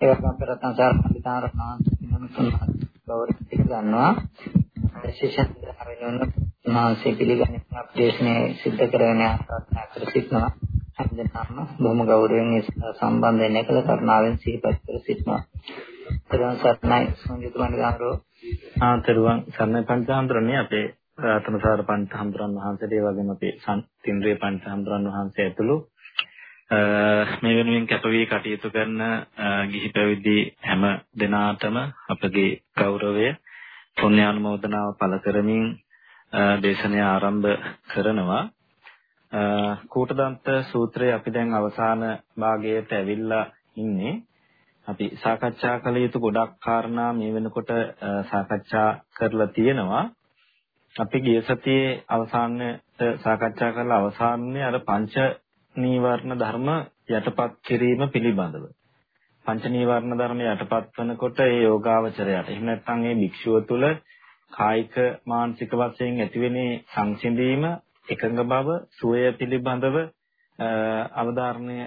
ඒ වගේම අපේ රත්න සාර පඬිතාරණාන්ත ගෞරව පිළිගන්නවා. විශේෂයෙන් වෙනුන මානසික පිළිගැනීම අපදේශනේ සිද්ධ කරගෙන ආරාධනා කර සිටිනවා. හැමදෙනාම බොහොම ගෞරවයෙන් ඒ සම්බන්ධ වෙන එකල කරුණාවෙන් සිහිපත් කර සිටිනවා. තෙරුවන් සරණයි සංගීත මණ්ඩලයන්රෝ ආතරුවන් සරණයි පංචාන්තරණේ අපේ රතනසාර පංචාන්තරන් වහන්සේට ඒ වගේම අපේ සම්තින්ද්‍රිය පංචාන්තරන් වහන්සේ ඇතුළු මේ වෙනුවෙන් කැපවී කටයුතු කරන ගිහි පැවිදි හැම දෙනාටම අපගේ ගෞරවය පුණ්‍යානුමෝදනාව පළ කරමින් දේශනය ආරම්භ කරනවා. කූටදන්ත සූත්‍රයේ අපි දැන් අවසාන භාගයට ඇවිල්ලා ඉන්නේ. අපි සාකච්ඡා කළ යුතු ගොඩක් කාරණා මේ වෙනකොට සාකච්ඡා කරලා තියෙනවා. අපි ගිය සතියේ අවසානයේ සාකච්ඡා කරලා අවසානයේ අර පංච නීවරණ ධර්ම යටපත් කිරීම පිළිබඳව. පංච නීවරණ ධර්ම යටපත් වෙනකොට ඒ යෝගාවචරයට එහෙම නැත්නම් ඒ භික්ෂුව තුළ කායික මානසික වශයෙන් ඇතිවෙන සංසිඳීම එකඟ බව සුවය පිළිබඳව අවධාරණය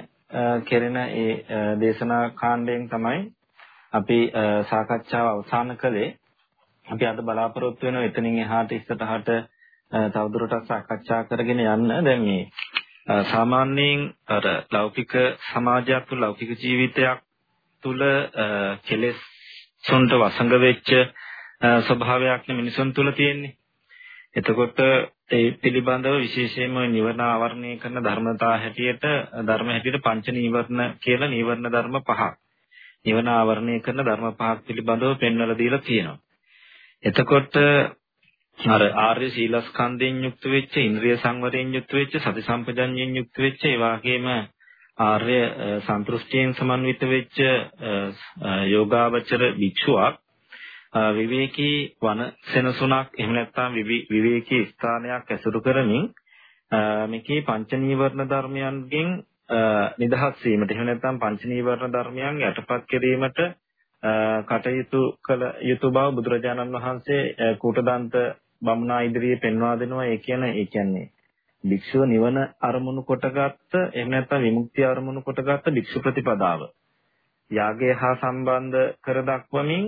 කෙරෙන ඒ දේශනා කාණ්ඩයෙන් තමයි අපි සාකච්ඡාව අවසන් කළේ. අපි අද බලාපොරොත්තු වෙන එතනින් එහාට ඉස්සරහට තවදුරටත් සාකච්ඡා කරගෙන යන්න. දැන් මේ සාමාන්‍යයෙන් අර ලෞකික සමාජයක් තුළ ලෞකික ජීවිතයක් තුළ කෙලෙස් සොන්ට වසඟ වෙච්ච ස්වභාවයක් මිනිසුන් තුළ තියෙන්නේ. එතකොට ඒ පිළිබඳව විශේෂයෙන්ම නිවන ආවරණය කරන ධර්මතා හැටියට ධර්ම හැටියට පංච නීවරණ කියලා නීවරණ ධර්ම පහක්. නිවන ආවරණය කරන ධර්ම පහක් පිළිබඳව පෙන්වලා දීලා තියෙනවා. එතකොට අර ආර්ය සීලස්කන්ධයෙන් යුක්ත වෙච්ච, ඉන්ද්‍රිය සංවරයෙන් යුක්ත වෙච්ච, සති සම්පජඤ්ඤයෙන් යුක්ත වෙච්ච, ඒ වගේම ආර්ය සන්තුෂ්ටියෙන් සමන්විත වෙච්ච යෝගාවචර භික්ෂුවක් විවේකී වන සෙනසුණක් එහෙම නැත්නම් විවේකී ස්ථානයක් ඇසුරු කරමින් මේකේ පංච නීවරණ ධර්මයන්ගෙන් නිදහස් වීමට එහෙම නැත්නම් පංච නීවරණ ධර්මයන් යටපත් කිරීමට කටයුතු කළ යුතු බව බුදුරජාණන් වහන්සේ කූටදන්ත බමුණා ඉදිරියේ පෙන්වා දෙනවා ඒ කියන ඒ කියන්නේ භික්ෂුව නිවන අරමුණු කොටගත්ත එහෙම නැත්නම් විමුක්තිය අරමුණු කොටගත්ත භික්ෂු ප්‍රතිපදාව යාගය හා සම්බන්ධ කර දක්වමින්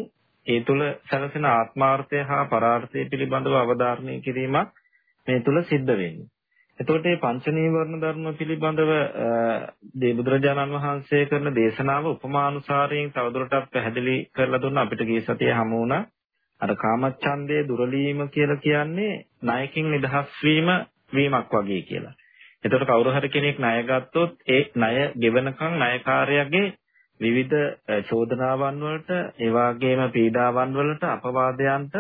ඒ තුල සැලසෙන ආත්මාර්ථය හා පරාර්ථය පිළිබඳව අවධාරණය කිරීමක් මේ තුල සිද්ධ වෙන්නේ. එතකොට මේ පංච නීවරණ ධර්ම පිළිබඳව දේවබුදුරජාණන් වහන්සේ කරන දේශනාව උපමානුසාරයෙන් තවදුරටත් පැහැදිලි කරලා දුන්න අපිට ගිය සතියේ හමු වුණා. අර කාමච්ඡන්දයේ දුරලීම කියලා කියන්නේ ණයකින් නිදහස් වීම වීමක් වගේ කියලා. එතකොට කවුරු හරි කෙනෙක් ණය ගත්තොත් ඒ ණය ගෙවනකම් ණයකාරයාගේ විවිධ චෝදනාවන් වලට ඒ වගේම පීඩාවන් වලට අපවාදයන්ට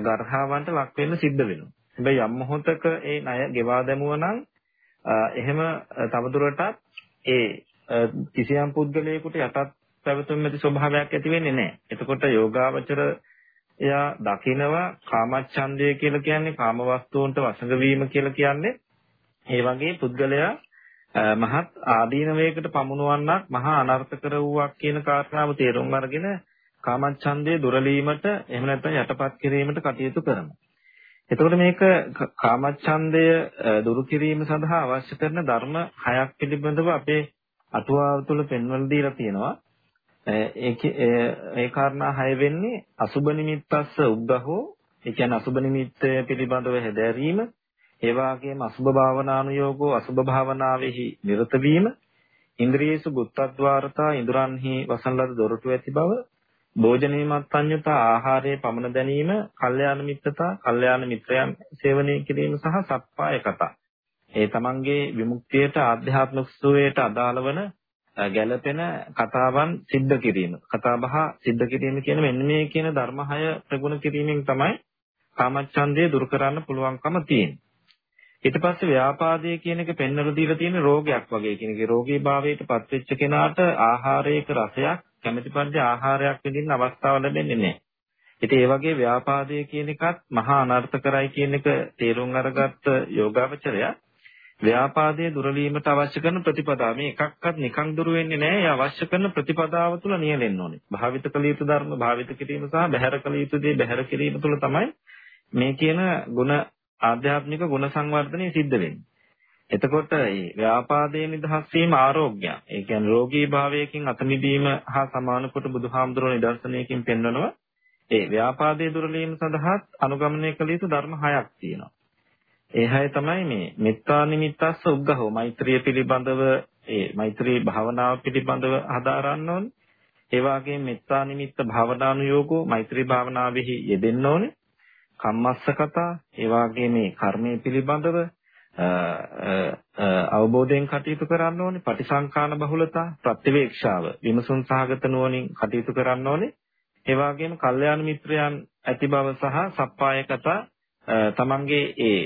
ගර්හාවන්ට ලක් වෙන්න සිද්ධ වෙනවා. හැබැයි යම් මොහොතක ඒ ණය ගෙවා දැමුවා නම් එහෙම තවදුරටත් ඒ කිසියම් පුද්ගලයෙකුට යටත් පැවතුම් ඇති ස්වභාවයක් ඇති වෙන්නේ නැහැ. එතකොට යෝගාවචර එයා දකිනවා කාමච්ඡන්දය කියලා කියන්නේ කාම වස්තුන්ට වසඟ වීම කියලා කියන්නේ ඒ වගේ පුද්ගලයා මහත් ආදීනවයකට පමුණවන්නක් මහා අනර්ථකර වූවක් කියන කාරණාව තේරුම් අරගෙන කාමච්ඡන්දය දුරලීමට එහෙම නැත්නම් යටපත් කිරීමට කටයුතු කරනවා. එතකොට මේක කාමච්ඡන්දය දුරු කිරීම සඳහා අවශ්‍ය කරන ධර්ම හයක් පිළිබඳව අපේ අටුවාව තුළ පෙන්වලා දීලා තියෙනවා. ඒකේ ඒ කාරණා හය වෙන්නේ අසුබ නිමිත්තස්ස උග්ගහෝ ඒ කියන්නේ අසුබ නිමිත්ත පිළිබඳව හැදෑරීම. ඒ වගේම අසුබ භාවනානුයෝගෝ අසුබ භාවනාවෙහි නිරත වීම. ඉන්ද්‍රියේසු බුත්තද්වාරතා ඉඳුරන්හි වසන් ලද දොරටු ඇති බව. භෝජනීමත් අඤ්ඤතා ආහාරයේ පමන දැනීම කල්යාණ මිත්‍රතා කල්යාණ මිත්‍රයන් සේවනය කිරීම සහ සප්පාය කතා. ඒ තමන්ගේ විමුක්තියට ආධ්‍යාත්මික සුවයට අදාළ වන ගැළපෙන කතාවන් සිද්ධ කිරීම. කතාබහ සිද්ධ කිරීම කියන මෙන්න මේ කියන ධර්මහය ප්‍රගුණ කිරීමෙන් තමයි කාමච්ඡන්දය දුරු කරන්න පුළුවන්කම තියෙන්නේ. ඊට පස්සේ ව්‍යාපාදයේ කියන එක පෙන්වලා දීලා තියෙන රෝගයක් වගේ කියන එක රෝගී භාවයට පත්වෙච්ච කෙනාට ආහාරයක රසයක් කැමැති පරිදි ආහාරයක් විඳින්න අවස්ථාව ලැබෙන්නේ නැහැ. ඉතින් ඒ වගේ ව්‍යාපාදයේ කියන එකත් මහා අනර්ථකරයි කියන එක තේරුම් අරගත්ත යෝගාවචරයා ව්‍යාපාදයේ දුරලීමට අවශ්‍ය කරන ප්‍රතිපදාව මේ එකක්වත් නිකන් දුර වෙන්නේ නැහැ. ඒ අවශ්‍ය කරන ප්‍රතිපදාව තුල නියැලෙන්න ඕනේ. භාවිත කළ යුතු ධර්ම භාවිත කිරීම සහ බැහැර කළ යුතු දේ බැහැර කිරීම තුල තමයි මේ කියන ಗುಣ ආධ්‍යාත්මික ගුණ සංවර්ධනය සිද්ධ වෙන්නේ. එතකොට මේ ව්‍යාපාදයේ නිදහස් වීම ආරෝග්‍ය. ඒ කියන්නේ රෝගී භාවයකින් අත මිදීම හා සමාන කොට බුදුහාමුදුරුවෝ නිදර්ශනයකින් පෙන්වනවා. ඒ ව්‍යාපාදයේ දුරලීම සඳහා අනුගමනය කළ යුතු ධර්ම හයක් තියෙනවා. ඒ හය තමයි මේ මෙත්තා නිමිත්තස්ස උග්ගහෝ මෛත්‍රිය පිළිබඳව ඒ මෛත්‍රී භාවනාව පිළිබඳව හදාරන්න ඕනේ. ඒ වගේම මෙත්තා නිමිත්ත භාවනානුයෝගෝ මෛත්‍රී භාවනාවෙහි යෙදෙන්න ඕනේ. කම්මස්ස කතා ඒ වගේම මේ කර්මයේ පිළිබඳව අවබෝධයෙන් කටයුතු කරන්න ඕනේ පටිසංකාන බහුලතා ප්‍රතිවේක්ෂාව විමසුම් සහගත නුවණින් කටයුතු කරන්න ඕනේ ඒ වගේම කල්යාණ මිත්‍රයන් ඇති බව සහ සප්පාය කතා තමන්ගේ ඒ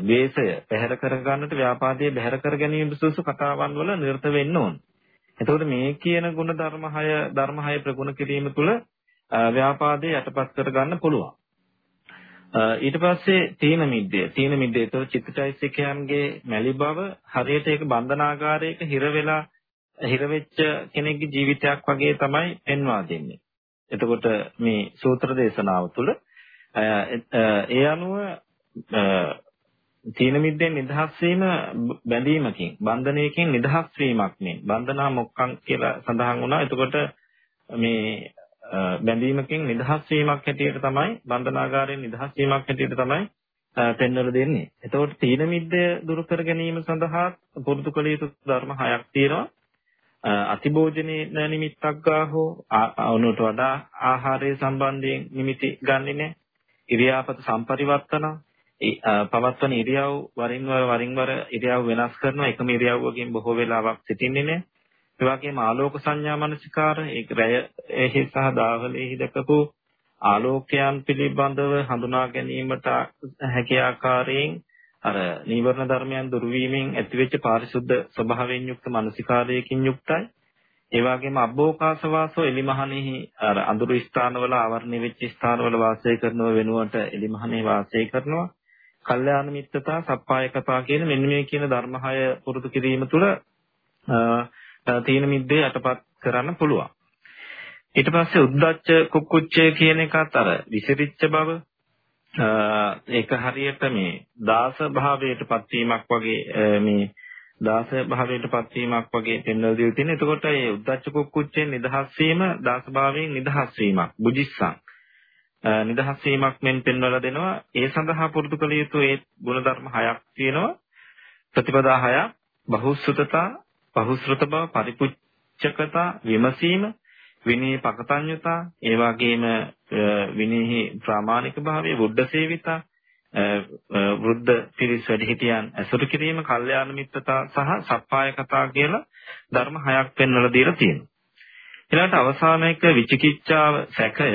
ද්වේෂය පැහැර කර ගන්නට ව්‍යාපාදයේ බැහැර කර ගැනීම සුසු කතාවන් වල නිරත වෙන්න ඕන. එතකොට මේ කියන ගුණ ධර්ම 6 ධර්ම 6 ප්‍රගුණ කිරීම තුළ ව්‍යාපාදයේ යටපත් කර ගන්න පුළුවන්. ඊට පස්සේ තීන මිද්දේ තීන මිද්දේ ඒතර චිත්තචෛසිකයන්ගේ මැලි බව හරියට ඒක බන්ධනාගාරයක හිර වෙලා හිර වෙච්ච කෙනෙක්ගේ ජීවිතයක් වගේ තමයි පෙන්වා දෙන්නේ. එතකොට මේ සූත්‍ර දේශනාව තුළ ඒ අනුව තීන මිද්දෙන් නිදහස් වීම බැඳීමකින් බන්ධනයකින් නිදහස් වීමක් නේ. බන්ධනා මොක්කම් කියලා සඳහන් වුණා. එතකොට මේ බැඳීමකින් නිදහස් වීමක් හැටියට තමයි බන්ධනාගාරයෙන් නිදහස් වීමක් හැටියට තමයි පෙන්වලා දෙන්නේ. එතකොට තීන මිද්දය දුරු කර ගැනීම සඳහා පුරුදු කළ යුතු ධර්ම හයක් තියෙනවා. අතිභෝජනේ නිමිත්තක් ගාහෝ අනුට වඩා ආහාරය සම්බන්ධයෙන් නිමිති ගන්නෙ නෑ. ඉරියාපත සම්පරිවර්තන පවත්වන ඉරියව් වරින් වර වරින් වර ඉරියව් වෙනස් කරනවා එකම ඉරියව්වකින් බොහෝ වෙලාවක් සිටින්නේ නැහැ. ඒ වගේම ආලෝක සංඥා මනසිකාර ඒක රැයෙහි සහ දාවලෙහි දක්වපු ආලෝකයන් පිළිබඳව හඳුනා ගැනීමට හැකි ආකාරයෙන් අර නීවරණ ධර්මයන් දුරු වීමෙන් ඇතිවෙච්ච පාරිශුද්ධ ස්වභාවයෙන් යුක්ත මානසිකාරයකින් යුක්තයි. ඒ වගේම අබ්බෝකාස වාසෝ එලිමහනෙහි අර අඳුරු ස්ථානවල ආවරණය වෙච්ච ස්ථානවල වාසය කරනව වෙනුවට එලිමහනේ වාසය කරනවා. කල්යාණ මිත්‍රතා, සප්පාය කතා කියන මෙන්න මේ කියන ධර්මහය පුරුදු කිරීම තුළ තීන මිද්දේ යටපත් කරන්න පුළුවන්. ඊට පස්සේ උද්දච්ච කුක්කුච්චය කියන එකත් අර විසිරිච්ච බව ඒක හරියට මේ දාස භාවයටපත් වීමක් වගේ මේ දාස භාවයටපත් වීමක් වගේ පෙන්වලා දීලා තියෙනවා. එතකොට මේ උද්දච්ච කුක්කුච්චෙන් නිදහස් වීම දාස භාවයෙන් නිදහස් වීමක්. බුද්ධිස්සං. නිදහස් වීමක් මෙන් පෙන්වලා දෙනවා. ඒ සඳහා පුරුදු කළ යුතු ඒ ගුණධර්ම හයක් තියෙනවා. ප්‍රතිපදා හයක්. බහුසුතතා පහුශ්‍රත බව පරිපුච්ඡකතා විමසීම විනී පකතඤ්ඤතා ඒ වගේම විනීහි ප්‍රාමාණික භාවය බුද්ධ සේවිතා වෘද්ධ පිරිස් වැඩිහිටියන් ඇසුරු කිරීම කල්යාණ මිත්‍රතා සහ සප්පාය කතා කියලා ධර්ම හයක් පෙන්වලා දීලා තියෙනවා. ඊළඟට අවසාන එක විචිකිච්ඡාව සැකය.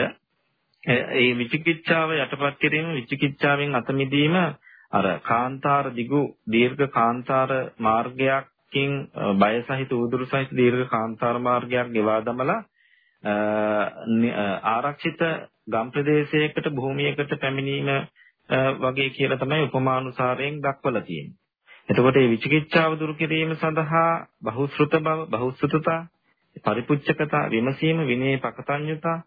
ඒ විචිකිච්ඡාව යටපත් කිරීම විචිකිච්ඡාවෙන් අත මිදීම අර කාන්තාර දිගු දීර්ඝ කාන්තාර මාර්ගයක් කින් බය සහිත උදුරු සහිත දීර්ඝ කාන්තාර මාර්ගයක් ගෙවා දමලා ආරක්ෂිත ගම් ප්‍රදේශයකට භූමියකට පැමිණීම වගේ කියලා තමයි උපමානුසාරයෙන් දක්වලා තියෙන්නේ. එතකොට මේ විචිකිච්ඡාව දුරු කිරීම සඳහා බහුශෘත බව, බහුශෘතතා, පරිපුච්ඡකතා, විමසීම, විනය පකතඤ්ඤතා,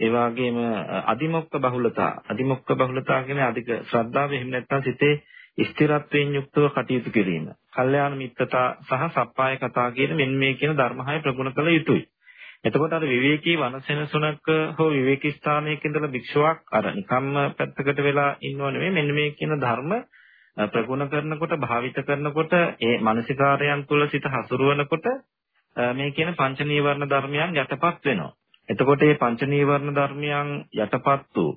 ඒ වගේම අදිමොක්ක බහුලතා, අදිමොක්ක බහුලතා කියන්නේ අධික ශ්‍රද්ධාව එහෙම නැත්නම් සිතේ ස්ථිරත්වයෙන් යුක්තව කටයුතු කිරීම. කල්යාණ මිත්‍රතා සහ සප්පාය කතා කියන මෙන්න මේ කියන ධර්මහය ප්‍රගුණ කළ යුතුයි. එතකොට අර විවේකී වනසෙනසුනක හෝ විවේකී ස්ථානයක ඉඳලා භික්ෂුවක් අර නිකම්ම පැත්තකට වෙලා ඉන්නව නෙමෙයි මෙන්න මේ කියන ධර්ම ප්‍රගුණ කරනකොට භාවිත කරනකොට ඒ මානසිකාරයන් තුළ සිත හසුරුවනකොට මේ කියන පංච නීවරණ ධර්මයන් යටපත් වෙනවා. එතකොට මේ පංච නීවරණ ධර්මයන් යටපත් වූ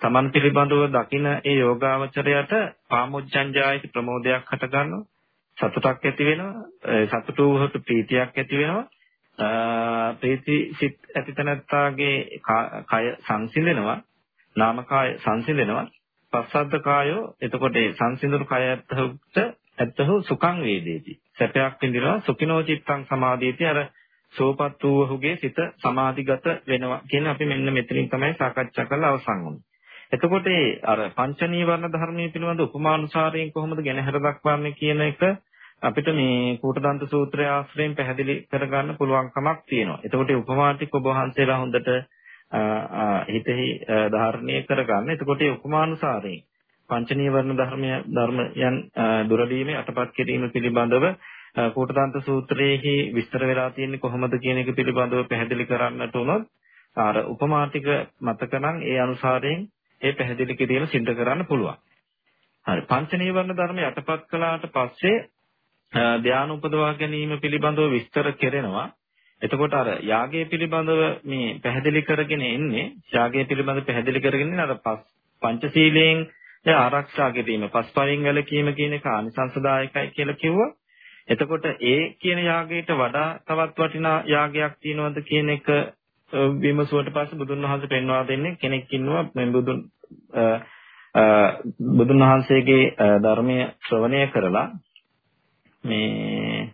තමන් පිළිබඳව දකින ඒ යෝගාවචරයට පාමුච්ඡංජායිති ප්‍රමෝදයක් හට ගන්නවා. සතුටක් ඇති වෙනවා සතුටු වූ ප්‍රීතියක් ඇති වෙනවා ප්‍රීති සිත් ඇති තැනත්තාගේ කය සංසිඳෙනවා නාමකාය සංසිඳෙනවා. පස්සද්ද කායෝ එතකොට ඒ සංසිඳුණු කය ඇත්තහුට ඇත්තහු සුඛං වේදේති. සැපයක් විඳිනවා සුඛිනෝ චිත්තං සමාධියති අර සෝපත් වූහුගේ සිත සමාධිගත වෙනවා කියන අපි මෙන්න මෙතනින් තමයි සාකච්ඡා කරලා අවසන් වුනේ. එතකොට අර පංච නීවරණ ධර්මයේ පිළිබඳ උපමානුසාරයෙන් කොහොමද ගෙනහැර දක්වන්නේ කියන එක අපිට මේ කූටදන්ත සූත්‍රය ආශ්‍රයෙන් පැහැදිලි කරගන්න පුළුවන්කමක් තියෙනවා. එතකොට උපමා ටික ඔබ වහන්සේලා හොඳට හිතෙහි ධාරණය කරගන්න. එතකොට උපමානුසාරයෙන් පංච නීවරණ ධර්මය ධර්මයන් දුරදීමේ අටපත් කිරීම පිළිබඳව කෝටදන්ත සූත්‍රයේහි විස්තර වෙලා තියෙන්නේ කොහොමද කියන එක පිළිබඳව පැහැදිලි කරන්නට උනොත් අර උපමා ටික මතක නම් ඒ අනුසාරයෙන් ඒ පැහැදිලි කිරීම සිද්ධ කරන්න පුළුවන්. හරි පංච නීවරණ ධර්ම යටපත් කළාට පස්සේ ධානය උපදවා ගැනීම පිළිබඳව විස්තර කෙරෙනවා. එතකොට අර යාගය පිළිබඳව මේ පැහැදිලි කරගෙන එන්නේ යාගය පිළිබඳව පැහැදිලි කරගෙන අර පංචශීලයෙන් ආරක්ෂා කිරීම පස්පරින් වැළකීම කියන එක ආනිසංසදායකයි කියලා කිව්වා. එතකොට ඒ කියන යාගයට වඩා තවත් වටිනා යාගයක් තියෙනවද කියන එක විමසුවට පස්සේ බුදුන් වහන්සේ පෙන්වා දෙන්නේ කෙනෙක් ඉන්නවා මේ බුදුන් බුදුන් වහන්සේගේ ධර්මයේ ශ්‍රවණය කරලා මේ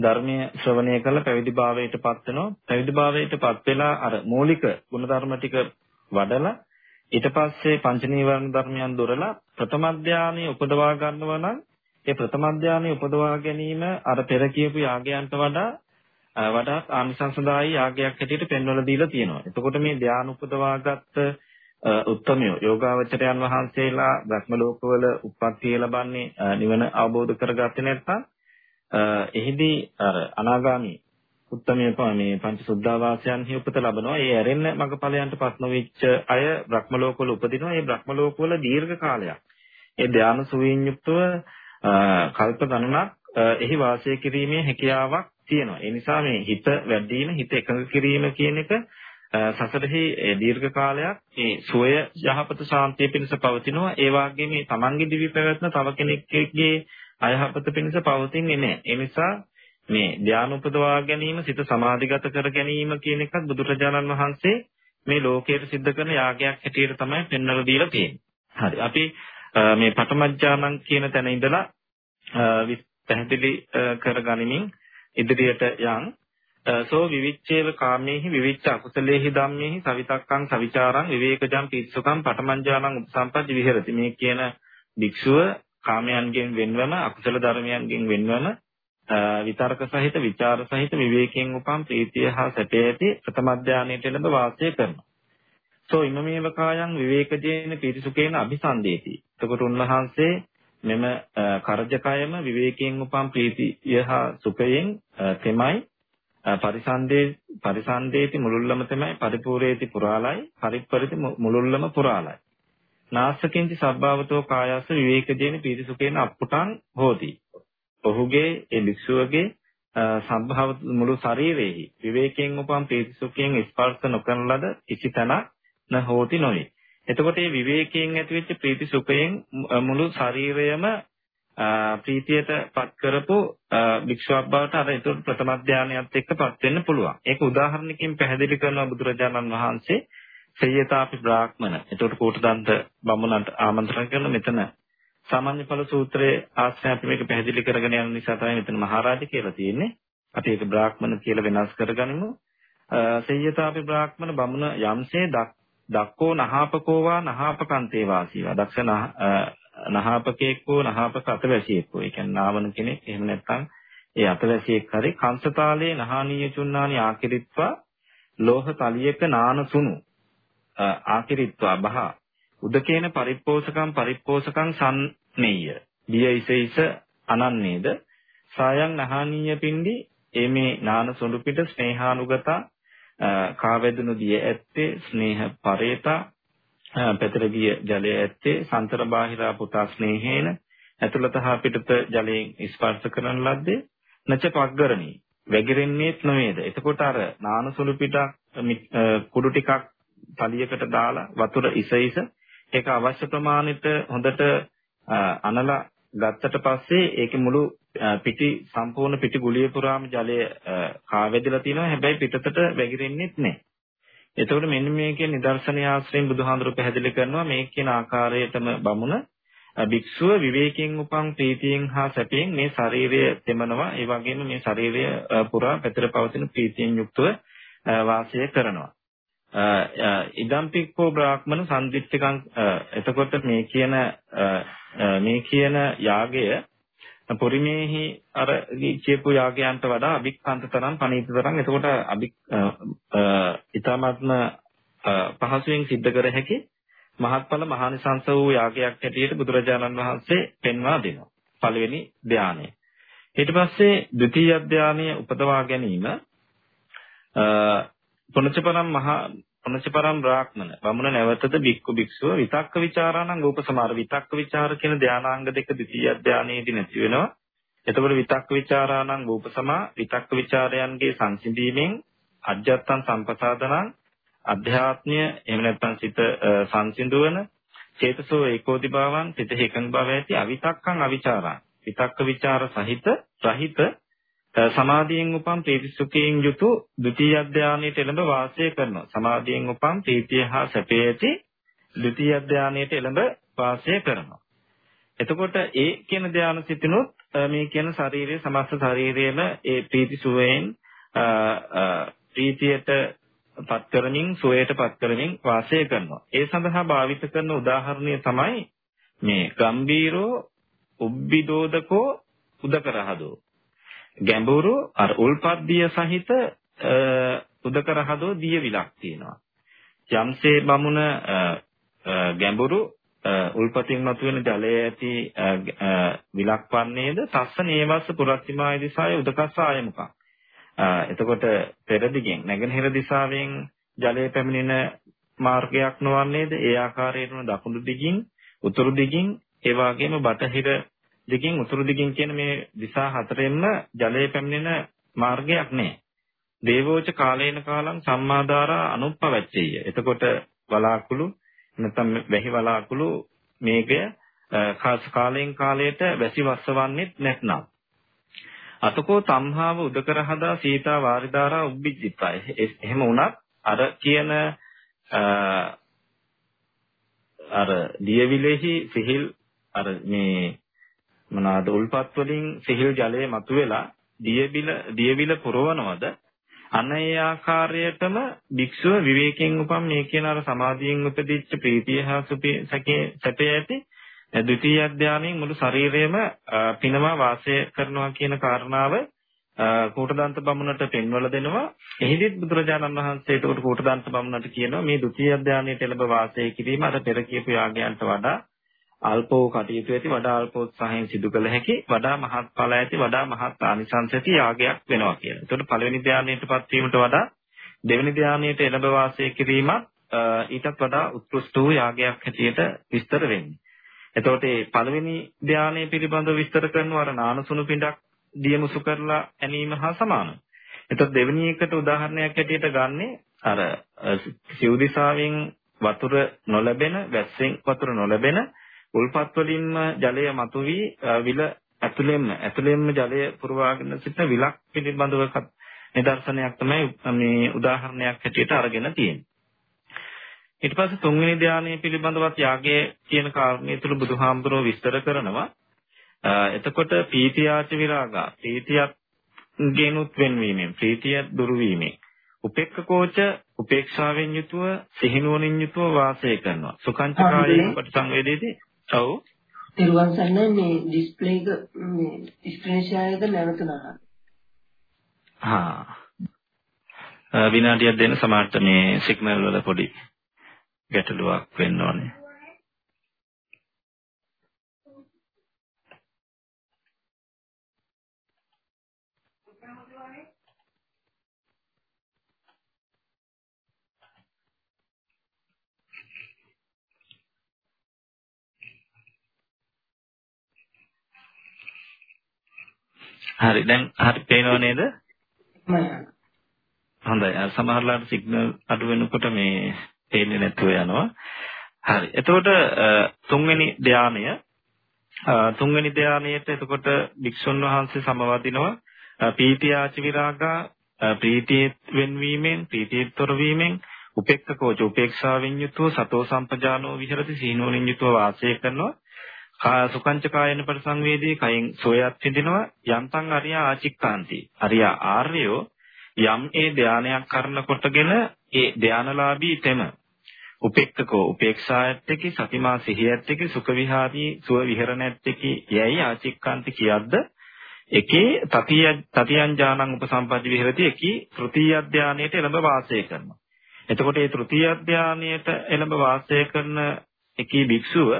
ධර්මයේ ශ්‍රවණය කරලා පැවිදි භාවයටපත් වෙනවා පැවිදි භාවයටපත් වෙලා අර මූලික ගුණධර්ම ටික වඩලා ඊට පස්සේ පංච නීවරණ ධර්මයන් දොරලා ප්‍රථම ධානයේ උපදවා ගන්නවා නම් ඒ ප්‍රථම ධානයේ උපදවා ගැනීම අර පෙර කියපු යාගයන්ට වඩා වඩාත් ආනිසංසදායි යාගයක් හැටියට පෙන්වලා දීලා තියෙනවා. එතකොට මේ ධානය උපදවාගත්ත උත්තමයෝ යෝගාවචරයන් වහන්සේලා භ්‍රම ලෝකවල උප්පත්තිය ලබන්නේ නිවන අවබෝධ කරගත්තේ නැත්නම් එහිදී අර අනාගාමි උත්තමයේ මේ පංච සුද්ධාවාසයන්හි උපත ලබනවා. ඒ ඇරෙන්න මගපලයන්ටපත් නොවිච්ච අය භ්‍රම ලෝකවල උපදිනවා. ඒ භ්‍රම ලෝකවල දීර්ඝ කාලයක් ඒ ධානය සුවයෙන් යුක්තව කල්ප ගණනක් එහි වාසය කිරීමේ හැකියාවක් තියෙනවා. ඒ නිසා මේ හිත වැඩිම හිත එකඟ කිරීම කියන එක සසරෙහි දීර්ඝ කාලයක් මේ සෝය යහපත ශාන්තිය පිණිස පවතිනවා. ඒ වගේම මේ තමන්ගේ දිවි පැවැත්ම තව කෙනෙක්ගේ අයහපත පිණිස පවතින්නේ නැහැ. ඒ නිසා මේ ධානය උපදවා ගැනීම, සිත සමාධිගත කර ගැනීම කියන එකත් බුදුරජාණන් වහන්සේ මේ ලෝකයට සිද්ධ කරන යාගයක් හැටියට තමයි පෙන්වලා දීලා තියෙන්නේ. හරි. අපි මේ පඨමඥානං කියන තැන ඉඳලා පැහැදිලි කරගනිමින් ඉදිරියට යන් සෝ විවිච්ඡේව කාමේහි විවිච්ඡ අකුසලේහි ධම්මේහි සවිතක්කං සවිචාරං විවේකජං පිස්සුකං පඨමඥානං උපසම්පජ්ජ විහෙරති මේ කියන භික්ෂුව කාමයන්ගෙන් වෙන්වම අකුසල ධර්මයන්ගෙන් වෙන්වම විතර්ක සහිත විචාර සහිත විවේකයෙන් උපම් ප්‍රීතිය හා සැපය ඇති ප්‍රථම ධානයට එළඹ වාසය කරනවා. සෝ ඉමමේව කායං විවේකජේන පිරිසුකේන අபிසන්දේති. එතකොට උන්වහන්සේ මෙම කරජකයම විවේකයෙන් උපම් ප්‍රීතිය හා සුඛයෙන් තෙමයි පරිසන්දේ පරිසන්දේති මුලුල්ලම තමයි පරිපූර්ණේති පුරාලයි පරිප්පරිති මුලුල්ලම පුරාලයි. නාසකින්ති සබ්බාවතෝ කායස්ස විවේකජේන පීතිසුකේන අප්පුටං හෝති. ඔහුගේ ඒ භික්ෂුවගේ සම්භාව මුළු ශරීරෙහි විවේකයෙන් උපම් පීතිසුඛයෙන් ස්පර්ශ නොකරන ලද කිසි තැනක් නොහෝති නොවේ. එතකොට මේ විවේකයෙන් ඇතිවෙච්ච ප්‍රීති සුඛයෙන් මුළු ශරීරයම ප්‍රීතියට පත් කරපු භික්ෂුවක් බවට අර ඒක ප්‍රථම ධානයත් එක්කපත් වෙන්න පුළුවන්. ඒක උදාහරණකින් පැහැදිලි කරනවා බුදුරජාණන් වහන්සේ සේයතාපි බ්‍රාහ්මණ. එතකොට කෝටදන්ත බමුණන්ට ආමන්ත්‍රණ කරන මෙතන සාමාන්‍ය ඵල සූත්‍රයේ ආශ්‍රය අපි මේක පැහැදිලි කරගෙන යන නිසා තමයි මෙතන මහරජ කියලා තියෙන්නේ. අපි ඒක බ්‍රාහ්මණ කියලා වෙනස් කරගනිමු. සේයතාපි බ්‍රාහ්මණ බමුණ යම්සේ දක්කෝ නහාපකෝ වා නහාපකන්තේ වාසීවා. දක්ෂ නහාපකේකෝ නහාපක අතවැසියෙක්කෝ. ඒ කියන්නේ නාවන කෙනෙක්. එහෙම නැත්නම් ඒ අතවැසියෙක් හරි කංශතාලේ නහානීය චුන්නානි ආකිරිත්වා ලෝහ තලියක නාන සුණු ආකිරිත්වා බහ උදකේන පරිප්පෝසකම් පරිප්පෝසකම් සම්නෙය්‍ය. දියයිසෙයිස අනන්නේද සායන් නහානීය පින්ඩි එමේ නාන සුණු පිට ස්නේහානුගතා කාවැදුණු දිය ඇත්තේ ස්නේහ පරේතා පෙතර ගිය ජලය ඇත්තේ සන්තර බාහිරා පුතා ස්නේහේන ඇතුළත හා පිටත ජලයෙන් ස්පර්ශ කරන ලද්දේ නච පග්ගරණී. වැగిරෙන්නේත් නොවේද? එතකොට අර නානසුළු පිටක් කුඩු ටිකක් තලියකට දාලා වතුර ඉස ඉස ඒක අවශ්‍ය ප්‍රමාණයට හොඳට අනලා ගත්තට පස්සේ ඒකේ මුළු පිටි සම්පූර්ණ පිටි ගුලිය පුරාම ජලය කාවැදලා තියෙනවා හැබැයි පිටතට වැగిරෙන්නේත් නැහැ. එතකොට මෙන්න මේකේ නිදර්ශනය ආශ්‍රයෙන් බුදුහාඳුරු පැහැදිලි කරනවා මේ කියන ආකාරයටම බමුණ භික්ෂුව විවේකයෙන් උපන් ප්‍රීතියෙන් හා සැපයෙන් මේ ශරීරය තෙමනවා ඒ වගේම මේ ශරීරය පුරා පැතර පවතින ප්‍රීතියෙන් යුක්තව වාසය කරනවා. ඉදම්පික්කෝ බ්‍රාහ්මණ සම්දිත්තිකං එතකොට මේ කියන මේ කියන යාගය පොරිමේහි අර කියපු යාගයන්ට වඩා අභික්ඛන්තතරම් පණීතතරම් එතකොට අභික් ඊ타මත්ම පහසුවෙන් සිද්ධ කර හැකි මහත්ඵල මහානිසංස වූ යාගයක් හැටියට බුදුරජාණන් වහන්සේ පෙන්වා දෙනවා. පළවෙනි ධානය. ඊට පස්සේ ද්විතීය ධානය උපදවා ගැනීම පුණජපරම් මහා අමසිපරම් බ්‍රාහ්මණ. බමුණ නැවතද බික්කු බික්සුව විතක්ක ਵਿਚාරාණං උපසමාර විතක්ක ਵਿਚාර කියන ධානාංග දෙක ද්විතීය ධානයේදී නැති වෙනවා. එතකොට විතක්ක ਵਿਚාරාණං උපසමා විතක්ක ਵਿਚාරයන්ගේ සංසිඳීමෙන් අජ්ජත්තං සම්පසාදනං අධ්‍යාත්මය එහෙම නැත්නම් සිත සංසිඳුවන චේතසෝ ඒකෝදි භාවං සිත හේකන් භව ඇති අවිතක්කං අවිචාරං විතක්ක ਵਿਚාර සහිත රහිත සමාධියෙන් උපන් ප්‍රීතිසුඛයෙන් යුතු ဒုတိ ය ධානයට එළඹ වාසය කරනවා සමාධියෙන් උපන් ප්‍රීතිය හා සැපේ ඇති ဒုတိ ය ධානයට එළඹ වාසය කරනවා එතකොට ඒ කියන ධාන සිතිනුත් මේ කියන ශරීරයේ සමස්ත ශරීරයේම ඒ ප්‍රීති සුවයෙන් ප්‍රීතියට පත් කරමින් සුවයට පත් කරමින් වාසය කරනවා. ඒ සඳහා භාවිත කරන උදාහරණය තමයි මේ ගම්බීරෝ උබ්බිදෝදකෝ උදකරහදෝ. ගැඹුරු අර උල්පද්දිය සහිත උදකරහදෝ දිය විලක් තියෙනවා. යම්සේ බමුණ ගැඹුරු උල්පතින් මතුවෙන ජලයේ ඇති විලක් වන්නේද තස්ස නේවස්ස පුරස්තිමාය දිසාය උදකස්ස ආයමුකං එතකොට පෙර දිගෙන් නැගෙනහිර දිශාවෙන් ජලය පැමිණෙන මාර්ගයක් නොවන්නේද? ඒ ආකාරයෙන්ම දකුණු දිගින්, උතුරු දිගින්, ඒ වගේම බටහිර දිගින්, උතුරු දිගින් කියන මේ දිශා හතරෙන්ම ජලය පැමිණෙන මාර්ගයක් නැහැ. දේවෝච කාලේන කාලං සම්මාදාරා අනුප්පවච්චේය. එතකොට වලාකුළු නැත්නම් වැහි වලාකුළු මේකය කාලයෙන් කාලයට වැසි වස්සවන්නේත් නැත්නම් අතකෝ තම්හාව උදකර හදා සීතා වාරිදාරා උබ්බිජ්ජිතයි. එහෙම වුණත් අර කියන අර දියවිලෙහි සිහිල් අර මේ මොනවාද උල්පත් වලින් සිහිල් ජලය මතුවෙලා දියවිල දියවිල පුරවනවද අන්න ඒ ආකාරයටම භික්ෂුව විවේකයෙන් උපම් මේ කියන අර සමාධියෙන් උපදිච්ච ප්‍රීතිය හා සුපේ සැකේ සැපේ ඇති ද්විතීයි අධ්‍යානයෙන් මුළු ශරීරයම පිනවා වාසය කරනවා කියන කාරණාව කෝටදන්ත බමුණට පෙන්වලා දෙනවා. එහිදීත් බුදුරජාණන් වහන්සේට උට කෝටදන්ත බමුණට කියනවා මේ ද්විතීයි අධ්‍යානයට එළඹ වාසය කිරීම අර පෙර කියපු යාගයන්ට වඩා අල්පෝ කටයුතු ඇති වඩා අල්පෝත්සාහයෙන් සිදු කළ හැකි වඩා මහත් ඵල ඇති වඩා මහත් ආනිසංස ඇති යාගයක් වෙනවා කියලා. ඒකට පළවෙනි ධානයටපත් වීමට වඩා දෙවෙනි ධානයට එළඹ වාසය කිරීමත් ඊටත් වඩා උත්කෘෂ්ට වූ යාගයක් හැටියට විස්තර වෙන්නේ. එතකොට මේ පළවෙනි ධානය පිළිබඳව විස්තර කරනවා අර නානසුණු පිටක් දියමුසු කරලා ඇනීම හා සමානයි. එතකොට දෙවෙනි එකට උදාහරණයක් ඇටියට ගන්නෙ අර සිව්දිසාවෙන් වතුර නොලැබෙන වැස්සෙන් වතුර නොලැබෙන උල්පත් වලින්ම ජලය මතුවී විල ඇතුළෙන්ම ඇතුළෙන්ම ජලය පුරවාගෙන සිටින විලක් පිළිබඳව නිදර්ශනයක් තමයි මේ උදාහරණයක් හැටියට අරගෙන තියෙන්නේ. ඊට පස්සේ තුන්වෙනි ධානය පිළිබඳවත් යාගයේ කියන කාරණේ තුල බුදුහාමුදුරුවෝ විස්තර කරනවා. එතකොට පීතියාච විරාගා පීතියත් ගෙනුත් වෙන්වීමෙන් ප්‍රීතිය දුරු වීමෙන් උපේක්ඛකෝච උපේක්ෂාවෙන් යුතුව සිහිනුවණින් යුතුව වාසය කරනවා. සුඛංච කායයෙන් ප්‍රතිසංවේදීදී ඔව්. තිරුවන් සරණයි මේ ඩිස්ප්ලේ එක මේ ස්ක්‍රීන් ෂෙයාර් එක නැවතුණා. හා විනාඩියක් දෙන්න සමහරට මේ සිග්නල් වල පොඩි ගැටලුවක් වෙන්න ඕනේ. හරි දැන් හරි පේනව නේද? හොඳයි. සමහරලාට සිග්නල් අඩු වෙනකොට මේ පේන්නේ නැතුව යනවා. හරි. එතකොට තුන්වෙනි ධානය තුන්වෙනි ධානයේට එතකොට භික්ෂුන් වහන්සේ සමවදිනවා පීතියාච විරාගා ප්‍රීතිය වෙන්වීමෙන් ප්‍රීතියතර වීමෙන් උපේක්ඛකෝච උපේක්ෂාවෙන් යුතුව සතෝ සම්පජානෝ විහෙරති සීනෝනින් යුතුව වාසය කරනවා සුකංච කායන පරිසංවේදී කයින් සෝයත් විඳිනවා. යන්තං අරියා ආචික්කාන්ති. අරියා ආර්යෝ යම් ඒ ධානයක් කරනකොටගෙන ඒ ධානලාභී තෙම. උපේක්ඛකෝ උපේක්ෂායත්ති සතිමා සිහියත්ති සුඛ විහාරී සුව විහරණයත්ති යයි ආචික්කාන්ති කියද්ද? එකේ තතිය තතියං ඥානං උපසම්පදි විහෙරති. එකී තෘතීය ධානයට එළඹ වාසය කරනවා. එතකොට මේ තෘතීය ධානයට එළඹ වාසය කරන එකී භික්ෂුව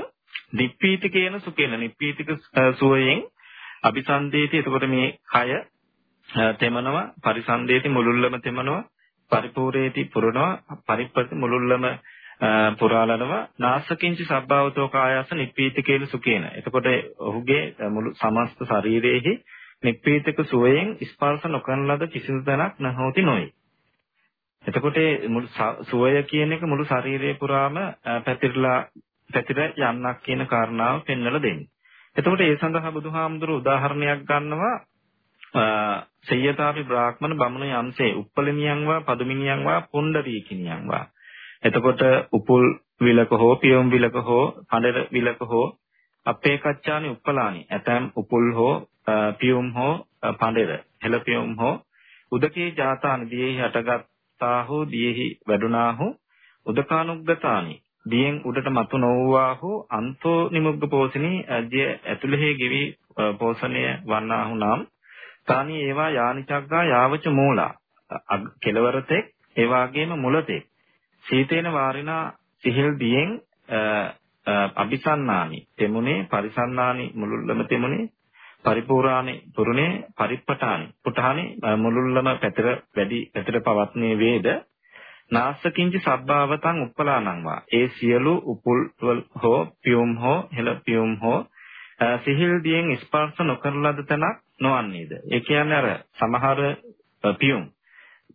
නිප්පීතිකේන සුකේන නිප්පීතික සුවයෙන් අபிසන්දේති. එතකොට මේ කය තෙමනවා. පරිසන්දේති මුලුල්ලම තෙමනවා. පරිපූර්ණේති පුරනවා. පරිප්පති මුලුල්ලම පුරාලනවා. නාසකින්ච සබ්බවතෝ කායස නිප්පීතිකේන සුකේන එතකොට ඔහුගේ මුළු සමස්ත ශරීරයේහි නිප්පීතක සුවයෙන් ස්පර්ශ නොකරන ලද කිසිදු තැනක් නැහොති නොයි. එතකොට මුළු සුවය කියන එක මුළු ශරීරය පුරාම පැතිරලා පැතිර යන්නක් කියන කාරණාව පෙන්වලා දෙන්නේ. එතකොට ඒ සඳහා බුදුහාමුදුරු උදාහරණයක් ගන්නවා සේයතාපි බ්‍රාහ්මණ බමුණ යම්සේ උප්පලමියන් වා පදුමිනියන් වා පුණ්ඩරීකිනියන් වා. එතකොට උපුල් විලක හෝ පියොම් විලක හෝ පඬර විලක හෝ අපේ කච්චානි උප්පලානි. ඇතැම් උපුල් හෝ පියුම් හෝ පඬර හෙළ පියුම් හෝ උදකේ ජාතානි දියෙහි හටගත්තාහු දියෙහි වැඩුණාහු උදකානුග්ගතානි. දියෙන් උඩට මතු නොවුවාහු අන්තෝ නිමුග්ග පෝෂිනී අධ්‍ය ඇතුළෙහි ගෙවි පෝෂණය වන්නාහු නම් තානි ඒවා යානිචග්ගා යාවච මූලා. කෙලවරතෙක් ඒ වගේම මුලතෙක් සීතේන වාරිනා සිහිල් දියෙන් අபிසන්නානි. තෙමුනේ පරිසන්නානි මුලුල්ලම තෙමුනේ. පරිපූර්ණානි පුරුණේ පරිප්පටානි පුටානි මුලුල්ලම පැතර වැඩි පැතර පවත්නේ වේද? නාසකින්ච සබ්බාවතං උප්පලානං වා ඒ සියලු උපුල් හෝ පියුම් හෝ හෙළ පියුම් හෝ සිහිල් දියෙන් ස්පර්ශ නොකරන ලද තැනක් නොවන්නේද? ඒ කියන්නේ අර සමහර පියුම්.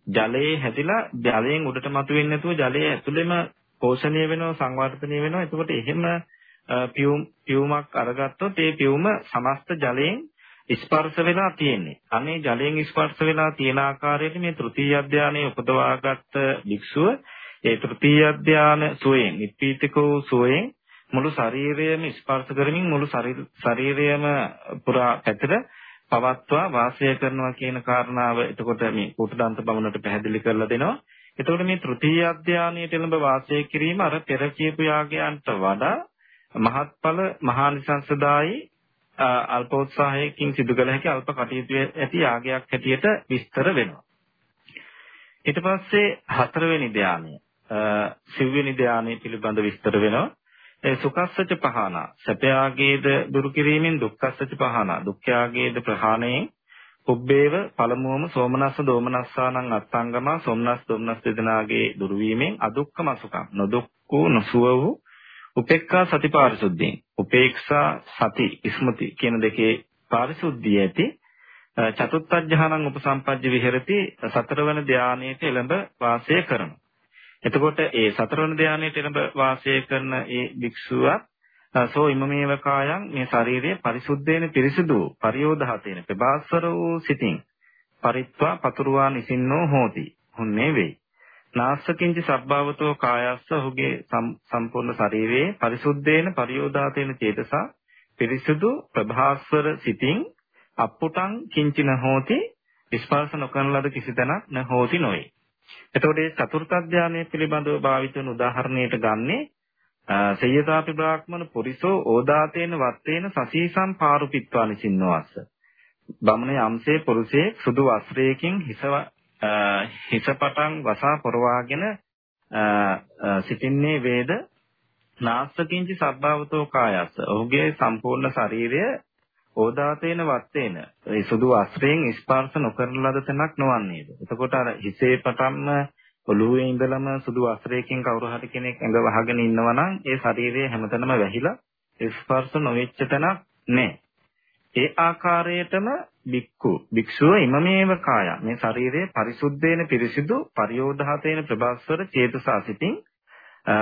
ජලයේ හැදිලා ජලයෙන් උඩට මතුවෙන්නේ නැතුව ජලයේ ඇතුළෙම පෝෂණය වෙනවා සංවර්ධනය වෙනවා. එතකොට එහෙම පියුම් පියුමක් අරගත්තොත් ඒ පියුම සමස්ත ජලයෙන් ස්පර්ශ වෙලා තියෙන්නේ. අනේ ජලයෙන් ස්පර්ශ වෙලා තියෙන ආකාරයට මේ තෘතීය අධ්‍යානයේ උපදවාගත්ත භික්ෂුව ඒ තෘතීය අධ්‍යාන සුවයෙන්, නිප්පීතිකෝ සුවයෙන් මුළු ශරීරයම ස්පර්ශ කරමින් මුළු ශරීරයම පුරා පැතර පවත්වා වාසය කරනවා කියන කාරණාව එතකොට මේ කුටදන්ත බවනට පැහැදිලි කරලා දෙනවා. එතකොට මේ තෘතීය අධ්‍යානයේ එළඹ වාසය කිරීම අර පෙර කියපු යාගයන්ට වඩා මහත්ඵල මහානිසංසදායි අල්පෝත්සාහයකින් සිදු කළ හැකි අල්ප කටයුතු ඇති යාගයක් හැටියට විස්තර වෙනවා. ඊට පස්සේ හතරවෙනි ධානය සිව්වෙනි ධානය පිළිබඳ විස්තර වෙනවා. ඒ සුඛස්සච පහන සැපයාගේද දුරු කිරීමෙන් දුක්ඛස්සච පහන දුක්ඛයාගේද ප්‍රහාණයෙන් පුබ්බේව පළමුවම සෝමනස්ස දෝමනස්සානං අත්තංගම සෝමනස් දෝමනස් දෙදෙනාගේ දුරු වීමෙන් අදුක්ඛම සුඛං නොදුක්ඛ නොසුව වූ උපේක්ඛා සති පාරිශුද්ධියෙන් උපේක්ෂා සති ස්මෘති කියන දෙකේ පාරිශුද්ධිය ඇති චතුත්ථ ඥානං උපසම්පජ්ජ විහෙරති සතරවන ධානයේට එළඹ වාසය කරනවා. එතකොට ඒ සතරවන ධානයේට එළඹ වාසය කරන ඒ භික්ෂුවක් සෝ ඉමමේව කායං මේ ශරීරයේ පරිසුද්ධේන පිරිසිදු පරියෝධහතේන ප්‍රබාස්වර වූ සිතින් පරිත්වා පතුරුවා නිසින්නෝ හෝති. හුන්නේ වෙයි. නාස්සකින්ච සබ්බාවතෝ කායස්ස ඔහුගේ සම්පූර්ණ ශරීරයේ පරිසුද්ධේන පරියෝදාතේන චේතසා පිරිසුදු ප්‍රභාස්වර සිතින් අප්පුටං කිංචින හෝති ස්පර්ශ නොකරන ලද කිසි තැනක් නැහෝති නොවේ. එතකොට මේ චතුර්ථ ධානයේ පිළිබඳව භාවිත වන උදාහරණයට ගන්නේ සේයතාපි බ්‍රාහ්මණ පුරිසෝ ඕදාතේන වත්තේන සසීසම් පාරුපිත්වා නිසින්නවස්ස. බමුණ යම්සේ පුරුෂයේ සුදු වස්ත්‍රයකින් හිසව හිසපටන් වසා පොරවාගෙන සිටින්නේ වේද? නාස්සකින්චි සබ්බවතෝ කායස්ස. ඔහුගේ සම්පූර්ණ ශරීරය ඕදාතේන වත්තේන. ඒ සුදු වස්ත්‍රයෙන් ස්පර්ශ නොකරන ලද තැනක් නොවන්නේද? එතකොට අර හිසේ පටන්ම ඔළුවේ ඉඳලම සුදු වස්ත්‍රයකින් කවුරු හරි කෙනෙක් ඇඟ වහගෙන ඉන්නවා නම් ඒ ශරීරය හැමතැනම වැහිලා ස්පර්ශ නොවෙච්ච තැනක් නැහැ ඒ ආකාරයටම බික්කු භික්ෂුව ඉමමේව කාය මේ ශරීරයේ පරිසුද්ධේන පිරිසිදු පරියෝධාතේන ප්‍රභාස්වර චේතසා සිතින්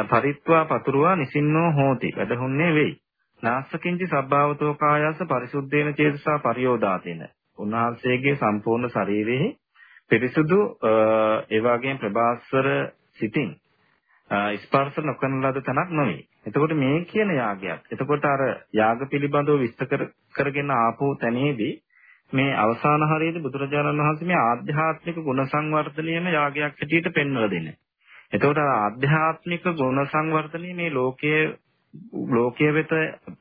පරිත්වා පතුරුවා නිසින්නෝ හෝති වැඩහුන්නේ වෙයි නාස්සකින්චි සබ්බාවතෝ කායස පරිසුද්ධේන චේතසා පරියෝධාතේන උන්වහන්සේගේ සම්පූර්ණ ශරීරයේ පිරිසුදු ඒ වගේම ප්‍රභාස්වර සිතින් ස්පර්ශ නොකරන ලද තැනක් නොවේ. එතකොට මේ කියන යාගයක්. එතකොට අර යාග පිළිබඳව විස්තර කරගෙන ආපු තැනේදී මේ අවසාන හරියේදී බුදුරජාණන් වහන්සේ මේ ආධ්‍යාත්මික ගුණ සංවර්ධනයම යාගයක් හැටියට පෙන්වලා දෙන්නේ. එතකොට ආධ්‍යාත්මික ගුණ සංවර්ධනය මේ ලෝකයේ ලෝකයේ වෙත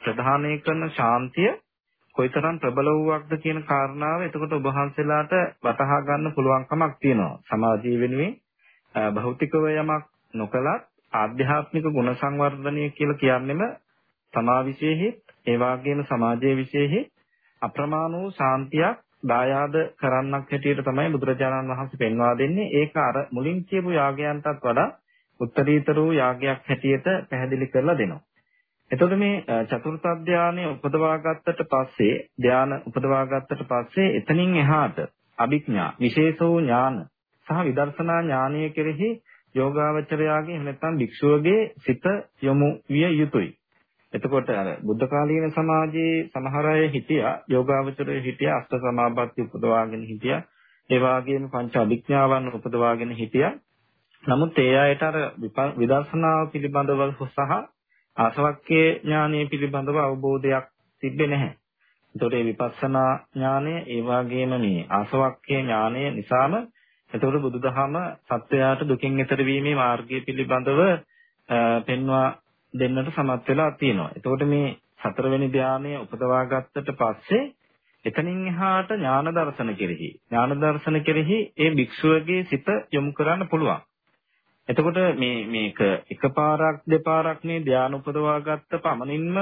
ප්‍රධානය කරන ශාන්තිය කොයිතරම් ප්‍රබල වූවක්ද කියන කාරණාව එතකොට ඔබ වහන්සේලාට වටහා ගන්න පුළුවන්කමක් තියෙනවා. සමාජීය වෙනුවෙන් භෞතිකව යමක් නොකලත් ආධ්‍යාත්මික ගුණ සංවර්ධනය කියලා කියන්නෙම තමා විශේෂෙහි ඒ වගේම සමාජයේ විශේෂෙහි අප්‍රමාණ වූ ශාන්තියක් දායාද කරන්නක් හැටියට තමයි බුදුරජාණන් වහන්සේ පෙන්වා දෙන්නේ. ඒක අර මුලින් කියපු යාගයන්ටත් වඩා උත්තරීතර වූ යාගයක් හැටියට පැහැදිලි කරලා දෙනවා. එතකොට මේ චතුර්ථ ධානය උපදවා ගත්තට පස්සේ ධාන උපදවා ගත්තට පස්සේ එතනින් එහාට අභිඥා විශේෂ වූ ඥාන සහ විදර්ශනා ඥානය කෙරෙහි යෝගාවචරයාගේ එහෙම නැත්නම් භික්ෂුවගේ සිත යොමු විය යුතුයි. එතකොට අර බුද්ධ කාලීන සමාජයේ සමහර අය හිටියා යෝගාවචරයේ හිටියා අෂ්ට සමාපatti උපදවාගෙන හිටියා ඒ වගේම පංච අභිඥාවන් උපදවාගෙන හිටියා නමුත් ඒ අයට අර විදර්ශනාව පිළිබඳව සහ ආසවක්කේ ඥානය පිළිබඳව අවබෝධයක් තිබෙන්නේ නැහැ. එතකොට මේ විපස්සනා ඥානය ඒ වගේම මේ ආසවක්කේ ඥානය නිසාම එතකොට බුදුදහම සත්‍යයට දුකින් එතර වීමේ මාර්ගය පිළිබඳව පෙන්වා දෙන්නට සමත් වෙලා තියෙනවා. එතකොට මේ හතරවෙනි ධානය උපදවා ගත්තට පස්සේ එතනින් එහාට ඥාන දර්ශන කෙරෙහි ඥාන දර්ශන කෙරෙහි ඒ භික්ෂුවගේ සිත යොමු කරන්න පුළුවන්. එතකොට මේ මේක එකපාරක් දෙපාරක් මේ ධානය උපදවා ගත්ත පමණින්ම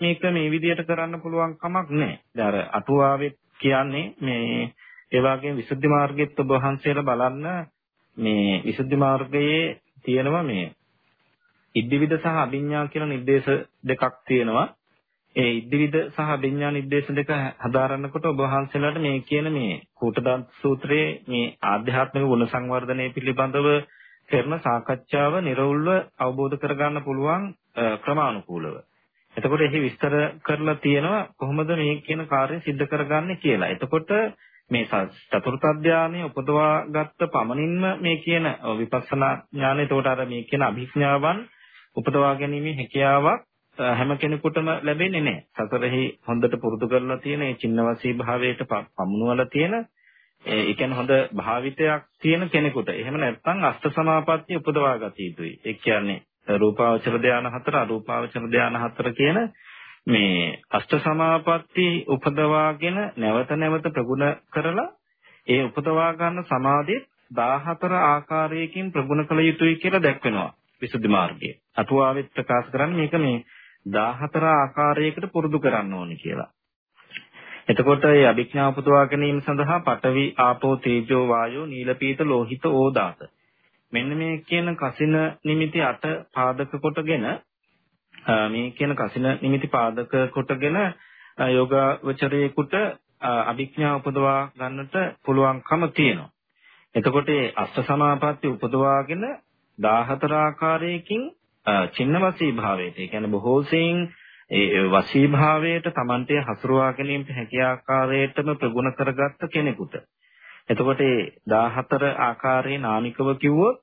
මේක මේ විදිහට කරන්න පුළුවන් කමක් නැහැ. දැන් අර අටුවාවෙත් කියන්නේ මේ ඒ වගේම විසුද්ධි මාර්ගෙත් ඔබ වහන්සේලා බලන්න මේ විසුද්ධි මාර්ගයේ තියෙනවා මේ ඉද්දිවිද සහ අභිඥා කියලා නිर्देश දෙකක් තියෙනවා. ඒ ඉද්දිවිද සහ අභිඥා නිर्देश දෙක හදාරන්නකොට ඔබ වහන්සේලාට මේ කියන මේ කූටදාත් සූත්‍රයේ මේ ආධ්‍යාත්මික ගුණ සංවර්ධනය පිළිබඳව කරන සාකච්ඡාව නිර්වෘල්ව අවබෝධ කරගන්න පුළුවන් ක්‍රමානුකූලව. එතකොට එහි විස්තර කරලා තියෙනවා කොහොමද මේ කියන කාර්යය સિદ્ધ කරගන්නේ කියලා. එතකොට මේ චතුර්ථ ධානයේ උපදවා ගත්ත පමණින්ම මේ කියන විපස්සනා ඥානය එතකොට අර මේ කියන අභිඥාවන් උපදවා ගැනීමේ හැකියාවක් හැම කෙනෙකුටම ලැබෙන්නේ නැහැ. සතරෙහි හොඳට පුරුදු කරලා තියෙන මේ චින්නවසී භාවයට පමුණුවලා තියෙන ඒ කියන්නේ හොඳ භාවිතයක් තියෙන කෙනෙකුට. එහෙම නැත්නම් අෂ්ට සමාපatti උපදවා ගත යුතුයි. ඒ කියන්නේ රූපාවචර ධානය හතර, අරූපාවචර ධානය හතර කියන මේ අෂ්ට සමාපatti උපදවාගෙන නැවත නැවත ප්‍රගුණ කරලා ඒ උපදවා ගන්න සමාධිය 14 ආකාරයකින් ප්‍රගුණ කළ යුතුයි කියලා දැක්වෙනවා. විසුද්ධි මාර්ගය. අටුවාවෙත් ප්‍රකාශ කරන්නේ මේක මේ 14 ආකාරයකට පුරුදු කරන්න ඕනේ කියලා. එතකොට මේ අභිඥා උපදවා ගැනීම සඳහා පඨවි ආපෝ තේජෝ වායෝ නීලපීත ලෝහිත ඕදාත මෙන්න මේ කියන කසින නිමිති අට පාදක කොටගෙන මේ කියන කසින නිමිති පාදක කොටගෙන යෝගාවචරයේකට අභිඥා උපදවා ගන්නට පුළුවන්කම තියෙනවා. එතකොට ඒ අෂ්ට සමාපatti උපදවාගෙන 14 ආකාරයකින් චින්නවසී භාවයට ඒ කියන්නේ බොහෝ සෙයින් ඒ වසී භාවයට Tamante හසුරුවා ගැනීමට හැකි ආකාරයටම ප්‍රගුණ කරගත්ත කෙනෙකුට. එතකොට ඒ 14 ආකාරයේ නාමිකව කිව්වොත්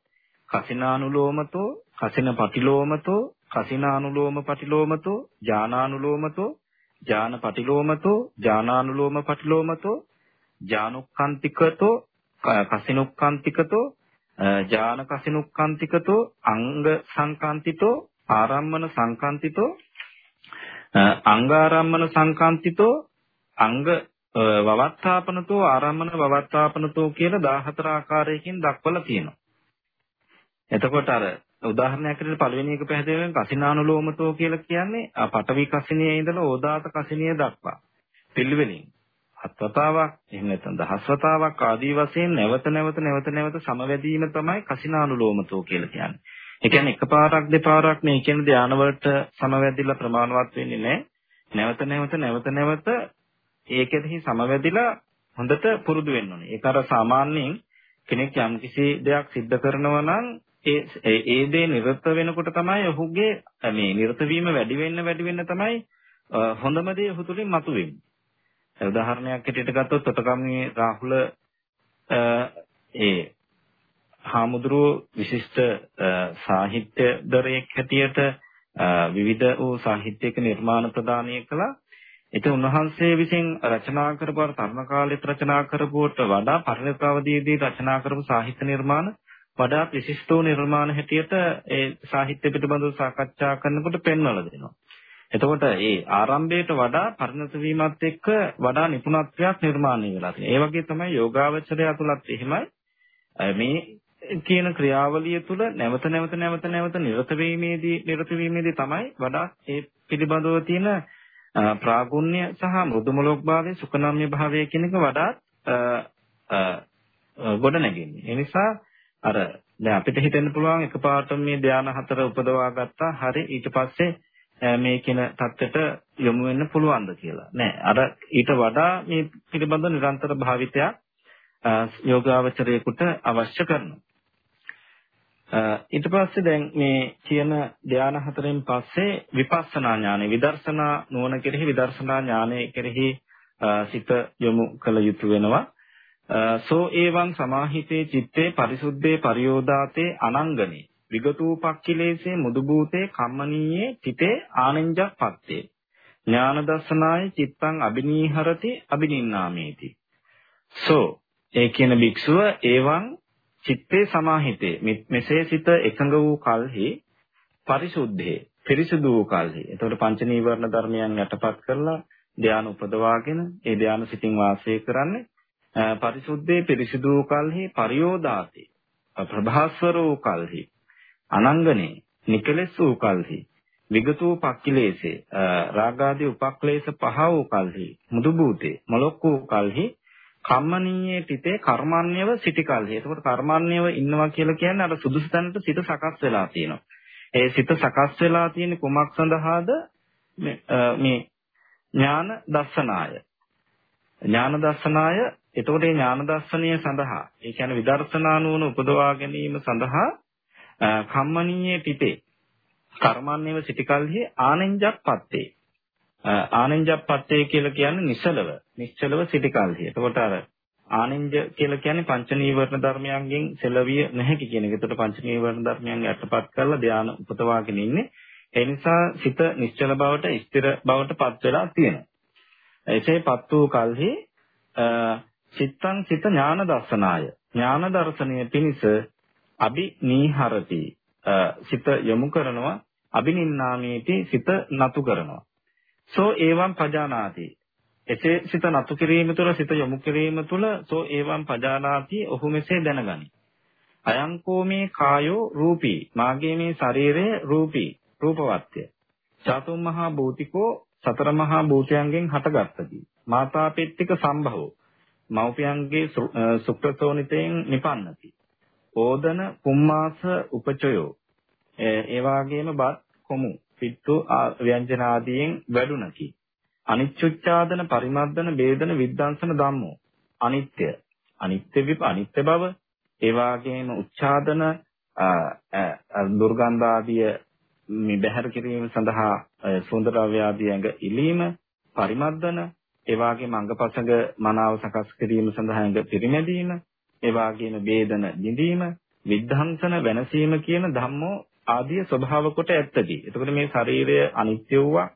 කසිනානුලෝමතෝ කසින පටිලෝමතෝ කසිනානුලෝම පටිලෝමතෝ ඥානානුලෝමතෝ ඥාන පටිලෝමතෝ ඥානානුලෝම පටිලෝමතෝ ඥානුක්කාන්තිකතෝ කසිනුක්කාන්තිකතෝ ජාන කසිනුක්කාන්තිකතෝ අංග සංකාන්තිතෝ ආරම්මන සංකාන්තිතෝ අංගාරම්මන සංකාන්තිතෝ අංග වවත්තාපනතෝ ආරම්මන වවත්තාපනතෝ කියලා 14 ආකාරයකින් දක්වලා තියෙනවා. එතකොට අර උදාහරණයක් විදිහට පළවෙනි එක පැහැදිලි වෙන කසිනානුලෝමතෝ කියලා කියන්නේ පටවි කසිනියේ ඉඳලා ඕදාත කසිනිය දක්වා පිළිවෙලින් හත්වතාවක් එහෙම නැත්නම් දහස්වතාවක් ආදී වශයෙන් නැවත නැවත නැවත නැවත සමවැදීම තමයි කසිනානුලෝමතෝ කියලා කියන්නේ. ඒ කියන්නේ එකපාරක් දෙපාරක් මේ කියන ධානවලට සමවැදිලා ප්‍රමාණවත් වෙන්නේ නැහැ. නැවත නැවත නැවත නැවත ඒකෙහි සමවැදිලා හොඳට පුරුදු වෙන්න ඕනේ. ඒක අර සාමාන්‍යයෙන් කෙනෙක් යම්කිසි දෙයක් සිද්ධ කරනවා නම් ඒ ඒ දේ නිරත වෙනකොට තමයි ඔහුගේ මේ නිරත වීම වැඩි වෙන්න වැඩි වෙන්න තමයි හොඳම දේ ඔහු තුලින් මතුවෙන්නේ. උදාහරණයක් හැටියට ගත්තොත් තොටගම්ගේ රාහුල ඒ හාමුදුරුව විශිෂ්ට සාහිත්‍ය දරයෙක් හැටියට විවිධ වූ සාහිත්‍යක නිර්මාණ ප්‍රදානය කළා. ඉතින් උන්වහන්සේ විසින් රචනා කරපු තරුණ කාලෙත් රචනා කරපුවට වඩා පරිණත අවදීදී රචනා කරපු සාහිත්‍ය නිර්මාණ වඩා විශිෂ්ට වූ නිර්මාණ හැටියට ඒ සාහිත්‍ය පිටබඳව සාකච්ඡා කරනකොට පෙන්වලා දෙනවා. එතකොට ඒ ආරම්භයට වඩා පරිණත වීමත් එක්ක වඩා නිපුණත්වයක් නිර්මාණය වෙලා තියෙනවා. ඒ වගේ තමයි යෝගාවචරය තුලත් එහෙමයි. මේ කියන ක්‍රියාවලිය තුළ නැවත නැවත නැවත නැවත නිරත වීමේදී නිරත වීමේදී තමයි වඩා ඒ පිළිබඳව තියෙන ප්‍රාගුණ්‍ය සහ මෘදුමලෝක් භාවය සුඛනම්‍ය භාවය කියන එක වඩාත් ගොඩ නැගෙන්නේ. ඒ නිසා අර දැන් අපිට හිතෙන්න පුළුවන් එකපාරට මේ ධානා හතර උපදවා ගත්තා. හරි ඊට පස්සේ මේ කියන தත්ත්වයට යොමු වෙන්න පුළුවන්ද කියලා. නෑ. අර ඊට වඩා මේ පිළිබඳ නිරන්තර භාවිතයක් යෝගාවචරයේකට අවශ්‍ය කරනවා. ඊට පස්සේ දැන් මේ කියන ධානා හතරෙන් පස්සේ විපස්සනා ඥානෙ විදර්ශනා නුවණ කෙරෙහි විදර්ශනා ඥානෙ කෙරෙහි සිත යොමු කළ යුතු වෙනවා සෝ එවං සමාහිතේ චිත්තේ පරිසුද්ධේ පරියෝදාතේ අනංගනේ විගතූපක්ඛිලේසේ මුදුබූතේ කම්මනීයේ තිතේ ආනෙන්ජප්පත්තේ. ඥාන දර්ශනාය චිත්තං අබිනීහරති අබිනින්නාමේති. සෝ ඒ කියන භික්ෂුව එවං චිත්තේ සමාහිතේ මෙසේ සිත එකඟ වූ කල්හි පරිසුද්ධේ පිරිසුදු වූ කල්හි. එතකොට පංච නීවරණ ධර්මයන් යටපත් කරලා ධානය උපදවාගෙන ඒ ධානය සිතින් වාසය කරන්නේ පරිසුද්ධේ පිරිසුදු වූ කල්හි පරියෝදාති ප්‍රභාස්වර වූ කල්හි. අනංගනේ නිකලස් වූ කල්හි විගතෝ පක්ඛිලේසේ රාගාදී උපක්ලේශ පහ වූ කල්හි මුදු භූතේ මොලොක් වූ කල්හි කම්මනීයේ තිතේ කර්මන්නේව සිටි කල්හි. එතකොට කර්මන්නේව ඉන්නවා කියලා කියන්නේ අර සුදුසු තැනට සිත සකස් වෙලා තියෙනවා. ඒ සිත සකස් වෙලා තියෙන කුමක් සඳහාද? මේ ඥාන දස්සනාය. ඥාන දස්සනාය එතකොට මේ ඥාන දර්ශනය සඳහා ඒ කියන්නේ විදර්ශනා නුවණ උපදවා ගැනීම සඳහා කම්මනීයේ තිතේ කර්මන්නේව සිටි කල්හි ආනෙන්ජප්පත්තේ ආනෙන්ජප්පත්තේ කියලා කියන්නේ නිසලව නිශ්චලව සිටි කල්හි. එතකොට අර ආනෙන්ජ කියලා කියන්නේ පංච නීවරණ ධර්මයන්ගෙන් සෙලවිය නැහැකි කියන එක. එතකොට පංච නීවරණ ධර්මයන් යටපත් කරලා ධානය උපතවාගෙන ඉන්නේ. ඒ නිසා සිත නිශ්චල බවට ස්ථිර බවට පත් වෙලා තියෙනවා. එසේපත් වූ කල්හි චිත්තං සිත ඥාන දර්ශනාය. ඥාන දර්ශනය පිණිස අබි නීහරති. සිත යොමු කරනවා අබිනින්නාමේති සිත නතු කරනවා. සෝ ඒවම් පජානාති එසේ සිත නතු කිරීම තුළ සිත යොමු කිරීම තුළ සෝ ඒවම් පජානාති ඔහු මෙසේ දැනගනි. අයංකෝ මේ කායෝ රූපී මාගේ මේ ශරීරය රූපී රූපවත්ය. චතුම් මහා භූතිකෝ සතර මහා භූතයන්ගෙන් හටගත්තකි. මාතා පෙට්ටික සම්භවෝ මෞපියන්ගේ සුක්‍රතෝනිතෙන් නිපන්නති. ඕදන කුම්මාස උපචයෝ. ඒ වාගේම බත් කොමු පිට්ටු ව්‍යංජන ආදියෙන් වැඩුණකි. අනිච්චුච්ඡාදන පරිමර්දන වේදන විද්වංසන ධම්මෝ. අනිත්‍ය. අනිත්‍ය විප අනිත්‍ය බව. ඒ වාගේම උච්ඡාදන දුර්ගන්ධ ආදිය මේ බැහැර කිරීම සඳහා සුන්දරව්‍ය ආදී ඇඟ ඉලීම පරිමර්දන ඒ වාගේම අංගපසඟ මනාව සකස් කිරීම සඳහා ඇඟ පිරිමැදීම ඒ වාගේම වේදන දිඳීම විද්ධාංසන වෙනසීම කියන ධම්මෝ ආදී ස්වභාව කොට ඇත්තකි. එතකොට මේ ශරීරය අනිත්‍ය වූවා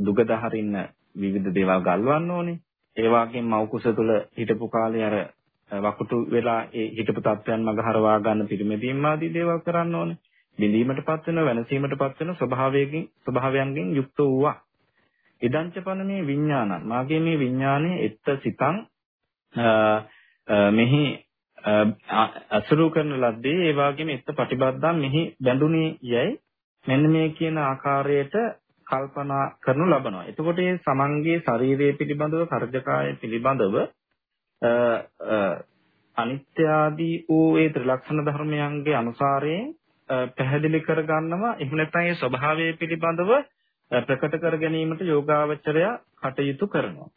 දුක දහරින්න විවිධ දේවල් ගල්වන්න ඕනේ. ඒ වගේම මව් කුස තුල හිටපු කාලේ අර වකුටු වෙලා ඒ හිටපු තත්ත්වයන් මග හරවා ගන්න පිරිමැදීම් ආදී දේවල් කරන්න ඕනේ. බිඳීමටපත් වෙන වෙනසීමටපත් වෙන ස්වභාවයකින් ස්වභාවයන්ගෙන් යුක්ත වූවා. ඉදංචපන මේ විඥානං මාගේ මේ විඥානයේ එත්ත සිතං මෙහි අසුරු කරන ලද්දේ ඒ වගේම එත්ත ප්‍රතිබද්ධම් මෙහි බැඳුනේ යයි මෙන්න මේ කියන ආකාරයට කල්පනා කරනු ලබනවා. එතකොට මේ සමන්ගේ ශරීරය පිළිබඳව කර්ජකාය පිළිබඳව අනිත්‍ය ආදී වූ ඒ ත්‍රිලක්ෂණ ධර්මයන්ගේ අනුසාරයෙන් පැහැදිලි කරගන්නවා. එහෙම නැත්නම් ඒ ස්වභාවය පිළිබඳව ප්‍රකට කර ගැනීමට යෝගාවචරය කටයුතු කරනවා.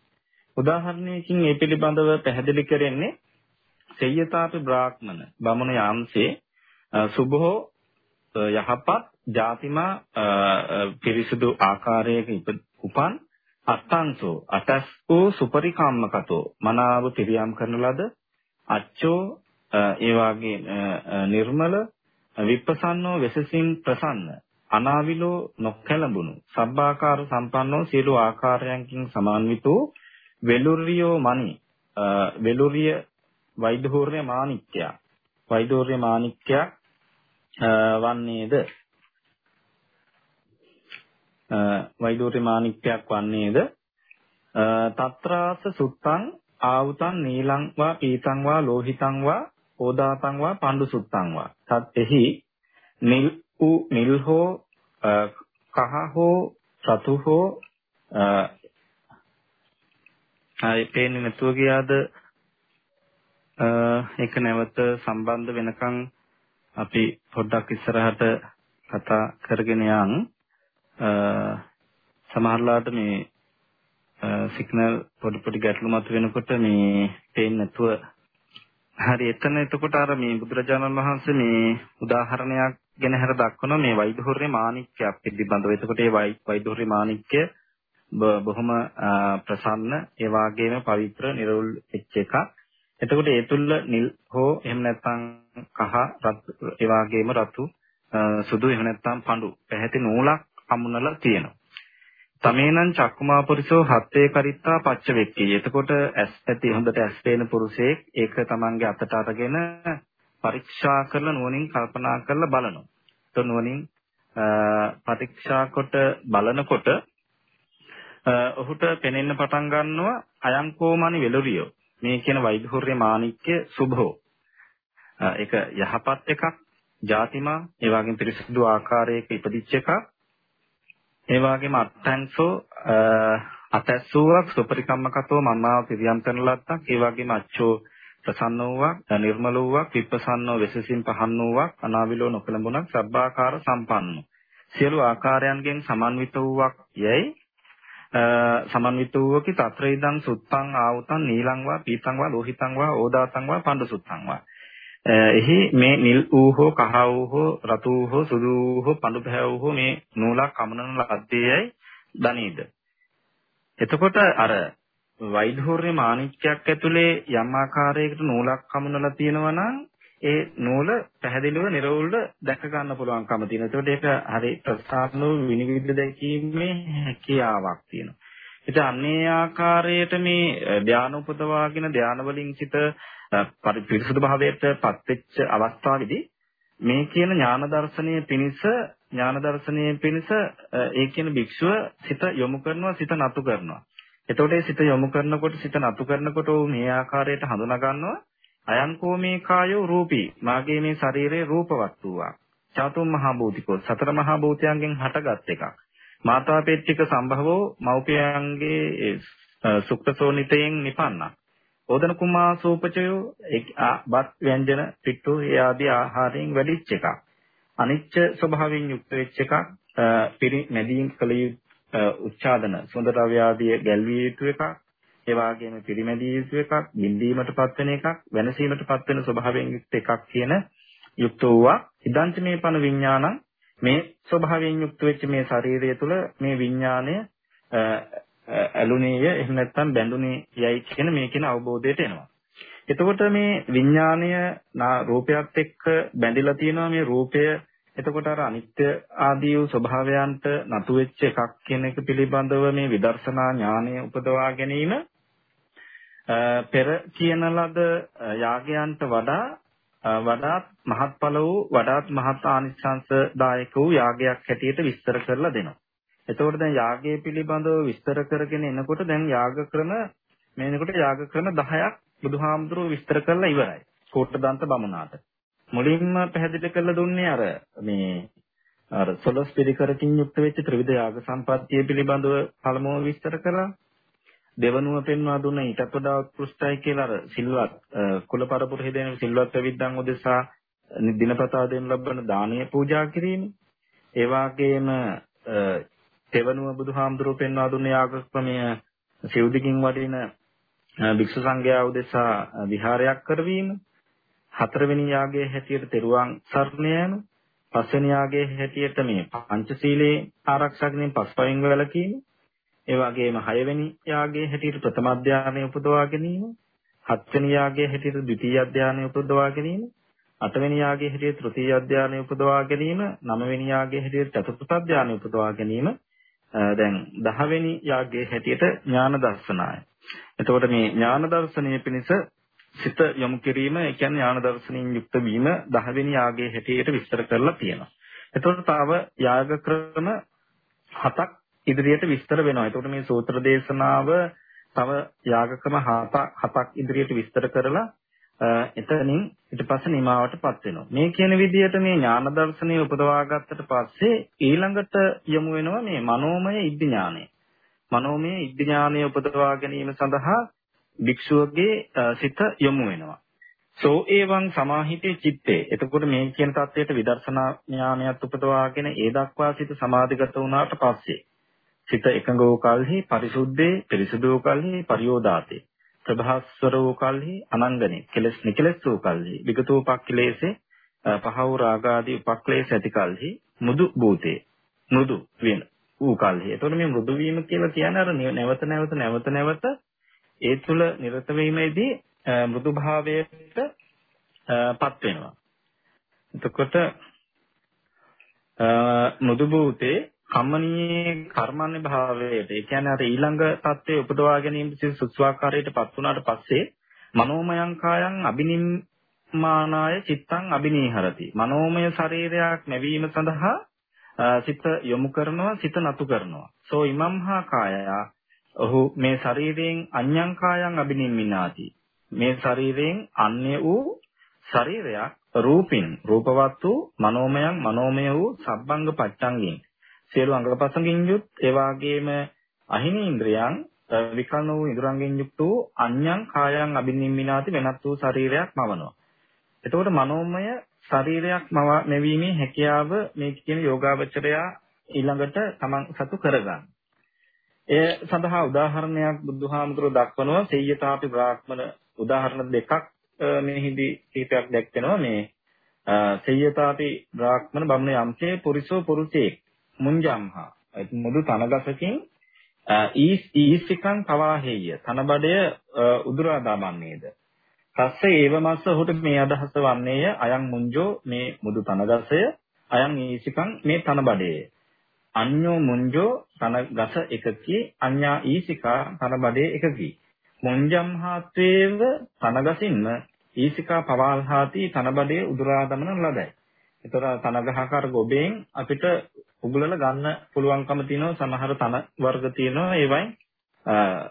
උදාහරණයකින් මේ පිළිබඳව පැහැදිලි කරන්නේ සෙය්‍යතාපි බ්‍රාහ්මණ බමුණ යාම්සේ සුභෝ යහපත් ජාතිමා පිරිසුදු ආකාරයක උපන් අත්තංසෝ අටස් වූ සුපරිකම්මකතෝ මනාව පිරියම් කරන ලද අච්චෝ ඒ වාගේ නිර්මල විප්පසන්නෝ වෙසසින් ප්‍රසන්න අනාවිලෝ නොකැලඹුණු සබ්බාකාර සම්පන්නෝ සියලු ආකාරයන්කින් සමාන්විත වූ වෙලුරියෝ මණි වෙලුරිය වෛදහූර්ය මාණික්කය වෛදහූර්ය මාණික්කයක් වන්නේද? වෛදූර්ය මාණික්කයක් වන්නේද? తත්‍රාස සුත්තං ආවුතං නීලං වා පීතං වා ලෝහිතං වා ඕදාතං වා පණ්ඩු සුත්තං වා. තත් එහි නිල් වූ නිල් හෝ කහ හෝ රතු හෝ ආයේ පේන්නේ නැතුව ගියාද? ඒක නැවත සම්බන්ධ වෙනකන් අපි පොඩ්ඩක් ඉස්සරහට කතා කරගෙන යන්. සමහරලාට මේ සිග්නල් පොඩි පොඩි ගැටලු මත වෙනකොට මේ පේන්නේ නැතුව. හරි එතන එතකොට අර මේ බුදුරජාණන් වහන්සේ මේ උදාහරණයක් ගැන හර දක්වන මේ වෛදුර්ය මාණික්කයක් පිළිබඳව. එතකොට මේ වෛදුර්ය මාණික්කය බොහොම ප්‍රසන්න ඒ වාගේම පවිත්‍ර නිර්වුල් වෙච්ච එකක්. එතකොට ඒ තුල නිල් හෝ එහෙම නැත්නම් කහ රතු ඒ වාගේම රතු සුදු එහෙම නැත්නම් පඳු පැහැති නූලක් අමුණලා තියෙනවා. තමේනං චක්කුමා පුරිසෝ හත්තේ කරිත්තා පච්ච වෙක්කී. එතකොට ඇස් ඇති හොඳට ඇස් පේන පුරුෂයෙක් ඒක තමන්ගේ අතට අරගෙන පරීක්ෂා කරලා නුවණින් කල්පනා කරලා බලනවා. તો නුවණින් පරීක්ෂා කොට බලනකොට ඔහුට පෙනෙන්න පටන් ගන්නවා අයංකෝමනි වෙලුරියෝ. මේ කියන වෛදුර්ය මාණික්‍ය සුභෝ. ඒක යහපත් එකක්, ජාතිමා, ඒ වගේම පිරිසිදු ආකාරයක ඉපදිච්ච එකක්. ඒ වගේම අත්තංසෝ අතැස්සුවක් සුපරිකම්මකතෝ මන්නාව පිරියම් කරන ලද්දක්. ඒ වගේම අච්චෝ ප්‍රසන්න වූවක්, නිර්මල වූවක්, විප්පසන්නෝ වෙසසින් පහන් වූවක්, අනාවිලෝ නොකලඹුණක්, සබ්බාකාර සම්පන්නෝ. සියලු ආකාරයන්ගෙන් සමන්විත වූවක් යයි සමන්විත වූවකි తත්‍ර ඉදං සුත්තං ආවුතං නීලං වා පීතං වා ලෝහිතං වා ඕදාතං වා පණ්ඩ සුත්තං වා එහි මේ නිල් වූ හෝ කහ වූ හෝ රතු වූ හෝ සුදු වූ හෝ පඳු පැහැ වූ හෝ මේ නූලක් කමනන ලද්දේයයි දනීද? එතකොට අර වෛද්‍යෝර්ය මාණික්කයක් ඇතුලේ යම් ආකාරයකට නූලක් කමනලා තියෙනවා නම් ඒ නූල පැහැදිලිව නිර්වුල්ව දැක ගන්න පුළුවන්කම තියෙනවා. ඒකට ඒක හරි ප්‍රසාරණ විනිවිද දැකීමේ හැකියාවක් තියෙනවා. ඉතින් අන්නේ ආකාරයට මේ ධානය උපදවාගෙන ධාන වලින් සිත පිරිසුදු භාවයට පත් වෙච්ච අවස්ථාවේදී මේ කියන ඥාන දර්ශනයේ පිනිස ඥාන දර්ශනයේ පිනිස ඒ කියන භික්ෂුව සිත යොමු කරනවා සිත නතු කරනවා. එතකොට ඒ සිත යොමු කරනකොට සිත නතු කරනකොට මේ ආකාරයට හඳුනා ගන්නවා අයංකෝ මේ කායෝ රූපී මාගේ මේ ශරීරය රූපවත් වූවා. චතුම් මහා භූතිකෝ සතර මහා භූතයන්ගෙන් හටගත් එකක්. මාතා පෙට්ටික සම්භවෝ මෞපියන්ගේ සුක්තසෝනිතයෙන් නිපන්නා. ඕදන කුමා සූපචයෝ බත් ව්‍යංජන පිට්ටු ඒ ආදී ආහාරයෙන් වැඩිච්ච එකක්. අනිච්ච ස්වභාවයෙන් යුක්ත වෙච්ච එකක්. පිරි මැදීම් කළ උච්චාදන සුන්දරව්‍ය ආදී ගැල්විය යුතු එකක්. ඒ වගේම පිරිමැදිය යුතු එකක්, බින්දීමටපත් වෙන එකක්, වෙනසීමටපත් වෙන ස්වභාවයෙන් යුක්ත එකක් කියන යුක්ත වූවා. ඉදංච මේ පන විඥානං මේ ස්වභාවයෙන් යුක්ත වෙච්ච මේ ශරීරය තුළ මේ විඥාණය ඇලුනේය එහෙම නැත්නම් බැඳුනේ යයි කියන මේ කියන අවබෝධයට එනවා. එතකොට මේ විඥාණය රූපයත් එක්ක බැඳිලා තියෙනවා මේ රූපය එතකොට අර අනිත්‍ය ආදී වූ ස්වභාවයන්ට නතු වෙච්ච එකක් කියන එක පිළිබඳව මේ විදර්ශනා ඥානය උපදවා ගැනීම පෙර කියන ලද යාගයන්ට වඩා වඩාත් මහත්ඵල වූ වඩාත් මහත් ආනිසංසදායක වූ යාගයක් හැටියට විස්තර කරලා දෙනවා. එතකොට දැන් යාගය පිළිබඳව විස්තර කරගෙන එනකොට දැන් යාග ක්‍රම මේනකොට යාග ක්‍රම 10ක් බුදුහාමුදුරුවෝ විස්තර කරලා ඉවරයි. කෝට්ටදන්ත බමුණාට. මුලින්ම පැහැදිලි කරලා දුන්නේ අර මේ අර සොළොස් පිළිකරකින් යුක්ත වෙච්ච ත්‍රිවිධ යාග සම්පත්තිය පිළිබඳව පළමුව විස්තර කළා. දෙවනුව පෙන්වා දුන්න ඊටත් වඩා උත්කෘෂ්ටයි කියලා අර සිල්වත් කුල පරපුර හේදෙන සිල්වත් පැවිද්දන් උදෙසා දිනපතා දෙන ලබන දානීය පූජා කිරීම. ඒ වගේම දෙවනුව බුදුහාමුදුරුව පෙන්වා දුන්න යාග ක්‍රමය සිව්දිකින් වඩින භික්ෂු සංඝයා උදෙසා විහාරයක් කරවීම. හතරවෙනි යාගයේ හැටියට තෙරුවන් සරණ යෑම. පස්වෙනි යාගයේ හැටියට මේ පංචශීලයේ ආරක්ෂා කිරීම පස්පයින් වැළකීම. ඒ වගේම 6 වෙනි යාගයේ හැටියට ප්‍රථම අධ්‍යානය උපදවා ගැනීම, 7 වෙනි යාගයේ හැටියට ද්විතීයි අධ්‍යානය උපදවා ගැනීම, 8 වෙනි යාගයේ හැටියට තෘතීයි අධ්‍යානය උපදවා ගැනීම, 9 වෙනි යාගයේ හැටියට චතුර්ථ අධ්‍යානය උපදවා ගැනීම, දැන් 10 වෙනි යාගයේ හැටියට ඥාන දර්ශනාය. එතකොට මේ ඥාන දර්ශනය පිණිස සිත යොමු කිරීම, ඒ කියන්නේ ඥාන දර්ශනයෙන් යුක්ත වීම 10 වෙනි යාගයේ හැටියට විස්තර කරලා තියෙනවා. එතකොට තව යාග ක්‍රම හතක් ඉදිරියට විස්තර වෙනවා. එතකොට මේ සූත්‍ර දේශනාව තව යාගකම හතක් ඉදිරියට විස්තර කරලා එතනින් ඊට පස්සේ නිමාවටපත් වෙනවා. මේ කියන විදිහට මේ ඥාන දර්ශනය උපදවා ගත්තට පස්සේ ඊළඟට යමු වෙනවා මේ මනෝමය ඉද්ධානය. මනෝමය ඉද්ධානය උපදවා ගැනීම සඳහා භික්ෂුවගේ සිත යොමු වෙනවා. සෝ ඒවං සමාහිතේ චිත්තේ. එතකොට මේ කියන தത്വයට විදර්ශනා ඥානයත් උපදවාගෙන ඒ දක්වා සිත සමාධිගත වුණාට පස්සේ සිත එකඟ වූ කල්හි පරිසුද්ධේ පිරිසුදු වූ කල්හි පරියෝදාතේ. ප්‍රභාස්වර වූ කල්හි අනංගනේ කෙලස් නිකලස් වූ කල්හි විගතෝ පක්ඛලේසේ පහව රාගාදී උපක්ලේශ ඇති කල්හි මුදු භූතේ මෘදු වෙන වූ කල්හි. එතකොට මේ මෘදු වීම කියලා කියන්නේ අර නැවත නැවත නැවත නැවත ඒ තුල නිරත වීමේදී මෘදු භාවයට පත් වෙනවා. එතකොට මෘදු භූතේ කම්මනීය කර්මන්නේ භාවයට ඒ කියන්නේ අර ඊළඟ தත්ත්වයේ උපදවා ගැනීම සුසුවාකාරයට පත් වුණාට පස්සේ මනෝමයං කායං අබිනිම්මානාය චිත්තං අබිනීහරති. මනෝමය ශරීරයක් නැවීම සඳහා සිත යොමු කරනවා සිත නතු කරනවා. සෝ ඉමම්හා කායයා ඔහු මේ ශරීරයෙන් අඤ්ඤං කායං අබිනිම්මිනාති මේ ශරීරයෙන් අන්‍ය වූ ශරීරයක් රූපින් රූපවත් වූ මනෝමයන් මනෝමය වූ සබ්බංග පච්චංගින් සියලු අංගපසංගින් යුත් ඒ වාගේම අහිනීන්ද්‍රයන් විකල්න වූ ඉදරංගෙන් යුක්ත වූ අඤ්ඤං කායං අබිනිම්මිනාති වෙනත් වූ ශරීරයක් මවනවා. එතකොට මනෝමය ශරීරයක් මව නැවීමේ හැකියාව මේ කියන යෝගාවචරයා ඊළඟට තමන් සතු කරගන්න. එය සඳහා උදාහරණයක් බුදුහාමුදුරුවෝ දක්වනවා සෙය්‍යතාපි බ්‍රාහ්මණ උදාහරණ දෙකක් මෙහිදී කීපයක් දැක්වෙනවා මේ සෙය්‍යතාපි බ්‍රාහ්මණ බමුණ යම්සේ පුරිසෝ පුරුෂේ මුංජම්හා. මුදු තනගසකින් ඊස් ඊස්සිකං පවාහෙය තනබඩය උදුරා දමන්නේද තස්සේ ඒවමස්ස ඔහුට මේ අදහස වන්නේය. අයං මුංජෝ මේ මුදු තනගසය. අයං ඊසිකං මේ තනබඩේ අඤ්ඤෝ මුංජෝ තනගස එකකි. අඤ්ඤා ඊසිකා තනබඩේ එකකි. මුංජම්හාත්වේව තනගසින්ම ඊසිකා පවාල්හාති තනබඩේ උදුරා දමන ලදයි. ඒතර තනගහකාර ගොබෙන් අපිට උගලල ගන්න පුළුවන්කම තියෙනවා සමහර තන වර්ග තියෙනවා ඒවයින්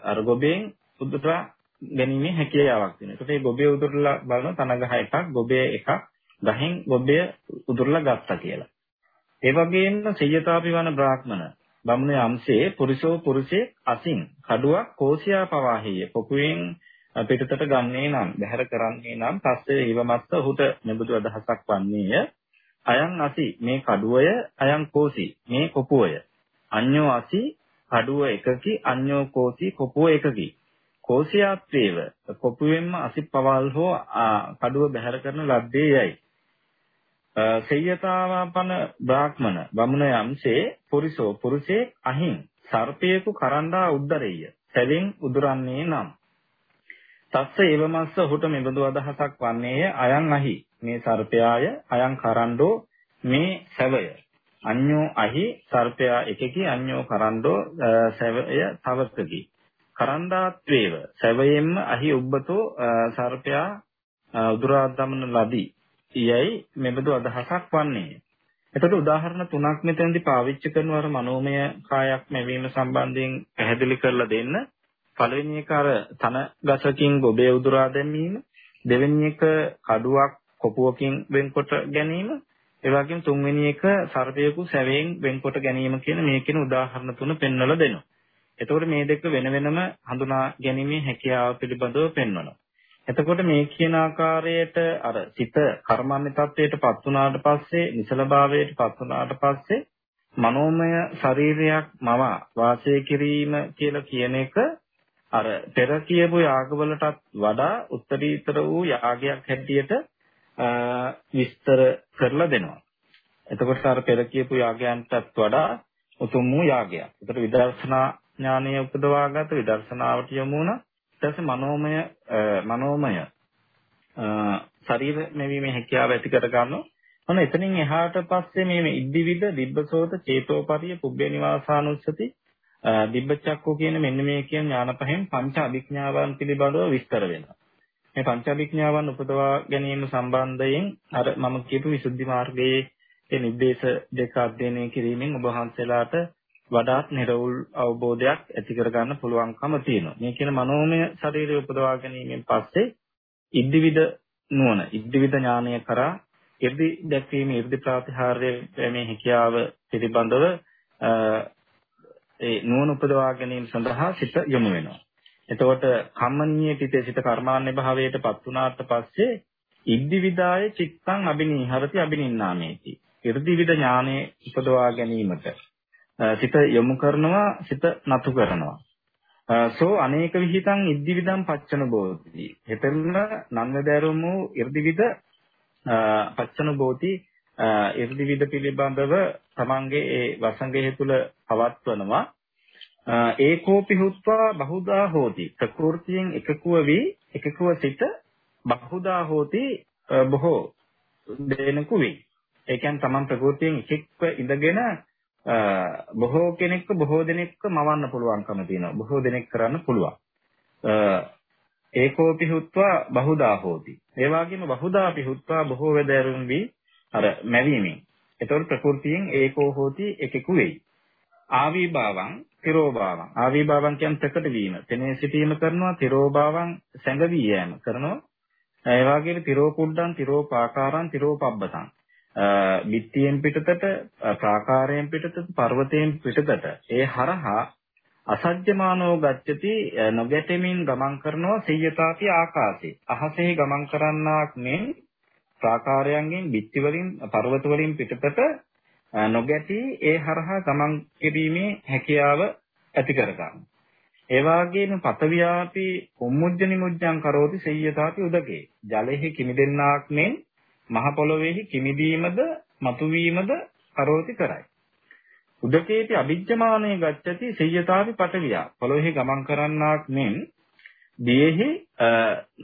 අර ගොබෙන් උදුරා ගැනීමේ හැකියාවක් තියෙනවා. ඒකට මේ ගොබේ උදුරලා බලන තනගහ එකක් ගොබේ එකක් ගහෙන් ගොබේ උදුරලා ගත්තා කියලා. ඒ වගේම සෙය්‍යතාපි වන බ්‍රාහ්මණ බමුණ යම්සේ පුරුෂෝ පුරුෂේ අසින් කඩුවක් කෝසියා පවාහිය පොකුවෙන් පිටතට ගන්නේ නම් බහැර කරන්නේ නම් පස්සේ ඊවමත්ත ඔහුට මෙබඳු අදහසක් වන්නේය අයන් අසි මේ කඩුවය අයන් කෝසි මේ කොපුවය. අඤ්ඤෝ අසි කඩුව එකකි අඤ්ඤෝ කෝසි කොපුව එකකි. කෝසියාත්වේව කොපුවෙන්ම අසි පවල් හෝ කඩුව බහැර කරන ලද්දේ යයි. සෙය්‍යතාවපන බ්‍රාහ්මණ බමුණ යම්සේ පුරිසෝ පුරුෂේ අහින් සර්පයෙකු කරන්දා උද්දරෙය සැවෙන් උදුරන්නේ නම්. තස්ස ඒවමස්ස ඔහුට මෙබඳු අදහසක් වන්නේය අයන් අහි. මේ සර්පයාය අයන් කරන්ඩෝ මේ සැවය. අඤ්ඤෝ අහි සර්පයා එකකි අඤ්ඤෝ කරන්ඩෝ සැවය තවකකි කරන්දාත්වේව සැවයෙන්ම අහි උබ්බතෝ සර්පයා උදුරා දමන ලදී. යයි මෙබඳු අදහසක් වන්නේ. එතකොට උදාහරණ තුනක් මෙතනදී පාවිච්චි කරන අර මනෝමය කායක් ලැබීම සම්බන්ධයෙන් පැහැදිලි කරලා දෙන්න. පළවෙනි එක අර තන ගසකින් ගොබේ උදුරා දැමීම, දෙවෙනි එක කඩුවක් කොපුවකින් වෙන්කොට ගැනීම, ඒ වගේම තුන්වෙනි එක සර්පයෙකු සැවයෙන් වෙන්කොට ගැනීම කියන මේ කියන උදාහරණ තුන පෙන්වලා දෙනවා. එතකොට මේ දෙක වෙන වෙනම හඳුනා ගැනීමේ හැකියාව පිළිබඳව පෙන්වනවා. එතකොට මේ කියන ආකාරයට අර සිත කර්මන්නේ තත්වයටපත් වුණාට පස්සේ නිසලභාවයටපත් වුණාට පස්සේ මනෝමය ශරීරයක් මම වාසය කිරීම කියලා කියන එක අර පෙර කියපු යාගවලටත් වඩා උත්තරීතර වූ යාගයක් හැටියට විස්තර කරලා දෙනවා. එතකොට අර පෙර කියපු යාගයන්ටත් වඩා උතුම් වූ යාගයක්. ඒකට විදර්ශනා ඥානය උපදවාගත විදර්ශනාවට යොමු වුණා. ඊට පස්සේ මනෝමය මනෝමය ශරීර මෙවීමේ හැකියාව ඇති කර ගන්නවා. ඔන්න එතනින් එහාට පස්සේ මේ ඉද්දිවිද දිබ්බසෝත චේතෝපරිය පුබ්බේ නිවාසානුස්සති දිබ්බචක්කෝ කියන මෙන්න මේ කියන ඥාන පහෙන් පංච අභිඥාවන් පිළිබඳව විස්තර වෙනවා. මේ පංචවිඥාවන් උපදවා ගැනීම සම්බන්ධයෙන් අර මම කියපු විසුද්ධි මාර්ගයේ ඒ නිर्देश දෙක අධ්‍යයනය කිරීමෙන් ඔබ වහන්සේලාට වඩාත් නිර්වෘල් අවබෝධයක් ඇති කරගන්න පුළුවන්කම තියෙනවා. මේ කියන මනෝමය ශරීරය උපදවා ගැනීමෙන් පස්සේ ඉද්දිවිද නුවණ, ඉද්දිවිද ඥානය කරා irdi දැක්වීම, irdi ප්‍රාතිහාර්ය මේ හැකියාව පිළිබඳව ඒ නුවණ උපදවා ගැනීම සඳහා සිත යොමු වෙනවා. එතකොට කම්මනීය තිතේ සිට කර්මාන්‍ය භාවයටපත් වුණාට පස්සේ ඉද්දිවිදාය චිත්තං අබිනීහරති අබිනින්නාමේති. irdiviද ඥානෙ උපදවා ගැනීමට සිත යොමු කරනවා සිත නතු කරනවා. සෝ අනේක විහිතං ඉද්දිවිදං පච්චන බෝධි. හෙතෙන්න නන්දදරුම irdiviද පච්චන බෝධි irdiviද පිළිබඳව තමන්ගේ ඒ වසංගය තුළ පවත්වනවා. ඒකෝපි හුත්වා බහුදා හෝති. ප්‍රകൃතියෙන් එකකුව වී එකකුව සිට බහුදා හෝති බොහෝ දෙනෙකු වේ. ඒ කියන්නේ තමන් ප්‍රകൃතියෙන් එකෙක්ව ඉඳගෙන බොහෝ කෙනෙක්ව බොහෝ දෙනෙක්ව මවන්න පුළුවන්කම තියෙනවා. බොහෝ දෙනෙක් කරන්න පුළුවන්. ඒකෝපි හුත්වා බහුදා හෝති. ඒ වගේම බහුදාපි හුත්වා බොහෝ වේදරුන් වී අර මැවීමෙන්. එතකොට ප්‍රകൃතියෙන් ඒකෝ හෝති එකෙකු වෙයි. ආවිභාවං තිරෝභාවං ආවිභාවං කියන්නේ ප්‍රකට වීම. තෙනේ සිටීම කරනවා තිරෝභාවං සැඟවී යෑම කරනවා. ඒ වගේම තිරෝ කුඩ්ඩං තිරෝ පාකාරං තිරෝ පබ්බතං බිත්තියෙන් පිටතට ප්‍රාකාරයෙන් පිටතට පර්වතයෙන් පිටතට ඒ හරහා අසජ්ජමානෝ ගච්ඡති නොගැටෙමින් ගමන් කරනවා සියයතාපි ආකාශේ අහසේ ගමන් කරන්නාක් මෙන් ප්‍රාකාරයන්ගෙන් බිත්ති වලින් පර්වත වලින් පිටතට නොගැටි ඒ හරහා ගමන් කිරීමේ හැකියාව ඇති කරගන්න. ඒ වාගේම පතවියාපි උම්මුජ්ජ නිමුජ්ජං කරෝති සියයතාපි උදකේ ජලෙහි කිමිදෙන්නාක් මෙන් මහ පොළොවේහි කිමිදීමද මතුවීමද කරෝති කරයි. උදකේති අභිජ්ජමානයේ ගච්ඡති සියයතාවි පටවියා. පොළොවේහි ගමන් කරන්නාක් මෙන් දියෙහි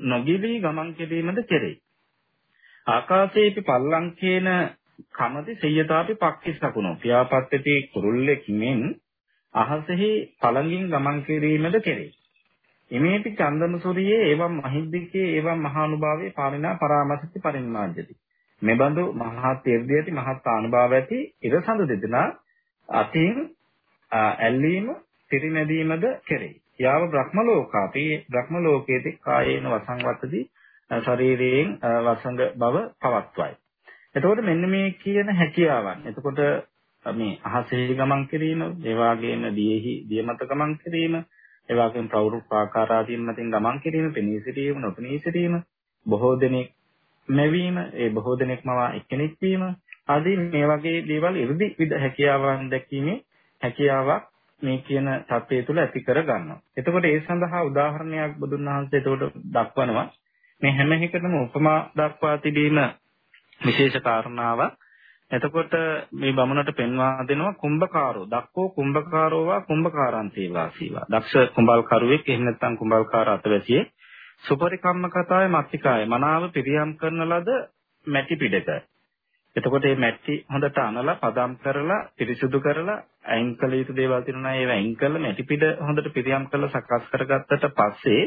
නොගිලී ගමන් කිරීමද කෙරේ. ආකාශයේපි පල්ලංකේන කමති සියයතාවි පක්ඛිසකුණෝ. පියාපත්තේ කුරුල්ලෙක් මෙන් අහසෙහි පළඟින් ගමන් කිරීමද කෙරේ. ඉමේපි චන්දනසුරියේ එවම් මහිද්దికේ එවම් මහානුභාවයේ පාරිණා පරාමසිත පරිමාර්ජති. මෙබඳු මහත් irdiati මහත් ආනුභාව ඇති ඉරසඳ දෙදෙනා අතින් ඇල්ලීම පිරිමැදීමද කෙරෙයි. යාව බ්‍රහ්ම ලෝකාපි බ්‍රහ්ම ලෝකයේදී කායේන වසංවත්තදී ශරීරයෙන් වසංග බව පවත්වයි. එතකොට මෙන්න මේ කියන හැකියාවන්. එතකොට මේ අහසේ ගමන් කිරීම, ඒ වගේම දියෙහි දිය මත ගමන් කිරීම, ඒ වගේම ප්‍රවෘත්ති ආකාරාදීන් මතින් ගමන් කිරීම, පෙනී සිටීම, නොපෙනී සිටීම, බොහෝ දෙනෙක් මෙවීම, ඒ බොහෝ දෙනෙක්ම එක්කෙනෙක් වීම ආදී මේ වගේ දේවල් 이르දි විද හැකියාවන් දැකීමේ හැකියාවක් මේ කියන தත්ත්වය තුළ ඇති කර ගන්නවා. එතකොට ඒ සඳහා උදාහරණයක් බුදුන් වහන්සේ එතකොට දක්වනවා. මේ හැම එකටම උපමා දක්වා තිබීම විශේෂ කාරණාවක්. එතකොට මේ බමුණට පෙන්වා දෙනවා කුම්භකාරෝ. දක්කෝ කුම්භකාරෝවා කුම්භකාරාන්තේ වාසීවා දක්ෂ කුඹල්කරුවෙක් එහෙම නැත්නම් කුඹල්කාර අතවැසියෙක්. සුපරිකම්ම කතාවේ මත්තිකාය මනාව පිරියම් කරන ලද මැටි පිටක. එතකොට මේ මැටි හොඳට අනලා පදම් කරලා පිරිසුදු කරලා අයින් කළ යුතු දේවල් තියෙනවා ඒවා අයින් කරලා මැටි පිට හොඳට පිරියම් කරලා සකස් කරගත්තට පස්සේ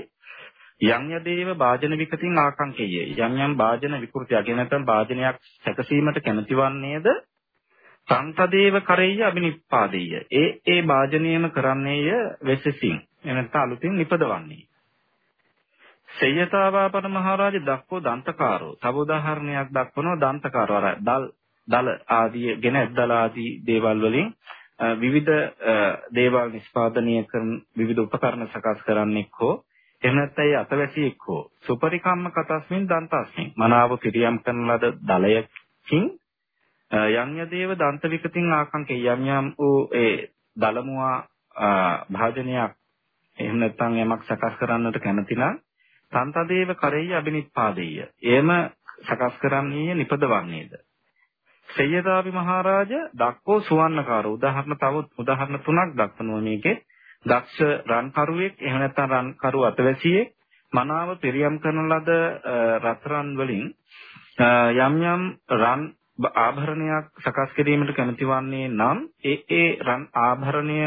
යම් යදේව වාජන විකතින් ආකංකේය යම් යම් වාජන විකෘතියක් නැත්නම් වාජනයක් සැකසීමට කැමතිවන්නේද සංතදේව කරෙය්‍ය අබිනිප්පාදෙය්‍ය ඒ ඒ වාජනයම කරන්නේය වෙසසින්. එනත්ත අලුතින් නිපදවන්නේ සේයතාවාපන මහරජ දක්වෝ දන්තකාරෝ. තව උදාහරණයක් දක්වනවා දන්තකාරෝ. අර දල් දල ආදී ගෙන ඇද්දල ආදී දේවල් වලින් විවිධ දේවල් නිෂ්පාදනය කරන විවිධ උපකරණ සකස් කරන්නෙක් හෝ එහෙම නැත්නම් අතවැසියෙක් හෝ සුපරිකම්ම කතස්මින් දන්තස්මින් මනාව පිරියම් කරන ලද දලයකින් යම් යදේව දන්ත විකතින් ආකංකේ යම් යම් වූ ඒ දලමුවා භාජනයක් එහෙම නැත්නම් යමක් සකස් කරන්නට කැමතිනම් තන්තදේව කරෙය්‍ය අබිනිප්පාදෙය්‍ය එයම සකස් කරන්නේ නිපදවන්නේද? සේයදාපි මහරජ දක්කෝ සුවන්නකාර උදාහරණ තව උදාහරණ තුනක් දක්වනවා මේකේ. දක්ෂ රන්කරුවෙක් එහෙම නැත්නම් රන්කරු අතවැසියෙක් මනාව පිරියම් කරන ලද රත්රන් වලින් යම් යම් රන් ආභරණයක් සකස් කිරීමට කැමති වන්නේ නම් ඒ ඒ රන් ආභරණය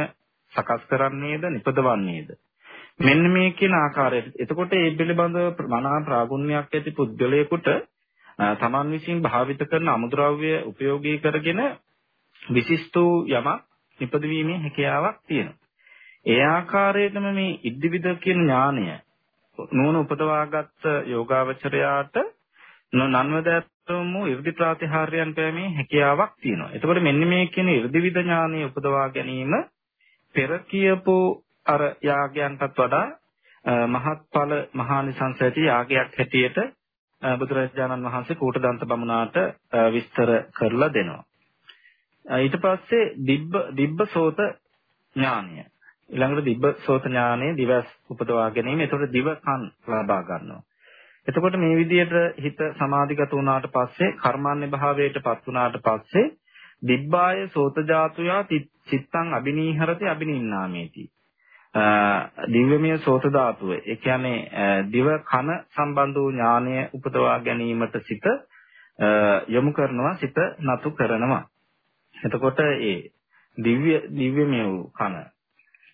සකස් කරන්නේද නිපදවන්නේද? මෙන්න මේ කියන ආකාරයට එතකොට මේ පිළිබඳව මනා ප්‍රාගුණ්‍යයක් ඇති පුද්ගලයෙකුට තමන් විසින් භාවිත කරන අමුද්‍රව්‍ය උපයෝගී කරගෙන විශිෂ්ට යමක් නිපදවීමේ හැකියාවක් තියෙනවා. ඒ ආකාරයටම මේ ඉද්දිවිද කියන ඥානය නෝන උපදවාගත් යෝගාවචරයාට නන්වදත්තම ඉර්ධි ප්‍රතිහාරයන් පෑමේ හැකියාවක් තියෙනවා. එතකොට මෙන්න මේ කියන ඉර්ධිවිද ඥානය උපදවා ගැනීම පෙර කියපු අර යාගයන්ටත් වඩා මහත්ඵල මහානිසංස ඇති යාගයක් හැටියට බුදුරජාණන් වහන්සේ කූටදන්ත බමුණාට විස්තර කරලා දෙනවා. ඊට පස්සේ දිබ්බ දිබ්බසෝත ඥානය. ඊළඟට දිබ්බසෝත ඥානය දිවස් උපදවා ගැනීම. ඒතකොට දිව කන් ලබා ගන්නවා. එතකොට මේ විදිහට හිත සමාධිගත වුණාට පස්සේ කර්මන්නේ භාවයටපත් වුණාට පස්සේ දිබ්බාය සෝතජාතුයා චිත්තං අබිනීහරති අබිනින්නාමේති. දිව්‍යමය සෝත ධාතුව. ඒ කියන්නේ දිව කන සම්බන්ධ වූ ඥානය උපදවා ගැනීමට සිත යොමු කරනවා සිත නතු කරනවා. එතකොට ඒ දිව්‍ය දිව්‍යමය වූ කන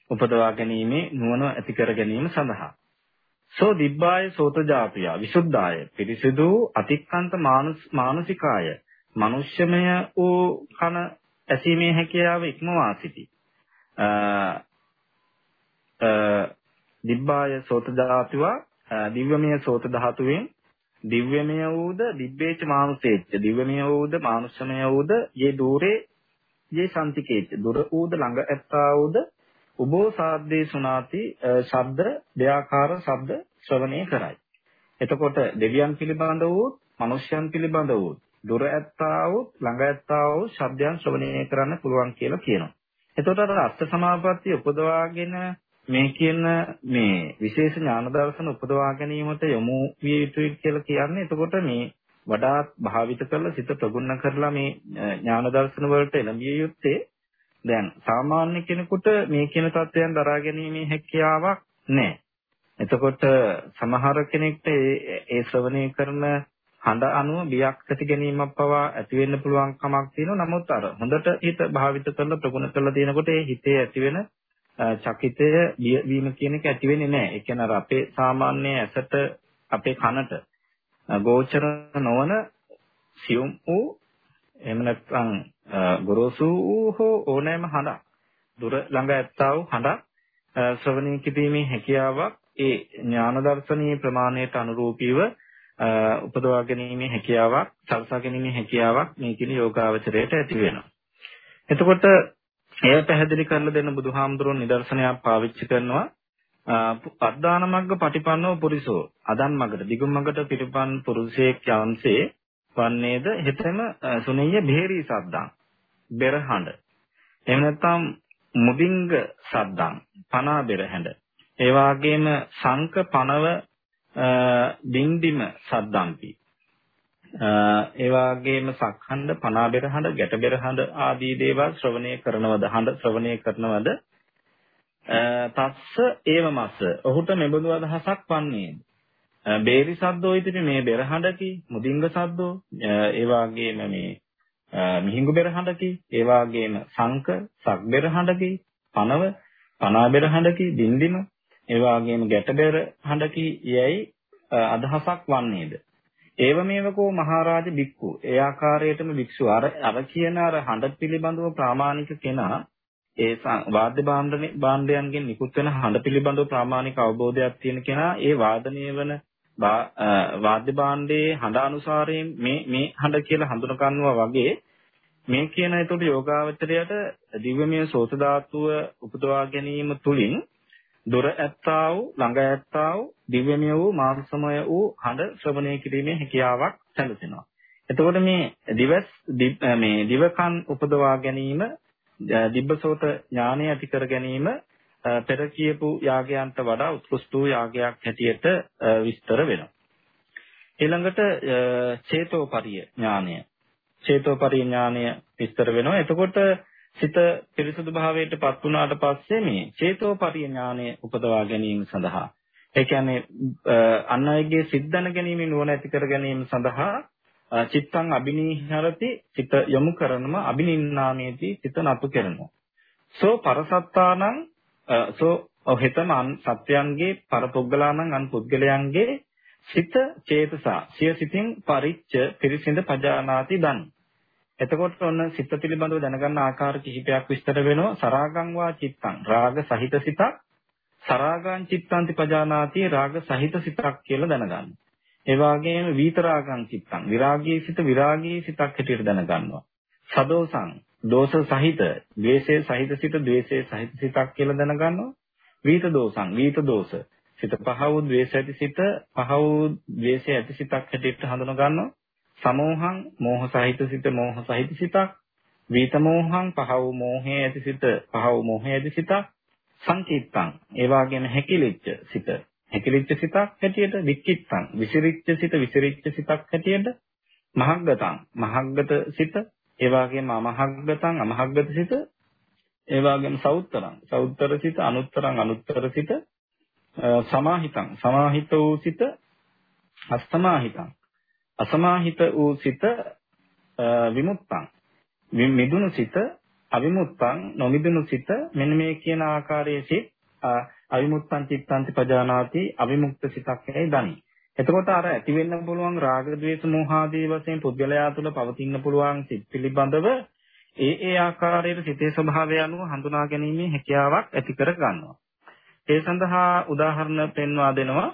උපදවා ගැනීමේ නුවණ ඇති කර ගැනීම සඳහා. සෝ දිබ්බාය සෝත ජාතිය විසුද්ධාය පිරිසිදු අතික්කන්ත මානසිකාය මනුෂ්‍යමය වූ කන ඇසීමේ හැකියාව ඉක්මවා සිටි. දිබ්බාය සෝත ධාතුව දිව්‍යමය සෝත ධාතුවෙන් දිව්‍යමය වූද දිබ්බේච මානුසේච්ච දිව්‍යමය වූද මානුෂමය වූද යේ দূරේ යේ සම්තිකේච්ච දුර ඌද ළඟ ඇත්තා ඌද උබෝ සාද්දේ සුනාති ශබ්ද දෙයාකාර ශබ්ද ශ්‍රවණය කරයි. එතකොට දෙවියන් පිළිබඳ වූ, මනුෂ්‍යයන් පිළිබඳ වූ, දුර ඇත්තා වූ, ළඟ ඇත්තා වූ ශබ්දයන් ශ්‍රවණය කරන්න පුළුවන් කියලා කියනවා. එතකොට අර අර්ථ සමාපatti උපදවාගෙන මේ කියන මේ විශේෂ ඥාන දර්ශන උපදවා ගැනීමට යොමු විය යුතුයි කියලා කියන්නේ එතකොට මේ වඩාත් භාවිත කරලා සිත ප්‍රගුණ කරලා මේ ඥාන දර්ශන වලට එළඹිය යුත්තේ දැන් සාමාන්‍ය කෙනෙකුට මේ කියන தත්වයන් දරා ගැනීමේ හැකියාවක් නැහැ. එතකොට සමහර කෙනෙක්ට ඒ ශ්‍රවණය කරන හඬ අනුව බියක් ඇති ගැනීමක් පවා ඇති වෙන්න පුළුවන් කමක් තියෙනවා. නමුත් අර හොඳට හිත භාවිත කරලා ප්‍රගුණ කරලා තියෙනකොට ඒ හිතේ ඇති වෙන චකිතය වීම කියන එක ඇති වෙන්නේ නැහැ. ඒ කියන්නේ අර අපේ සාමාන්‍ය ඇසට අපේ කනට ගෝචර නොවන සියුම් වූ එහෙම නැත්නම් ගොරෝසු වූ හෝ ඕනෑම හඬක්. දුර ළඟ ඇත්තා වූ හඬක් ශ්‍රවණය කිරීමේ හැකියාවක්. ඒ ඥාන දර්ශනීය ප්‍රමාණයට අනුරූපීව උපදවා ගැනීමේ හැකියාවක් සල්සා ගැනීමේ හැකියාවක් මේ කියන යෝගාවචරයට ඇති වෙනවා. එතකොට එය පැහැදිලි කරලා දෙන්න බුදුහාමුදුරුවෝ නිදර්ශනයක් පාවිච්චි කරනවා. අද්දාන මග්ග පටිපන්නෝ පුරිසෝ. අදන් මගට දිගුම් මගට පිටිපන් පුරුෂයෙක් යම්සේ වන්නේද? හෙතෙම සුනෙය්‍ය බේරි සද්දං බෙරහඬ. එහෙම නැත්නම් මුදිංග සද්දං පනා බෙරහඬ. ඒ වගේම සංක පනව දින්දිම සද්දම්පි. ඒ වගේම සක්හඬ පනා බෙරහඬ ගැට බෙරහඬ ආදී දේවල් ශ්‍රවණය කරනවද හඬ ශ්‍රවණය කරනවද? තස්ස ඒව මස්ස. ඔහුට මෙබඳු අදහසක් වන්නේද? බේරි සද්දෝ ඉතින් මේ බෙරහඬකි මුදිංග සද්දෝ ඒ වගේම මේ මිහිඟු බෙරහඬකි ඒ වගේම සංක සක් බෙරහඬකි පනව පනා බෙරහඬකි දින්දිම ඒ වගේම ගැට බෙරහඬකි යයි අදහසක් වන්නේද? ඒව මේවකෝ මහරජ බික්කු. ඒ ආකාරයටම භික්ෂු අර අර කියන අර හඬ පිළිබඳව ප්‍රාමාණික කෙනා ඒ වාද්‍ය භාණ්ඩයන්ගෙන් නිකුත් වෙන හඬ පිළිබඳව ප්‍රාමාණික අවබෝධයක් තියෙන කෙනා ඒ වාදනය වන වාද්‍ය භාණ්ඩයේ හඬ අනුසාරයෙන් මේ මේ හඬ කියලා හඳුන ගන්නවා වගේ මේ කියන ඒතකොට යෝගාවචරයට දිව්‍යමය සෝත ධාතුව උපදවා ගැනීම තුලින් දොර ඇත්තා වූ ළඟ ඇත්තා වූ දිව්‍යමය වූ මාර්ගසමය වූ හඬ ශ්‍රවණය කිරීමේ හැකියාවක් සැලසෙනවා. එතකොට මේ දිවස් මේ දිවකන් උපදවා ගැනීම දිබ්බසෝත ඥානය ඇති කර ගැනීම පෙර කියපු යාගයන්ට වඩා උත්කෘෂ්ට වූ යාගයක් හැටියට විස්තර වෙනවා. ඊළඟට චේතෝපරිය ඥානය. චේතෝපරිය ඥානය විස්තර වෙනවා. එතකොට සිත පිරිසුදු භාවයට පත් වුණාට පස්සේ මේ චේතෝපරිය ඥානය උපදවා ගැනීම සඳහා ඒ කියන්නේ අන් අයගේ සිත් දැන ගැනීම නුවණ ඇති කර ගැනීම සඳහා චිත්තං අබිනීහරති සිත යොමු කරනම අබිනින්නාමේති සිත නතු කරනවා. සෝ පරසත්තානං Uh, සෝ හෙතම සත්‍යයන්ගේ පරපොග්ගලානං අන් පුද්ගලයන්ගේ සිත චේතසා සිය සිතින් පරිච්ඡ පිරිසිඳ පජානාති දන්. එතකොට ඔන්න සිත පිළිබඳව දැනගන්න ආකාර කිහිපයක් විස්තර වෙනවා. සරාගං වා චිත්තං රාග සහිත සිතක් සරාගං චිත්තන්ති පජානාති රාග සහිත සිතක් කියලා දැනගන්න. ඒ වගේම විතරාගං චිත්තං විරාගී සිත විරාගී සිතක් හැටියට දැනගන්නවා. සදෝසං දෝෂ සහිත ද්වේෂයේ සහිත සිත ද්වේෂයේ සහිත සිතක් කියලා දැනගන්නවා. විත දෝසං විත දෝෂ සිත පහ වූ ද්වේෂ ඇති සිත පහ වූ ද්වේෂය ඇති සිතක් හැටියට හඳුන ගන්නවා. සමෝහං මෝහ සහිත සිත මෝහ සහිත සිතක්. විත මෝහං පහ වූ මෝහයේ ඇති සිත පහ වූ මෝහයේ ඇති සිතක්. සංකීර්තං ඒ වගේම හැකිලිච්ච සිත හැකිලිච්ච සිතක් හැටියට වික්කිත්තං විසිරිච්ච සිත විසිරිච්ච සිතක් හැටියට මහග්ගතං මහග්ගත සිත ඒ වගේම අමහග්ගතං අමහග්ගත සිත ඒ වගේම සෞත්තරං. සෞත්තර සිත අනුත්තරං අනුත්තර සිත සමාහිතං. සමාහිත වූ සිත අස්තමාහිතං. අසමාහිත වූ සිත විමුක්තං. මිදුණු සිත අවිමුත්තං නොමිදුණු සිත මෙන්න මේ කියන ආකාරයේ සිත් අවිමුත්තං චිත්තන්ති පජානාති අවිමුක්ත සිතක් යයි දනි. එතකොට අර ඇති වෙන්න පුළුවන් රාග ద్వේෂ මෝහ ආදී වශයෙන් පුද්ගලයා තුළ පවතින්න පුළුවන් සිත් පිළිබඳව ඒ ඒ ආකාරයට සිතේ ස්වභාවය අනුව හඳුනා ගැනීමේ හැකියාවක් ඇති කර ගන්නවා. ඒ සඳහා උදාහරණ පෙන්වා දෙනවා.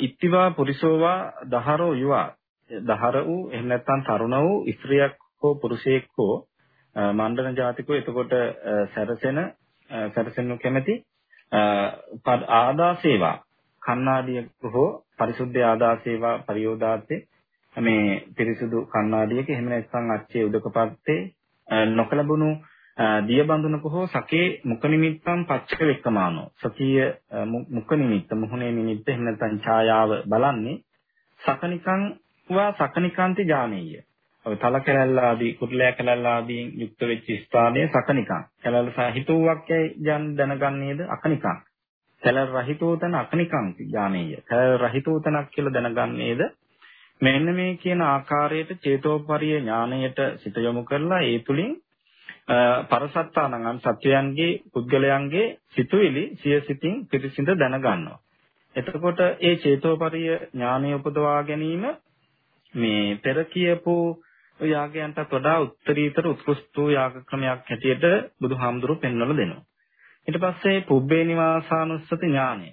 ඉත්තිවා පුරිසෝවා දහරෝ යුවා දහර වූ එහෙම නැත්නම් තරුණ වූ ස්ත්‍රියක් හෝ පුරුෂයෙක් හෝ මණ්ඩන ජාතිකෝ එතකොට සැරසෙන සැරසෙනු කැමැති ආදා සේවා කන්නාඩියක හෝ පරිසුද්ධ ආදා සේවා පරියෝදාත්තේ මේ පිරිසුදු කන්නාඩියක එහෙම නැත්නම් අච්චේ උදකපත්තේ නොකලබුණු දිය බඳුනක හෝ සකේ මුඛ නිමිත්තම් පච්චක වෙක්කමානෝ සතිය මුඛ නිමිත්ත මුහුණේ නිමිත්ත එහෙම නැත්නම් ඡායාව බලන්නේ සකනිකං වා සකනිකාන්ති ඥානෙය ඔය තල කැලැල්ල ආදී කුරුලෑ කැලැල්ල ආදීන් යුක්ත වෙච්ච ස්ථානයේ සකනිකං. කැලැල්ල සහිතුවක් යයි දැනගන්නේද අකනිකං. කැලැල් රහිතෝ තන අකනිකං ඥානීය. කැලැල් රහිතෝ තනක් කියලා දැනගන්නේද මෙන්න මේ කියන ආකාරයට චේතෝපරිය ඥාණයට සිත යොමු කරලා ඒ තුලින් පරසත්තානං සත්‍යයන්ගේ පුද්ගලයන්ගේ සිතුවිලි සිය සිතින් පිරිසිඳ දැනගන්නවා. එතකොට ඒ චේතෝපරිය ඥානය උපදවා ගැනීම මේ පෙර කියපු යාගයන්ටත් වඩා උත්තරීතර උත්කෘෂ්ඨ වූ යාග ක්‍රමයක් හැටියට බුදුහාමුදුරුව පෙන්වලා දෙනවා. ඊට පස්සේ පුබ්බේ නිවාසානුස්සති ඥානය.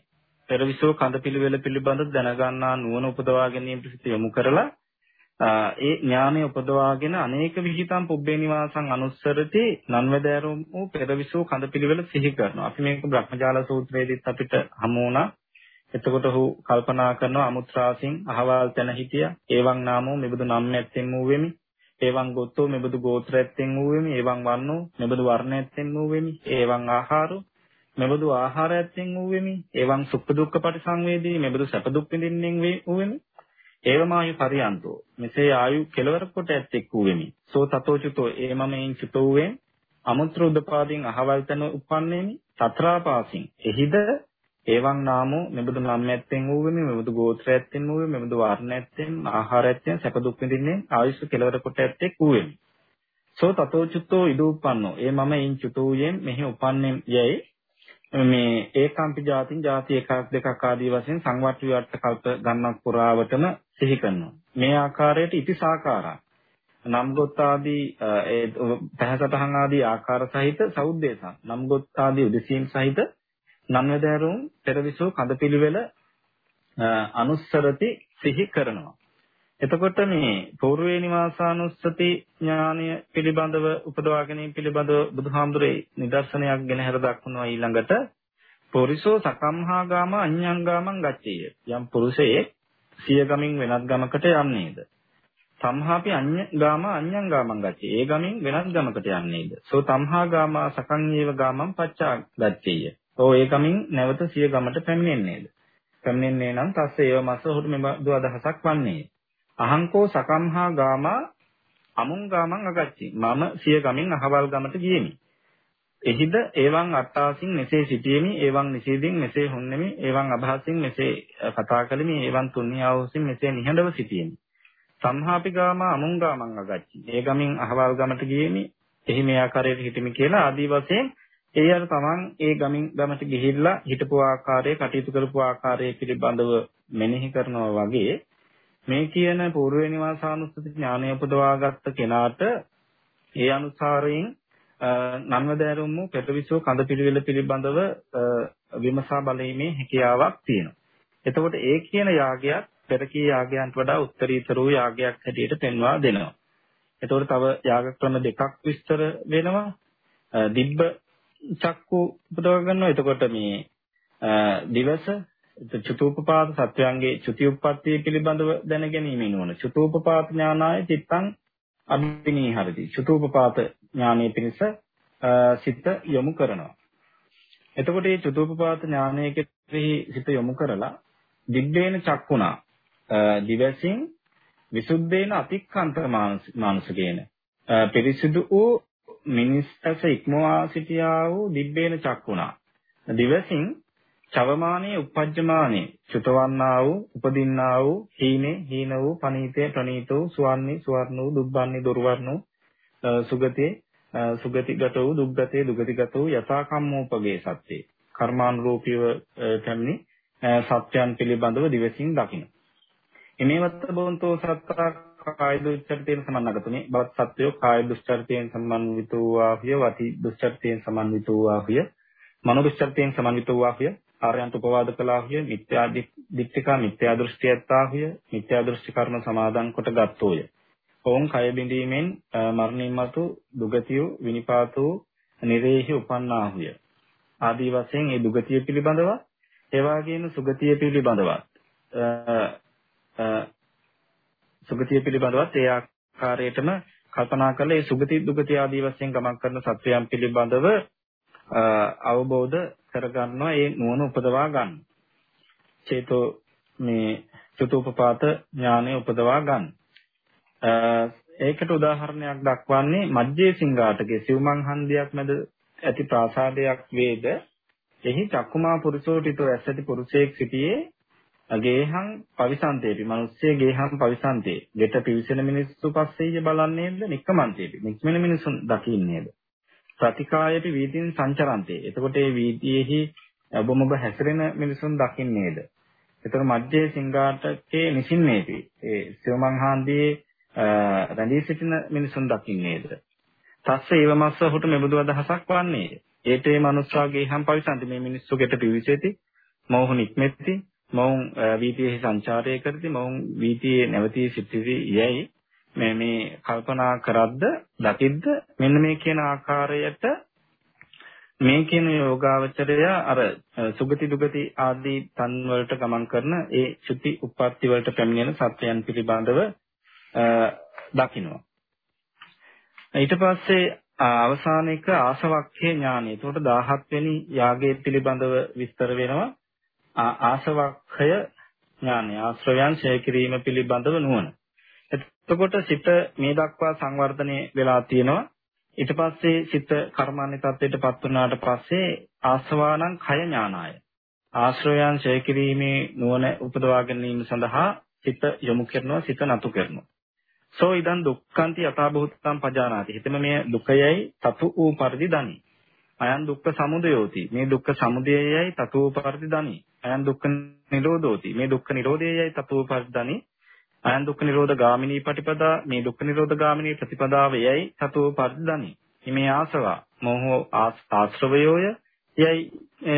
පෙරවිසෝ කඳ පිළිවෙල පිළිබඳ දැනගන්නා නුවණ උපදවා ගැනීම පිට යොමු කරලා ඒ ඥානය උපදවාගෙන අනේක විහිතම් පුබ්බේ නිවාසං අනුස්සරති නන්වදෑරුම් වූ පෙරවිසෝ කඳ පිළිවෙල සිහි කරනවා. අපි මේක බ්‍රහ්මජාල සූත්‍රයේදීත් අපිට හමු වුණා. එතකොට ඔහු කල්පනා කරනවා අමුත්‍රාසින් අහවල් තැන හිටියා. ඒවන් නාමෝ මෙබඳු නම් ඇත්තෙන් වූ වෙමි. එවං ගොත්තෝ මෙබඳු ගෝත්‍රයෙන් වූ වෙමි. එවං වන්නෝ මෙබඳු වර්ණයෙන් වූ වෙමි. එවං ආහාරෝ මෙබඳු ආහාරයෙන් වූ වෙමි. එවං සුඛ දුක්ඛ පරිසංවේදී මෙබඳු සැප දුක් විඳින්නෙන් වූ වෙමි. ඒවමායු පරියන්තෝ. මෙසේ ආයු කෙලවර කොට ඇත්තෙක් වූ වෙමි. සෝ තතෝචුතෝ. ඒ මමෙන් චුතෝ වේ අමුත්‍ර උදපාදීන් අහවල් තන උපන්නේමි. සතරාපාසින්. එහිද එවං නාමෝ මෙබඳු නම්යැත්තෙන් වූවෙමි මෙබඳු ගෝත්‍රයැත්තෙන් වූවෙමි මෙබඳු වර්ණයැත්තෙන් ආහාරයැත්තෙන් සැප දුක් විඳින්නේ ආයුෂ කෙලවර කොට ඇත්තේ වූවෙමි සෝ තතෝ චුත්තෝ ඉදූපන්නෝ ඒ මම ඉන් චුතෝයෙන් මෙහි උපන්නේ යයි මේ ඒකාම්පි ජාතින් ජාති එකක් දෙකක් ආදී වශයෙන් සංවට්ටි විවට්ට කල්ප ගණනක් පුරාවටම සිහි කරනවා. මේ ආකාරයට ඉතිසාකාරා නම්ගොත් ආදී ඒ පහසටහන් ආදී ආකාර සහිත සෞද්දේශා. නම්ගොත් ආදී උදසීම් සහිත නන්වදෑරුම් පෙරවිසූ කඳපිලිවෙල අනුස්සරති සිහි කරනවා. එතකොට මේ పూర్වේ නිවාසානුස්සති ඥානය පිළිබඳව උපදවා ගැනීම පිළිබඳව බුදුහාමුදුරේ නිදර්ශනයක් ගෙන හැර දක්වනවා ඊළඟට පොරිසෝ සකම්හා ගාම අඤ්ඤං ගාමං ගච්ඡේය. යම් පුරුෂයෙක් සිය ගමින් වෙනත් ගමකට යන්නේද? සම්හාපි අඤ්ඤ ගාම අඤ්ඤං ගාමං ගච්ඡේ. ඒ ගමින් වෙනත් ගමකට යන්නේද? සෝ තම්හා ගාමා සකං ඒව ගාමං පච්චා ගච්ඡේය. ඔව් ඒ ගමින් නැවත සිය ගමට පැමිණෙන්නේද? පැමිණෙන්නේ නම් තස්සේ ඒව මස ඔහුට මෙබඳු අදහසක් වන්නේ. අහංකෝ සකම්හා ගාමා අමුං ගාමං අගච්චි. මම සිය ගමින් අහවල් ගමට ගියෙමි. එහිද ඒවන් අට්ටාසින් මෙසේ සිටියෙමි ඒවන් නිසීදින් මෙසේ හොන්නෙමි ඒවන් අභාසින් මෙසේ කතා කළෙමි ඒවන් තුන්හියාවසින් මෙසේ නිහඬව සිටියෙමි සම්හාපි ගාම අමුං ගාමං අගච්චි ඒ ගමින් අහවල් ගමට ගියෙමි එහි මේ ආකාරයට හිටිමි කියලා ආදී වශයෙන් ඒ අර තමන් ඒ ගමින් ගමට ගිහිල්ලා හිටපු ආකාරය කටයුතු කරපු ආකාරය පිළිබඳව මෙනෙහි කරනවා වගේ මේ කියන పూర్ව නිවාසානුස්සති ඥානය උපදවාගත්ත කෙනාට ඒ අනුසාරයෙන් නන්වදෑරුම් වූ පෙරවිසෝ කඳ පිළිවෙල පිළිබඳව විමසා බලීමේ හැකියාවක් තියෙනවා. එතකොට ඒ කියන යාගයක් පෙරකී යාගයන්ට වඩා උත්තරීතර වූ යාගයක් හැටියට පෙන්වා දෙනවා. එතකොට තව යාග ක්‍රම දෙකක් විස්තර වෙනවා. දිබ්බ චක්කු උපදව ගන්නවා. එතකොට මේ දිවස චතුූපපාත සත්‍යයන්ගේ චුති උප්පත්තිය පිළිබඳව දැන ගැනීම නුවණ. චතුූපපාත ඥානාය චිත්තං අභිනීහරති. චතුූපපාත ඥානයේ පිණිස සිත යොමු කරනවා. එතකොට මේ චතුූපපාත ඥානයේ කෙරෙහි සිත යොමු කරලා දිබ්බේන චක්කුණා දිවසින් විසුද්ධේන අතික්කන්ත මානසිකේන පිරිසිදු වූ මිනිස් ඇස ඉක්මවා සිටියා වූ දිබ්බේන චක්කුණා දිවසින් චවමානයේ උපජ්ජමානයේ චුතවන්නා වූ උපදින්නා වූ හීනේ හීන වූ පනීතේ ප්‍රනීත වූ සුවන්නේ සුවර්ණ වූ දුබ්බන්නේ දුර්වර්ණ වූ සුගතේ සුගතිගත වූ දුග්ගතේ දුගතිගත වූ යථා කම්මෝපගේ සත්‍යේ කර්මානුරූපීව පැමිණි සත්‍යයන් පිළිබඳව දිවසින් දකින්න. එමෙවත්ත බොන්තෝ සත්තා කාය දුස්චරිතයෙන් සමන්නගතුනේ බවත් සත්‍යෝ කාය දුස්චරිතයෙන් සම්මන්විත වූ ආහිය වති දුස්චරිතයෙන් සමන්විත වූ ආහිය මනෝ දුස්චරිතයෙන් සමන්විත වූ ආහිය ආර්යයන්ට උපවාද කළාහිය මිත්‍යා දිට්ඨිකා මිත්‍යා දෘෂ්ටියත්තාහිය මිත්‍යා දෘෂ්ටි කර්ම සමාදන් කොට ගත්තෝය. ඔවුන් කය බිඳීමෙන් මරණින් මතු දුගතිය විනිපාතෝ නිරේහි උපන්නාහුය. ආදී වශයෙන් මේ දුගතිය පිළිබඳව ඒ වගේම සුගතිය පිළිබඳවත් සුගතිය පිළිබඳවත් ඒ ආකාරයටම කල්පනා කරලා ඒ සුගති දුගති ආදී වශයෙන් ගමන් කරන සත්‍යයන් පිළිබඳව අවබෝධ කරගන්නවා ඒ නුවණ උපදවා ගන්න. චේතෝ මේ චතුප්පපාත ඥානය උපදවා ගන්න. ඒකට උදාහරණයක් දක්වන්නේ මජ්ජේ සිංහාටගේ සිව්මන් හන්දියක් මැද ඇති ප්‍රාසාදයක් වේද එහි චක්කුමා පුරුෂෝටිතෝ ඇසති පුරුෂයෙක් සිටියේ ගේහං පවිසන්තේපි මිනිස්සේ ගේහං පවිසන්තේ ගෙට පිවිසෙන මිනිස්සු පස්සේය බලන්නේද නික්කමන්තේපි නික්මෙන මිනිසුන් දකින්නේද ප්‍රතිකායති වීදින් සංචරන්තේ. එතකොට මේ වීදියේහි ඔබමොබ හැසිරෙන මිනිසුන් දකින්නේද? එතකොට මධ්‍යේ සිංගාටකේ නිසින්නේපි. ඒ සිවමංහාන්දියේ රැඳී සිටින මිනිසුන් දකින්නේද? තස්ස ඒවමස්ස හුට මෙබඳු අදහසක් වන්නේය. ඒතේ මනුස්සාගේ හම් පවිසන්ති මේ මිනිස්සු ගෙට පිවිසෙති. මොහු නික්මෙති. මොවුන් වීතියේ සංචාරය කරති. මොවුන් වීතියේ නැවතී සිටිවි යයි මේ මේ කල්පනා කරද්ද දකිද්ද මෙන්න මේ කියන ආකාරයට මේ කියන යෝගාවචරය අර සුගති දුගති ආදී තන් වලට ගමන් කරන ඒ චුති උප්පත්ති වලට පැමිණෙන සත්‍යයන් පිළිබඳව දකිනවා. ඊට පස්සේ අවසාන එක ආසවක්ඛේ ඥානය. එතකොට 17 වෙනි යාගයේ පිළිබඳව විස්තර වෙනවා. ආසවක්ඛය ඥානය. ආශ්‍රවයන් ඡය කිරීම පිළිබඳව නුවණ. එතකොට සිත මේ දක්වා සංවර්ධනය වෙලා තියෙනවා. ඊට පස්සේ සිත කර්මාන්‍ය තත්ත්වයටපත් වුණාට පස්සේ ආස්වානං කය ඥානාය. ආශ්‍රයයන් ඡය කිරීමේ නුවණ උපදවා ගැනීම සඳහා සිත යොමු කරනවා සිත නතු කරනවා. සෝ ඉදන් දුක්ඛන්ති යථාභූතං පජානාති. හිතම මේ දුකයයි තතු වූ පරිදි දනි. අයන් දුක්ඛ සමුදයෝති. මේ දුක්ඛ සමුදයයයි තතු වූ පරිදි දනි. අයන් දුක්ඛ නිරෝධෝති. මේ දුක්ඛ නිරෝධයයි තතු වූ පරිදි දනි. අයන් දුක්ඛ නිරෝධ ගාමිනී පටිපදා මේ දුක්ඛ නිරෝධ ගාමිනී ප්‍රතිපදාව යයි සතෝ පරිද්දනි. මේ ආසවා මොහෝ ආශ්‍රවයෝය යයි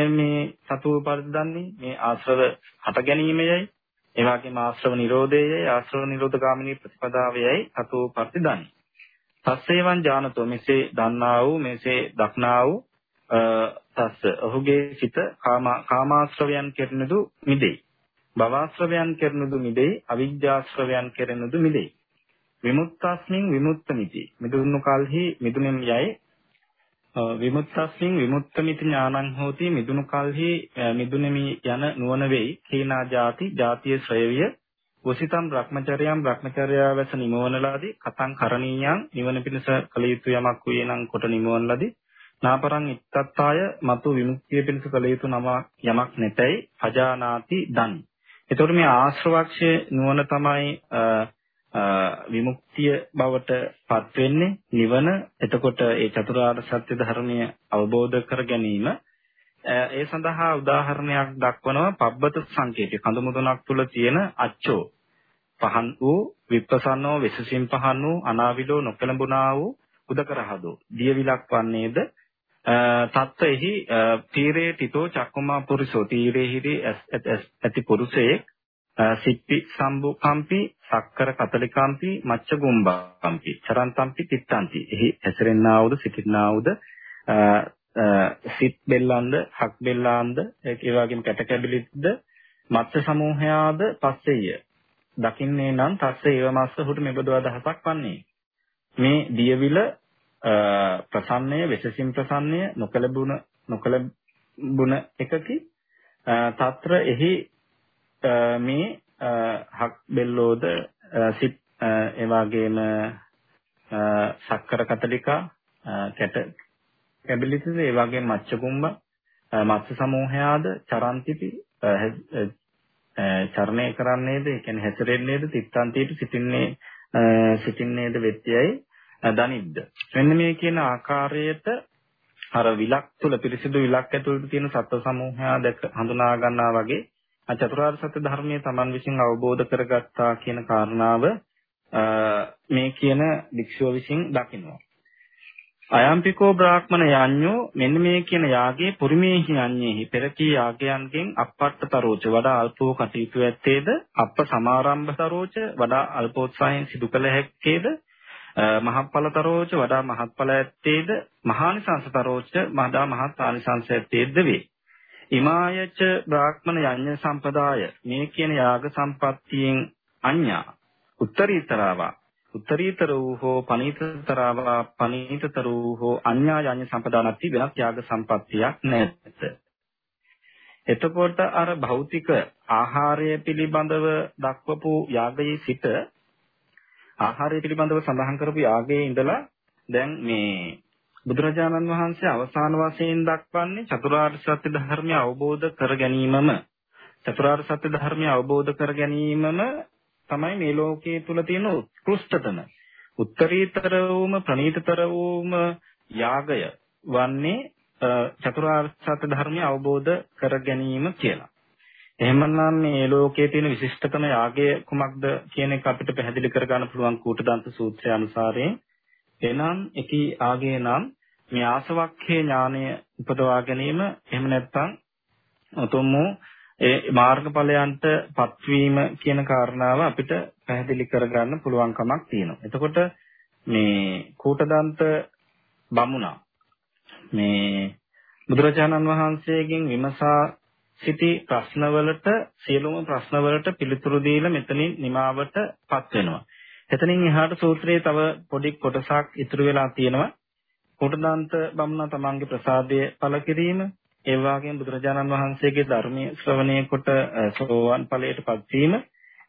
මේ සතෝ පරිද්දන්නේ මේ ආශ්‍රව හට ගැනීමයයි ඒ වගේම ආශ්‍රව නිරෝධයයි ආශ්‍රව නිරෝධ ගාමිනී ප්‍රතිපදාව යයි සතෝ පරිද්දනි. තස්සේවන් ඥානතෝ මෙසේ දන්නා වූ මෙසේ දක්නා වූ තස්ස. ඔහුගේ සිත කාමාශ්‍රවයන් කෙරෙනදු මිදෙයි. භවශ්‍රවයන් කෙරෙනුදු මිදෙයි. අවිජ්ජාශ්‍රවයන් කෙරෙනුදු මිදෙයි. විමුක්තස්මින් විමුක්තමිති මිදුණු කල්හි මිදුණෙම් යයි. විමුක්තස්මින් විමුක්තමිති ඥානං හෝති. මිදුණු කල්හි මිදුණෙමි යන නුවණ වෙයි. කීනා ಜಾති ಜಾතිය ශ්‍රේවිය වසිතම් භ්‍රමචර්යම් භ්‍රමචර්යා වැස නිමවනලාදී. කතං කරණීයං නිවන පිණිස කළ යුතු යමක් වූයේ නම් කොට නිමවනලාදී. නාපරං ඉත්තත්තාය මතු විමුක්තිය පිණිස කළ යුතු නම යමක් නැතයි අජානාති දනි. එතකොට මේ ආශ්‍රවක්ෂය නුවණ තමයි විමුක්තිය බවට පත් වෙන්නේ නිවන. එතකොට ඒ චතුරාර්ය සත්‍ය ධර්මය අවබෝධ කර ගැනීම. ඒ සඳහා උදාහරණයක් දක්වනවා පබ්බත සංකේතය. කඳු මුදුනක් තුල තියෙන අච්චෝ. පහන් වූ විප්පසන්නෝ විසසින් පහන් වූ අනාවිලෝ නොකලඹුණා වූ උදකරහදෝ. දියවිලක් වන්නේද? තත්ත්වෙහි තීරේ තිතෝ චක්කමා පුරුෂෝ තීරේහිදී ඇති පුරුෂයෙක් සිප්පි සම්බුකම්පි සක්කර කතලිකම්පි මච්ච ගුම්බම්පි චරන්තම්පි තිත්තන්ති එහි ඇසරෙන්නා වූද සිටින්නා වූද සිත් බෙල්ලන්ද හක් බෙල්ලාන්ද ඒ වගේම කැට කැබිලිද්ද මත්ස්‍ය සමූහයාද පස්සෙය. දකින්නේ නම් තස්සේ ඒව මස්ස හුට මෙබඳු අදහසක් වන්නේ. මේ දියවිල ප්‍රසන්නය වෙසසින් ප්‍රසන්නය නොකලබුණ නොකලබුණ එකකි. తත්‍ර එහි මේ හක් බෙල්ලෝද සිත් ඒ වගේම සක්කර කතලිකා කැට කැබිලිතිද ඒ වගේම මච්චකුම්බ මත්ස්‍ය සමූහයාද චරන්තිපි චරණය කරන්නේද ඒ කියන්නේ හැසිරෙන්නේද තිත්තන්තියට සිටින්නේ සිටින්නේද වෙත්‍යයි දනිද්ද. මෙන්න මේ කියන ආකාරයට අර විලක් තුල පිරිසිදු විලක් ඇතුළත තියෙන සත්ව සමූහයා දැක හඳුනා ගන්නා වගේ චතුරාර්ය සත්‍ය ධර්මයේ Taman විසින් අවබෝධ කරගත්තා කියන කාරණාව මේ කියන භික්ෂුව විසින් දකිනවා. අයම්පිකෝ බ්‍රාහ්මණ යඤ්ඤෝ මෙන්න මේ කියන යාගයේ පුරිමේහි යඤ්ඤේහි පෙරකී යාගයන්ගෙන් අපට්ඨතරෝච වඩා අල්පෝ කටයුතු ඇත්තේද? අප සමාරම්භතරෝච වඩා අල්පෝත්සාහයෙන් සිදු කළ හැක්කේද? මහත්ඵලතරෝච වඩා මහත්ඵල ඇත්තේද? මහානිසංසතරෝච වඩා මහත් ආනිසංස ඇත්තේද වේ. ඉමායච බ්‍රාහ්මණ යඤ්ඤ සම්පදාය. මේ කියන යාග සම්පත්තියෙන් අඤ්ඤා. උත්තරීතරවා. උත්තරීතර වූ හෝ පනීතතරවා පනීතතර වූ හෝ අඤ්ඤායඤ්ඤ සම්පදානත්ති වෙනත් ත්‍යාග සම්පත්තියක් නැත. එතකොට අර භෞතික ආහාරය පිළිබඳව දක්වපු යාගයේ සිට ආහාරය පිළිබඳව සඳහන් කරපු යාගයේ ඉඳලා දැන් මේ බුදුරජාණන් වහන්සේ අවසාන වශයෙන් දක්වන්නේ චතුරාර්ය සත්‍ය ධර්මය අවබෝධ කර ගැනීමම චතුරාර්ය සත්‍ය ධර්මය අවබෝධ කර ගැනීමම තමයි මේ ලෝකයේ තුල තියෙන උත්කෘෂ්ඨතම උත්තරීතර වූම ප්‍රණීතතර වූම යාගය වන්නේ චතුරාර්ය සත්‍ය ධර්මය අවබෝධ කර ගැනීම කියලා. එහෙමනම් මේ ලෝකයේ තියෙන විශිෂ්ටතම යාගය කුමක්ද කියන එක අපිට පැහැදිලි කරගන්න පුළුවන් කූටදන්ත සූත්‍රය අනුසාරයෙන් එනම් එකී ආගේ නම් මේ ආසවක්ඛේ ඥානය උපදවා ගැනීම එහෙම නැත්නම් උතුම් වූ ඒ මාර්ගඵලයන්ට පත්වීම කියන කාරණාව අපිට පැහැදිලි කරගන්න පුළුවන්කමක් තියෙනවා. එතකොට මේ කූටදන්ත බමුණා මේ බුදුරජාණන් වහන්සේගෙන් විමසා සිටි ප්‍රශ්නවලට සියලුම ප්‍රශ්නවලට පිළිතුරු දීලා මෙතනින් නිමාවටපත් වෙනවා. එතනින් එහාට සූත්‍රයේ තව පොඩි කොටසක් ඉතුරු වෙලා තියෙනවා. කූටදන්ත බමුණා තමන්ගේ ප්‍රසාදය පළ කිරීම ඒ වගේම බුදුරජාණන් වහන්සේගේ ධර්මයේ ශ්‍රවණය කොට සෝවාන් ඵලයට පත්වීම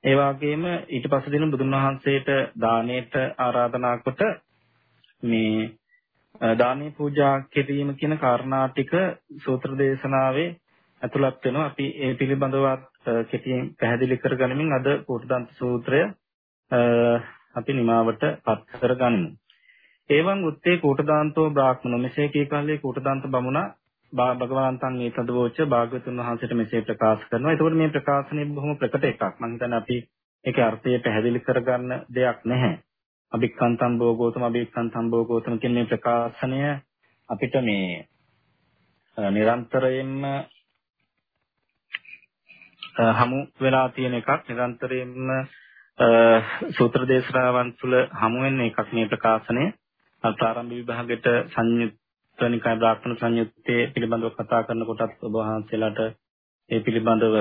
ඒ වගේම ඊට පස්සේ දින බුදුන් වහන්සේට දාණයට ආරාධනා කොට මේ දානීය පූජා කිරීම කියන කාරණා ටික සූත්‍ර දේශනාවේ ඇතුළත් වෙනවා. අපි ඒ පිළිබඳව කෙටියෙන් පැහැදිලි කරගනිමින් අද කෝටදන්ත සූත්‍රය අපි නිමාවට පත් කරගනිමු. එවං උත්තේ කෝටදාන්තෝ බ්‍රාහ්මණ මෙසේ කී කල්ලේ කෝටදාන්ත බමුණා භගවන්තන් මේ තදවෝච භාග්‍යතුන් වහන්සේට මෙසේ ප්‍රකාශ කරනවා. ඒකෝට මේ ප්‍රකාශනය බොහොම ප්‍රකට එකක්. මම හිතන්නේ අපි ඒකේ අර්ථය පැහැදිලි කරගන්න දෙයක් නැහැ. අභික්ඛන්තම් භෝගෝතම අභික්ඛන්තම් භෝගෝතම කියන මේ ප්‍රකාශනය අපිට මේ නිරන්තරයෙන්ම හමු වෙලා තියෙන එකක් නිරන්තරයෙන්ම සූත්‍ර දේශනාවන් තුළ හමු වෙන එකක් මේ ප්‍රකාශනය ප්‍රාරම්භ විභාගයට සංයුත් සත්වනිකාය බ්‍රාහ්මණ සංයුත්තේ පිළිබඳව කතා කරනකොටත් ඔබ වහන්සේලාට ඒ පිළිබඳව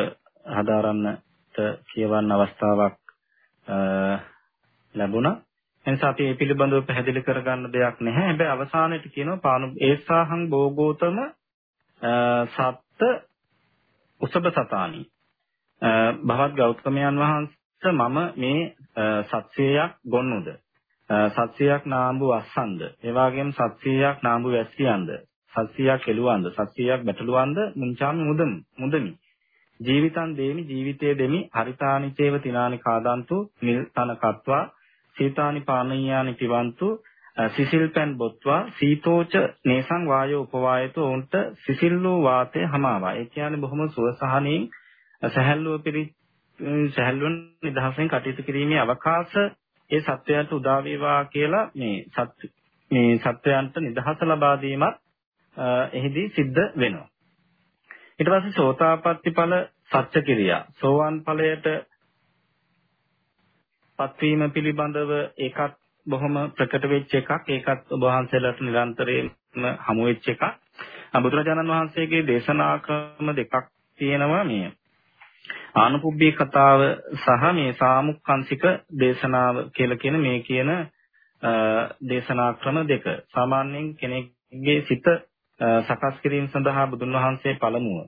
හදාරන්නට කියවන්න අවස්ථාවක් ලැබුණා. එනිසා අපි මේ පිළිබඳව පැහැදිලි කරගන්න දෙයක් නැහැ. හැබැයි අවසානයේට කියනවා පානු ඒසාහං භෝගෝතම සත්ත උසබ සතානි. භවත් ගෞතමයන් වහන්සේ මම මේ සත්‍යයක් ගොන්නුද සත්‍යයක් නාඹු අස්සන්ද? ඒ වගේම සත්‍යයක් නාඹු වැස්සියන්ද? සත්‍යයක් එළුවන්ද? සත්‍යයක් බැටළුවන්ද මුංචාම මුදමි මුදමි. ජීවිතං දේමි ජීවිතයේ දෙමි. හරිතානි චේව තිනානි කාදන්තු නිල්තන කତ୍වා සීතානි පානීයානි පිවන්තු සිසිල්පැන් බොත්වා සීතෝච නේසං වායෝ උපවායතෝ උන්ට සිසිල්ලෝ වාතේ හමාවා. ඒ කියන්නේ බොහොම සුවසහනින් සහැල්ලුව පිරි සහැල්ලුවන් නිදහසෙන් කටයුතු කිරීමේ අවකාශ ඒ සත්වයන්ට උදා වේවා කියලා මේ සත්‍ය මේ සත්වයන්ට නිදහස ලබා දීමත් එහිදී සිද්ධ වෙනවා. ඊට පස්සේ සෝතාපට්ටි ඵල සත්‍ය කිරියා. සෝවාන් ඵලයට පත්වීම පිළිබඳව ඒකත් බොහොම ප්‍රකට වෙච්ච එකක්. ඒකත් ඔබ වහන්සේලාට නිරන්තරයෙන්ම හමු වෙච්ච එකක්. බුදුරජාණන් වහන්සේගේ දේශනා ක්‍රම දෙකක් තියෙනවා මේ. ආනුපුබ්බී කතාව සහ මේ සාමුක්ඛංශික දේශනාව කියලා කියන මේ කියන දේශනා ක්‍රම දෙක. සාමාන්‍යයෙන් කෙනෙක්ගේ සිත සකස් කිරීම සඳහා බුදුන් වහන්සේ පළමුව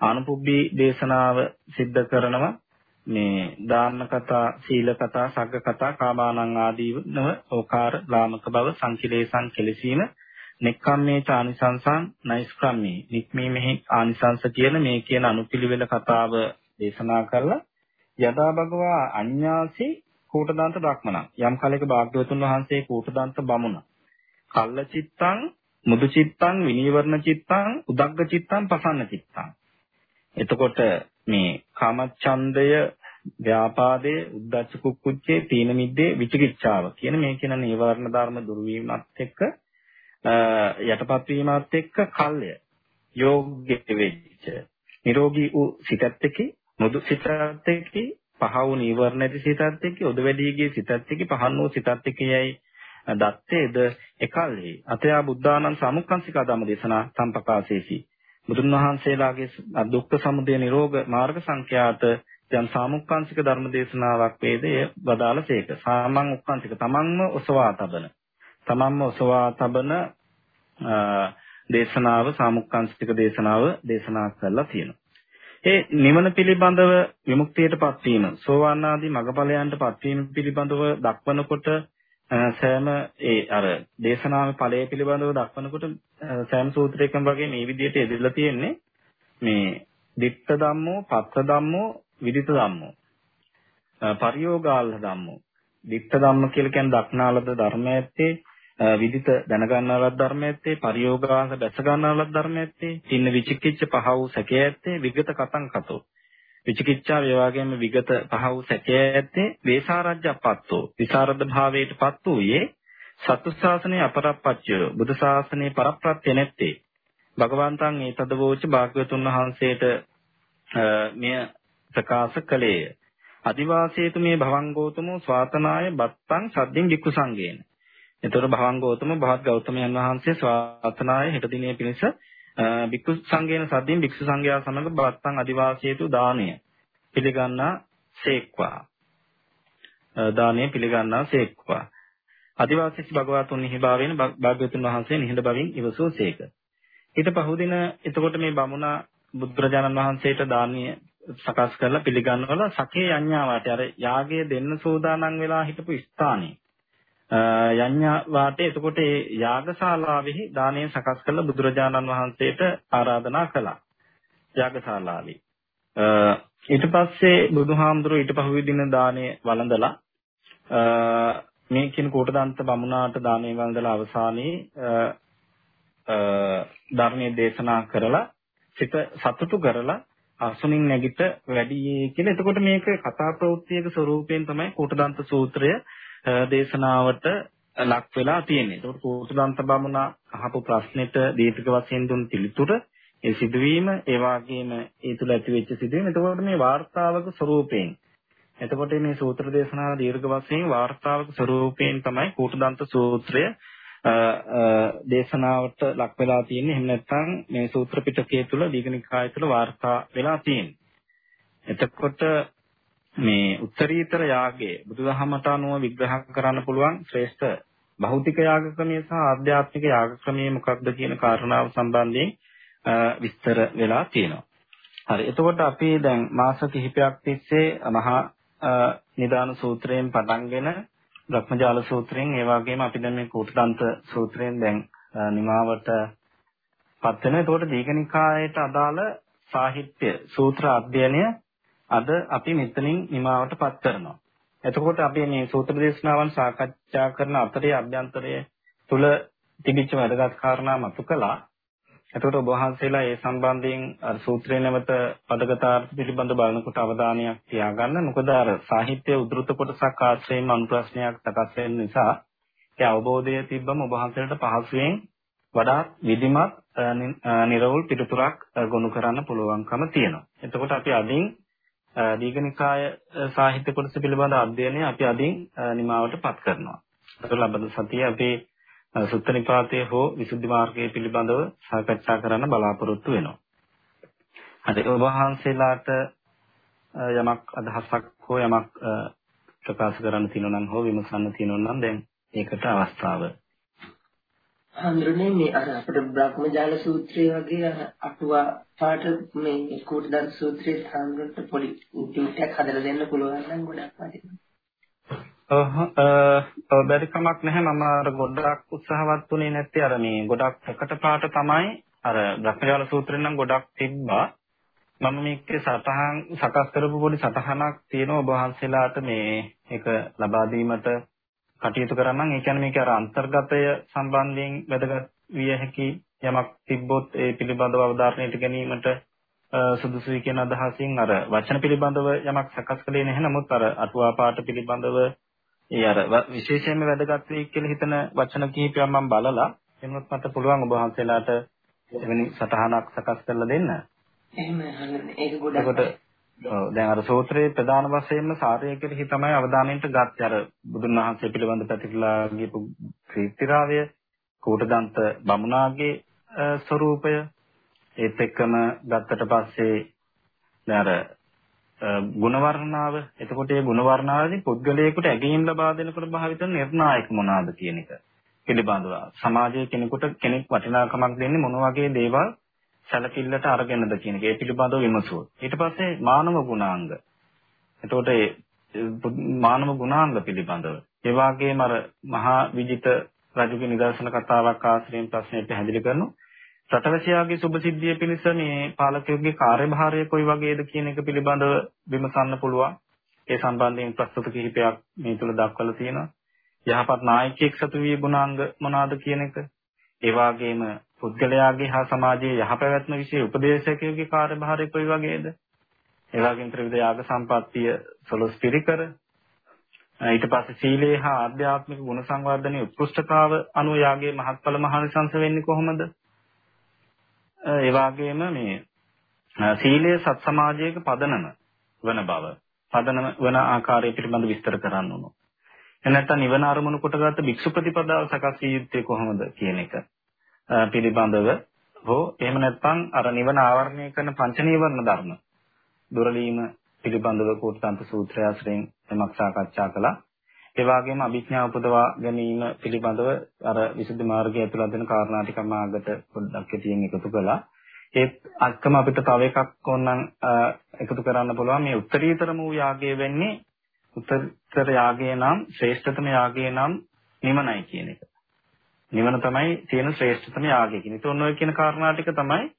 ආනුපුබ්බී දේශනාව සිද්ධ කරනවා මේ දාන්න කතා, සීල කතා, සග්ග කතා, කාමානං ආදීව නව ඕකාර ලාමක බව සංකිලේසං කෙලසීම නෙක්ඛම්මේ චානිසංසං නයිස්ක්‍රම්මේ නික්මීමෙහි ආනිසංස කියන මේ කියන අනුපිළිවෙල කතාව දේශනා කරලා යදා භගවා අඤ්ඤාසි කූටදන්ත බ්‍රහ්මණ. යම් කලයක භාග්‍යවතුන් වහන්සේ කූටදන්ත බමුණ. කල්ල චිත්තං මුදු චිත්තං විනීවරණ චිත්තං උදග්ග චිත්තං පසන්න චිත්තං. එතකොට මේ කාමච්ඡන්දය ව්‍යාපාදයේ උද්දච්ච කුක්කුච්චේ තීන මිද්දේ විචිකිච්ඡාව කියන මේ කියන නීවරණ ධර්ම දුරු වීමත් එක්ක යටපත් වීමත් එක්ක කල්ය. යෝග්‍ය වෙච්ච නිරෝගී වූ සිතත් එක්ක මුදු සිතත් එක්ක පහ වූ නීවරණ ඇති සිතත් එක්ක උද වැඩිගේ සිතත් එක්ක පහන් වූ සිතත් එක්ක යයි දත්තේද එකල්හි. අතයා බුද්ධානං සමුක්ඛංසිකා ධම්ම දේශනා සම්පකාශේසි බුදුන් වහන්සේලාගේ දුක්ඛ සමුදය නිරෝග මාර්ග සංඛ්‍යාත යම් සාමුක්ඛංශික ධර්ම දේශනාවක් වේද එය වදාළසේක සාමං උක්ඛංශික තමන්ම ඔසවා තබන. තමන්ම ඔසවා තබන දේශනාව සාමුක්ඛංශික දේශනාව දේශනා කරලා තියෙනවා. ඒ නිවන පිළිබඳව විමුක්තියටපත් වීම සෝවාන් ආදී මගපලයන්ටපත් වීම පිළිබඳව දක්වනකොට සෑම ඒ අර දේශනාවේ ඵලය පිළිබඳව දක්වනකොට සෑම සූත්‍රයකම වගේ මේ විදිහට එදෙලා තියෙන්නේ මේ ditta ධම්මෝ පත්ත ධම්මෝ විදිත ධම්මෝ. පරිയോഗාල ධම්මෝ. ditta ධම්ම කියලා කියන්නේ දක්නාලද ධර්මයත්තේ විදිත දැනගන්නාලද ධර්මයත්තේ පරිയോഗාල දැස ගන්නාලද ධර්මයත්තේ තින්න විචිකිච්ඡ පහ වූ සැකයත්තේ විගත කතං කතෝ. විචිකිච්ඡාව ඒ වගේම විගත පහ වූ සැකය ඇත්තේ වේසාරජ්‍යපත්තෝ. විසරද භාවයටපත් වූයේ සතු ශාසනයේ අපරප්පච්චය බුදු ශාසනයේ පරප්‍රත්‍ය නැත්තේ. භගවන්තං ඒ තදවෝච භාග්‍යවතුන් වහන්සේට මෙය ප්‍රකාශ කළේය. අදිවාසීතු මේ භවංගෝතමෝ ස්වාතනාය බත්තං සද්දින් වික්ඛු සංගේන. එතකොට භවංගෝතම භවත් ගෞතමයන් වහන්සේ ස්වාතනාය හෙට දිනේ පිණිස භික්ඛු සංඝේන සද්දින් භික්ෂු සංඝයා සමග බත්තං අදිවාසීතු දානය පිළිගන්නා සේක්වා. දානය පිළිගන්නා සේක්වා. අදිවාසී භගවතුන් නිහිභාවයෙන් භාග්‍යවතුන් වහන්සේ නිහඬ බවින් ඉවසූ සේක. ඊට පහුදින එතකොට මේ බමුණා බුදුරජාණන් වහන්සේට දානීය සකස් කරලා පිළිගන්නවල සකේ යඤ්ඤාවට අර යාගය දෙන්න සූදානම් වෙලා හිටපු ස්ථානේ යඤ්ඤා වාටේ එතකොට ඒ යාගශාලාවෙහි දානය සකස් කළ බුදුරජාණන් වහන්සේට ආරාධනා කළා. යාගශාලාවේ. ඊට පස්සේ බුදුහාමුදුරුවෝ ඊට පහුවෙ දින දානය වළඳලා මේ කියන කෝටදන්ත බමුණාට දානය වළඳලා අවසානයේ ධර්මයේ දේශනා කරලා සිත සතුටු කරලා අසුනින් නැගිට වැඩි කියලා. එතකොට මේක කතා ප්‍රවෘත්තියක ස්වරූපයෙන් තමයි කෝටදන්ත සූත්‍රය දේශනාවට ලක් වෙලා තියෙන්නේ. ඒකට කෝටුදන්ත බමුණ අහපු ප්‍රශ්නෙට දීපික වශයෙන් දුන් පිළිතුර ඒ සිදුවීම ඒ වගේම ඒ තුල ඇති වෙච්ච සිදුවීම. එතකොට මේ වார்த்தාවක ස්වરૂපයෙන් එතකොට මේ සූත්‍ර දේශනාව දීර්ඝ වශයෙන් වார்த்தාවක ස්වરૂපයෙන් තමයි කෝටුදන්ත සූත්‍රය දේශනාවට ලක් වෙලා තියෙන්නේ. එහෙම නැත්නම් මේ සූත්‍ර පිටකයේ තුල දීඝනිකාය තුල වාර්තා වෙලා තියෙන්නේ. එතකොට මේ උත්තරීතර යාගයේ බුදුදහමට අනුව විග්‍රහ කරන්න පුළුවන් ශ්‍රේෂ්ඨ භෞතික යාග ක්‍රමය සහ ආධ්‍යාත්මික යාග ක්‍රමය මොකක්ද කියන කාරණාව සම්බන්ධයෙන් විස්තර වෙලා තියෙනවා. හරි. එතකොට අපි දැන් මාස කිහිපයක් තිස්සේ මහා නිදාන සූත්‍රයෙන් පටන්ගෙන බ්‍රහ්මජාල සූත්‍රයෙන් ඒ වගේම අපි දැන් මේ කෝටදන්ත සූත්‍රයෙන් දැන් නිමාවට පත් වෙනවා. එතකොට දීඝනිකායට අදාළ සාහිත්‍ය සූත්‍ර අධ්‍යයනය අද අපි මෙතනින් නිමාවටපත් කරනවා. එතකොට අපි මේ සූත්‍ර දේශනාවන් සාකච්ඡා කරන අතරේ අභ්‍යන්තරයේ තුල තිබිච්ච වැදගත් කාරණා මතු කළා. එතකොට ඔබ වහන්සේලා ඒ සම්බන්ධයෙන් අර සූත්‍රයේ නැවත පදගතාර්ථ පිළිබඳ බලනකොට අවධානයක් තියාගන්න. මොකද අර සාහිත්‍ය උද්දෘත කොටසක් ආශ්‍රයෙන් අනුප්‍රශ්නයක් සකස් වෙන නිසා ඒ අවබෝධය තිබ්බම ඔබ වහන්සේලාට පහසුවෙන් වඩාත් විධිමත් නිර්වෘල් පිටුතුරක් ගොනු කරන්න පුළුවන්කම තියෙනවා. එතකොට අපි අදින් දීඝනිකාය සාහිත්‍ය කොටස පිළිබඳ අධ්‍යයනය අපි අදින් නිමාවටපත් කරනවා. ඒතකොට ලබන සතියේ අපි සුත්ත නිපාතයේ හෝ විසුද්ධි මාර්ගයේ පිළිබඳව සාකච්ඡා කරන්න බලාපොරොත්තු වෙනවා. හරි ඔබ වහන්සේලාට යමක් අදහසක් හෝ යමක් ප්‍රකාශ කරන්න තියෙනවා නම් හෝ විමසන්න තියෙනවා නම් දැන් ඒකට අවස්ථාව. හඳුරන්නේ මේ අර අපිට බ්‍රහ්මජාල සූත්‍රය වගේ අටුවා පාට මේ කෝටදන් සූත්‍රයේ හඳුරන්නට පොඩි ටිකක් හදලා දෙන්න පුළුවන් නම් ගොඩක් වටිනවා. ඔව් බැරි කමක් නැහැ. මම අර ගොඩක් උත්සාහවත් වුණේ නැත්තේ අර මේ ගොඩක් ප්‍රකට පාට තමයි අර බ්‍රහ්මජාල සූත්‍රෙන් නම් ගොඩක් තිබ්බා. මම මේකේ සටහන් සකස් කරපු පොඩි සටහනක් තියෙනවා. ඔබ වහන්සේලාට මේ ඒක ලබා දීමට කටයුතු කරන්නම්. ඒ කියන්නේ මේකේ අර අන්තර්ගතය සම්බන්ධයෙන් වැදගත් විය හැකි යමක් තිබ්බොත් ඒ පිළිබඳව අවධාරණයට ගැනීමට සුදුසුයි කියන අදහසින් අර වචන පිළිබඳව යමක් සකස් කළේ නැහැ. නමුත් අර අටුවා පාඨ පිළිබඳව ඒ අර විශේෂයෙන්ම වැදගත් වෙයි කියලා හිතන වචන කිහිපයක් මම බලලා එනොත් මට පුළුවන් ඔබ වහන්සේලාට එවැනි සටහනක් සකස් කරලා දෙන්න. එහෙම ඒක ගොඩක් දැන් අර සූත්‍රයේ ප්‍රධාන වශයෙන්ම සාරය කෙරෙහි තමයි අවධානයට ගත්තේ. අර බුදුන් වහන්සේ පිළිබඳ පැතිරලා ගියපු ක්‍රීතිරාවය කෝටදන්ත බමුණාගේ ස්වરૂපය ඒත් එක්කම ගත්තට පස්සේ දැන් අර ගුණ වර්ණාව එතකොට මේ ගුණ වර්ණාවදී පුද්ගලයෙකුට ඇගීම් ලබා දෙනකොට භාවිත නිර්ණායක මොනවාද කියන එක පිළිබඳව. සමාජයේ කෙනෙකුට කෙනෙක් වටිනාකමක් දෙන්නේ මොන වගේ දේවල් සැලකිල්ලට අරගෙනද කියන එක. ඒ පිළිබඳව විමසුවොත්. ඊට පස්සේ මානව ගුණාංග. එතකොට මානව ගුණාංග පිළිබඳව. ඒ වගේම අර මහා විජිත රජුගේ නිදර්ශන කතාවක් ආශ්‍රයෙන් ප්‍රශ්නය පැහැදිලි කරනවා. රටවැසියාගේ සුභසිද්ධිය පිණිස මේ පාලකයෙකුගේ කාර්යභාරය කොයි වගේද කියන එක පිළිබඳව විමසන්න පුළුවන්. ඒ සම්බන්ධයෙන් ප්‍රස්තුත කිහිපයක් මේ තුල දක්වලා තියෙනවා. යහපත් නායකයෙක් සතු වී ගුණාංග මොනවාද කියන එක. ඒ වගේම පුද්ගලයාගේ හා සමාජයේ යහපැවැත්ම વિશે උපදේශකයෙකුගේ කාර්යභාරය කොයි වගේද? ඒ වගේම ත්‍රිවිධ යාග සම්පත්තිය සොළොස් පිරිකර ඊට පස්සේ සීලේ හා ආධ්‍යාත්මික ගුණ සංවර්ධනයේ උත්කෘෂ්ඨතාව අනුව යාගේ මහත්ඵල මහානිසංස වෙන්නේ කොහොමද? ඒ වගේම මේ සීලය සත් සමාජයක පදනම වන බව පදනම වන ආකාරය පිළිබඳ විස්තර කරන්න ඕන. එනත්තම් නිවන අරමුණු කොටගත් භික්ෂු ප්‍රතිපදාව සකස් වී යුත්තේ කොහොමද කියන එක. පිළිබඳව හෝ එහෙම නැත්නම් අර නිවන ආවරණය කරන පංච නීවරණ ධර්ම දුරලීම පිළිබඳව කෝට්ටන්ත සූත්‍රය ආශ්‍රයෙන් එමක් සාකච්ඡා කළා. ඒ වගේම අභිඥා උපදවා ගැනීම පිළිබඳව අර විසුද්ධි මාර්ගය ඇතුළත් වෙන කාරණා ටික මාගට පොඩ්ඩක් කෙටියෙන් එකතු කළා. ඒත් අක්කම අපිට තව එකක් ඕනනම් එකතු කරන්න පුළුවන් මේ උත්තරීතර වූ යාගය වෙන්නේ උත්තර යාගය නම් ශ්‍රේෂ්ඨතම යාගය නම් නිමනයි කියන එක. නිවන තමයි තියෙන ශ්‍රේෂ්ඨතම යාගය කියන. ඒත් ඔන්න ඔය කියන කාරණා ටික තමයි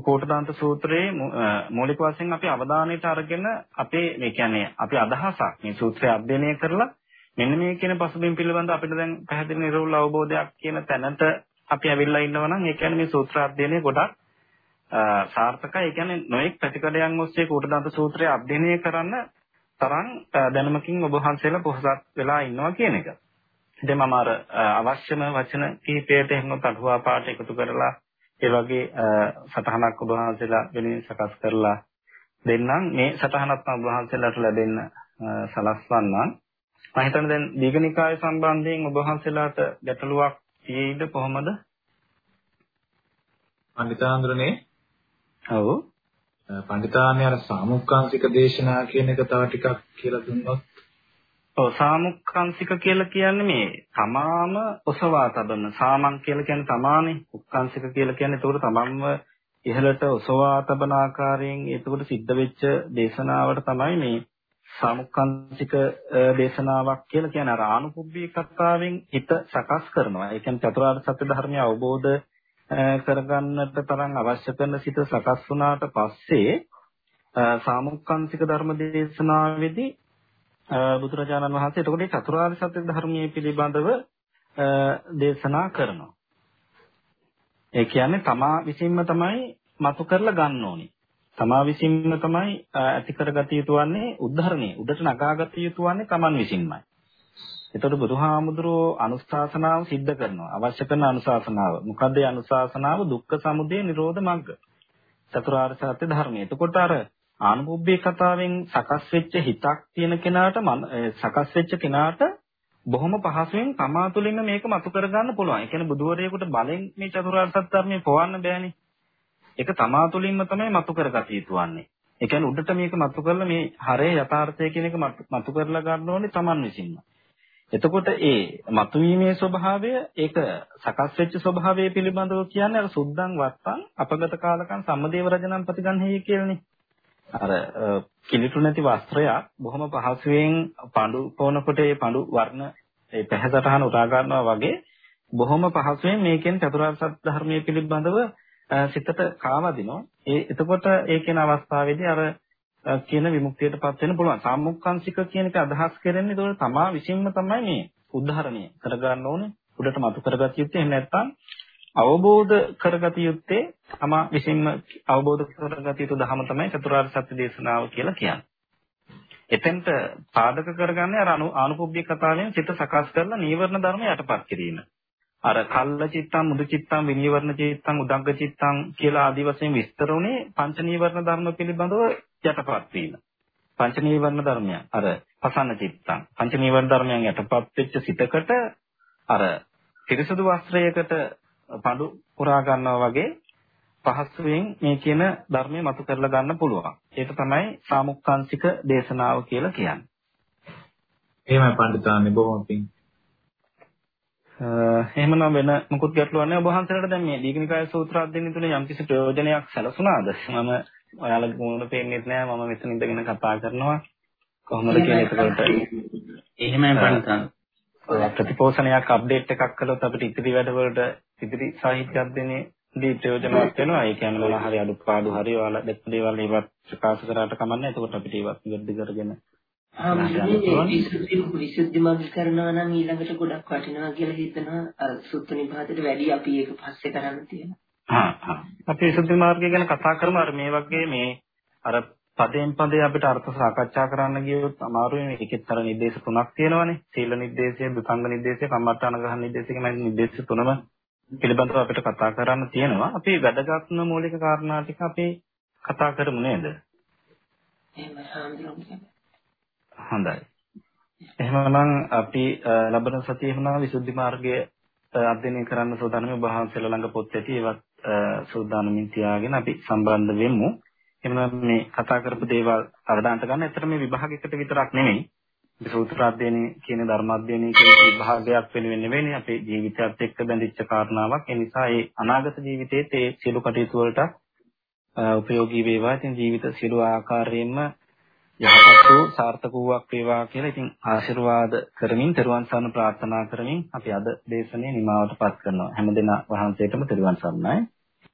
කෝටදාන්ත සූත්‍රයේ මූලික වශයෙන් අපි අවධානයට අරගෙන අපේ මේ කියන්නේ අපි අදහසක් මේ සූත්‍රය අධ්‍යයනය කරලා මෙන්න මේ කියන පසුබිම් පිළිබඳ අපිට දැන් පැහැදිලි නිර්වෘල් අවබෝධයක් කියන තැනට අපි ඇවිල්ලා ඉන්නවා නම් ඒ කියන්නේ මේ සූත්‍ර අධ්‍යයනය ගොඩක් සාර්ථකයි. ඒ කියන්නේ නොඑක් ප්‍රතිකඩයන් ඔස්සේ කෝටදාන්ත සූත්‍රය අධ්‍යයනය කරන්න තරම් දැනුමකින් ඔබ වහන්සේලා පොහසත් වෙලා ඉන්නවා කියන එක. ඉතින් මම අර අවශ්‍යම වචන කිහිපයට එහෙම අටුවා පාට එකතු කරලා ඒ වගේ සටහනක් ඔබ වහන්සේලා වෙනුවෙන් සකස් කරලා දෙන්නම්. මේ සටහනත් ඔබ වහන්සේලාට ලැබෙන්න සලස්වන්නම්. මම හිතන්නේ දැන් දීඝනිකාය සම්බන්ධයෙන් ඔබ වහන්සේලාට ගැටලුවක් තියෙයිද කොහොමද? පණ්ඩිතාන්දරනේ ඔව්. පණ්ඩිතාන්නේ අර සාමුක්කාංශික දේශනා කියන එක තව ටිකක් කියලා දුන්නොත් ඔව් සාමුක්ඛංශික කියලා කියන්නේ මේ තමාම ඔසවා තබන. සාමං කියලා කියන්නේ තමානේ. උක්ඛංශික කියලා කියන්නේ ඒකට තමන්ව ඉහළට ඔසවා තබන ආකාරයෙන් ඒකට සිද්ධ වෙච්ච දේශනාවට තමයි මේ සාමුක්ඛංශික දේශනාවක් කියලා කියන්නේ. අර ආනුපුබ්බී කතාවෙන් හිත සකස් කරනවා. ඒ කියන්නේ චතුරාර්ය සත්‍ය ධර්මය අවබෝධ කරගන්නට තරම් අවශ්‍ය කරන සිත සකස් වුණාට පස්සේ සාමුක්ඛංශික ධර්ම දේශනාවේදී බුදුරජාණන් වහන්සේ එතකොට මේ චතුරාර්ය සත්‍ය ධර්මයේ පිළිබඳව දේශනා කරනවා. ඒ කියන්නේ තමා විසින්ම තමයි මතු කරලා ගන්න ඕනේ. තමා විසින්ම තමයි ඇති කරගත යුතු වන්නේ උද්ධරණය. උඩට නගාගත යුතු වන්නේ තමන් විසින්මයි. එතකොට බුදුහාමුදුරුවෝ අනුශාසනාව සිද්ධ කරනවා. අවශ්‍ය කරන අනුශාසනාව. මොකද්ද ඒ අනුශාසනාව? දුක්ඛ සමුදය නිරෝධ මග්ග. චතුරාර්ය සත්‍ය ධර්මය. එතකොට අර ආනුභුබ්බේ කතාවෙන් සකස් වෙච්ච හිතක් තියෙන කෙනාට සකස් වෙච්ච කෙනාට බොහොම පහසුවෙන් තමා තුළින්ම මේක මතු කරගන්න පුළුවන්. ඒ කියන්නේ බුදුවරයෙකුට බලෙන් මේ චතුරාර්ය සත්‍ය ධර්මය පොවන්න බෑනේ. ඒක තමා තුළින්ම තමයි මතු කරගත යුතු වන්නේ. ඒ කියන්නේ උඩට මේක මතු කරලා මේ හරේ යථාර්ථය කියන එක මතු කරලා ගන්න ඕනේ Taman විසින්ම. එතකොට ඒ මතුවීමේ ස්වභාවය ඒක සකස් වෙච්ච ස්වභාවය පිළිබඳව කියන්නේ අර සුද්ධං වත්තං අපගත කාලකම් සම්මදේව රජනම් ප්‍රතිගන්හෙයි කියලානේ. අර කිලිටු නැති වස්ත්‍රයක් බොහොම පහසුවෙන් පඳු පොනකොට ඒ පඳු වර්ණ ඒ පැහැසටහන උරා ගන්නවා වගේ බොහොම පහසුවෙන් මේකෙන් චතුරාර්ය සත්‍ය ධර්මයේ පිළිබඳව සිතට කාවදිනවා. ඒ එතකොට ඒ කියන අවස්ථාවේදී අර කියන විමුක්තියටපත් වෙන්න පුළුවන්. සාමුක්ඛංශික කියන එක අදහස් කරන්නේ ඒතකොට තමා විසින්ම තමයි මේ උද්ධාරණය කරගන්න ඕනේ. උඩට මතු කරගatiya යුත්තේ එහෙම නැත්නම් අවබෝධ කරගatiya යුත්තේ තමා විසින්ම අවබෝධ කරගatiya යුතු ධහම තමයි චතුරාර්ය සත්‍ය දේශනාව කියලා කියන්නේ. එතෙන්ට පාදක කරගන්නේ අර අනුපුබ්බිය කතාවෙන් චිත්ත සකස් කරලා නීවරණ ධර්ම යටපත් කිරීම. අර කල්ල චිත්තං මුදු චිත්තං විනීවරණ චිත්තං උදග්ග චිත්තං කියලා ආදි වශයෙන් විස්තර උනේ පංච නීවරණ ධර්ම පිළිබඳව යටපත් වීම. පංච නීවරණ ධර්මයන් අර පසන්න චිත්තං පංච නීවරණ ධර්මයන් යටපත් වෙච්ච සිතකට අර පිරිසුදු වස්ත්‍රයකට පඳු පුරා ගන්නවා වගේ පහසුවෙන් මේ කියන ධර්මය මතු කරලා ගන්න පුළුවන්. ඒක තමයි සාමුක්කාංශික දේශනාව කියලා කියන්නේ. එහෙමයි පඬිතුමනි බොහොම පිං. එහෙමනම් වෙන මොකුත් ගැටලුවක් නැහැ ඔබ වහන්සේලාට දැන් මේ දීඝනිකාය සූත්‍ර අධ්‍යයනය තුළ යම්කිසි ප්‍රයෝජනයක් සැලසුණාද? මම ඔයාලගේ මුණ පේන්නේත් නැහැ මම මෙතන ඉඳගෙන කතා කරනවා. කොහොමද කියලා එතකොට එහෙමයි පන්තන්. ප්‍රතිපෝෂණයක් අප්ඩේට් එකක් කළොත් අපිට ඉදිරි වැඩවලට ඉදිරි සාහිත්‍ය අධ්‍යයනයේදී ප්‍රයෝජනවත් වෙනවා. ඒ කියන්නේ මොනවා හරි අඩුපාඩු හරි ඔයාලා දැක්ක දේවල් ඒවත් ප්‍රකාශ කරාට කමන්නේ. එතකොට අපිට ඒවත් විවෘද්ධ කරගෙන විසුද්ධිමත් කරනවා නම් ඊළඟට ගොඩක් වටිනවා කියලා හිතනවා. අර සුත්තු නිපාතයට වැඩි අපි ඒක පස්සේ කරන්න තියෙනවා. හා හා. අපි විසුද්ධි මාර්ගය ගැන කතා කරමු. අර මේ වගේ මේ අර පදයෙන් පදේ අපිට අර්ථ සාකච්ඡා කරන්න ගියොත් අමාරුයි මේ එකෙත් අර නිर्देश තුනක් තියෙනවානේ සීල නිर्देशය දුකංග නිर्देशය කම්මත්තාන ගහන නිर्देशය කියන නිर्देश තුනම පිළිබඳව අපිට කතා කරන්න තියෙනවා. අපි වැදගත්ම මූලික කාරණා ටික අපි කතා කරමු නේද? හොඳයි. එහෙමනම් අපි ලබන සතියේ වුණා විසුද්ධි මාර්ගය අධ්‍යයනය කරන්න සූදානම් ඔබ වහන්සේලා ළඟ පොත් ඇති ඒවත් සූදානමින් තියාගෙන අපි සම්බන්ධ වෙමු. එහෙනම් මේ කතා කරපු දේවල් අවදානට ගන්න. ඇත්තට මේ විභාගයකට විතරක් නෙමෙයි. සූත්‍ර අධ්‍යයනය කියන ධර්ම අධ්‍යයනය කියන විභාගයක් වෙනුවෙන් නෙවෙයි අපේ ජීවිතයත් එක්ක බැඳිච්ච කාරණාවක්. ඒ නිසා ඒ අනාගත ජීවිතයේත් ඒ සියලු කටයුතු වලට උපයෝගී වේවා. ඉතින් ජීවිත සියලු ආකාරයෙන්ම යහපත් වූ සාර්ථක වූවක් වේවා කියලා ඉතින් ආශිර්වාද කරමින් තෙරුවන් සරණ ප්‍රාර්ථනා කරමින් අපි අද දේශනේ නිමාවටපත් කරනවා හැමදෙනා වහන්සේටම තෙරුවන් සරණයි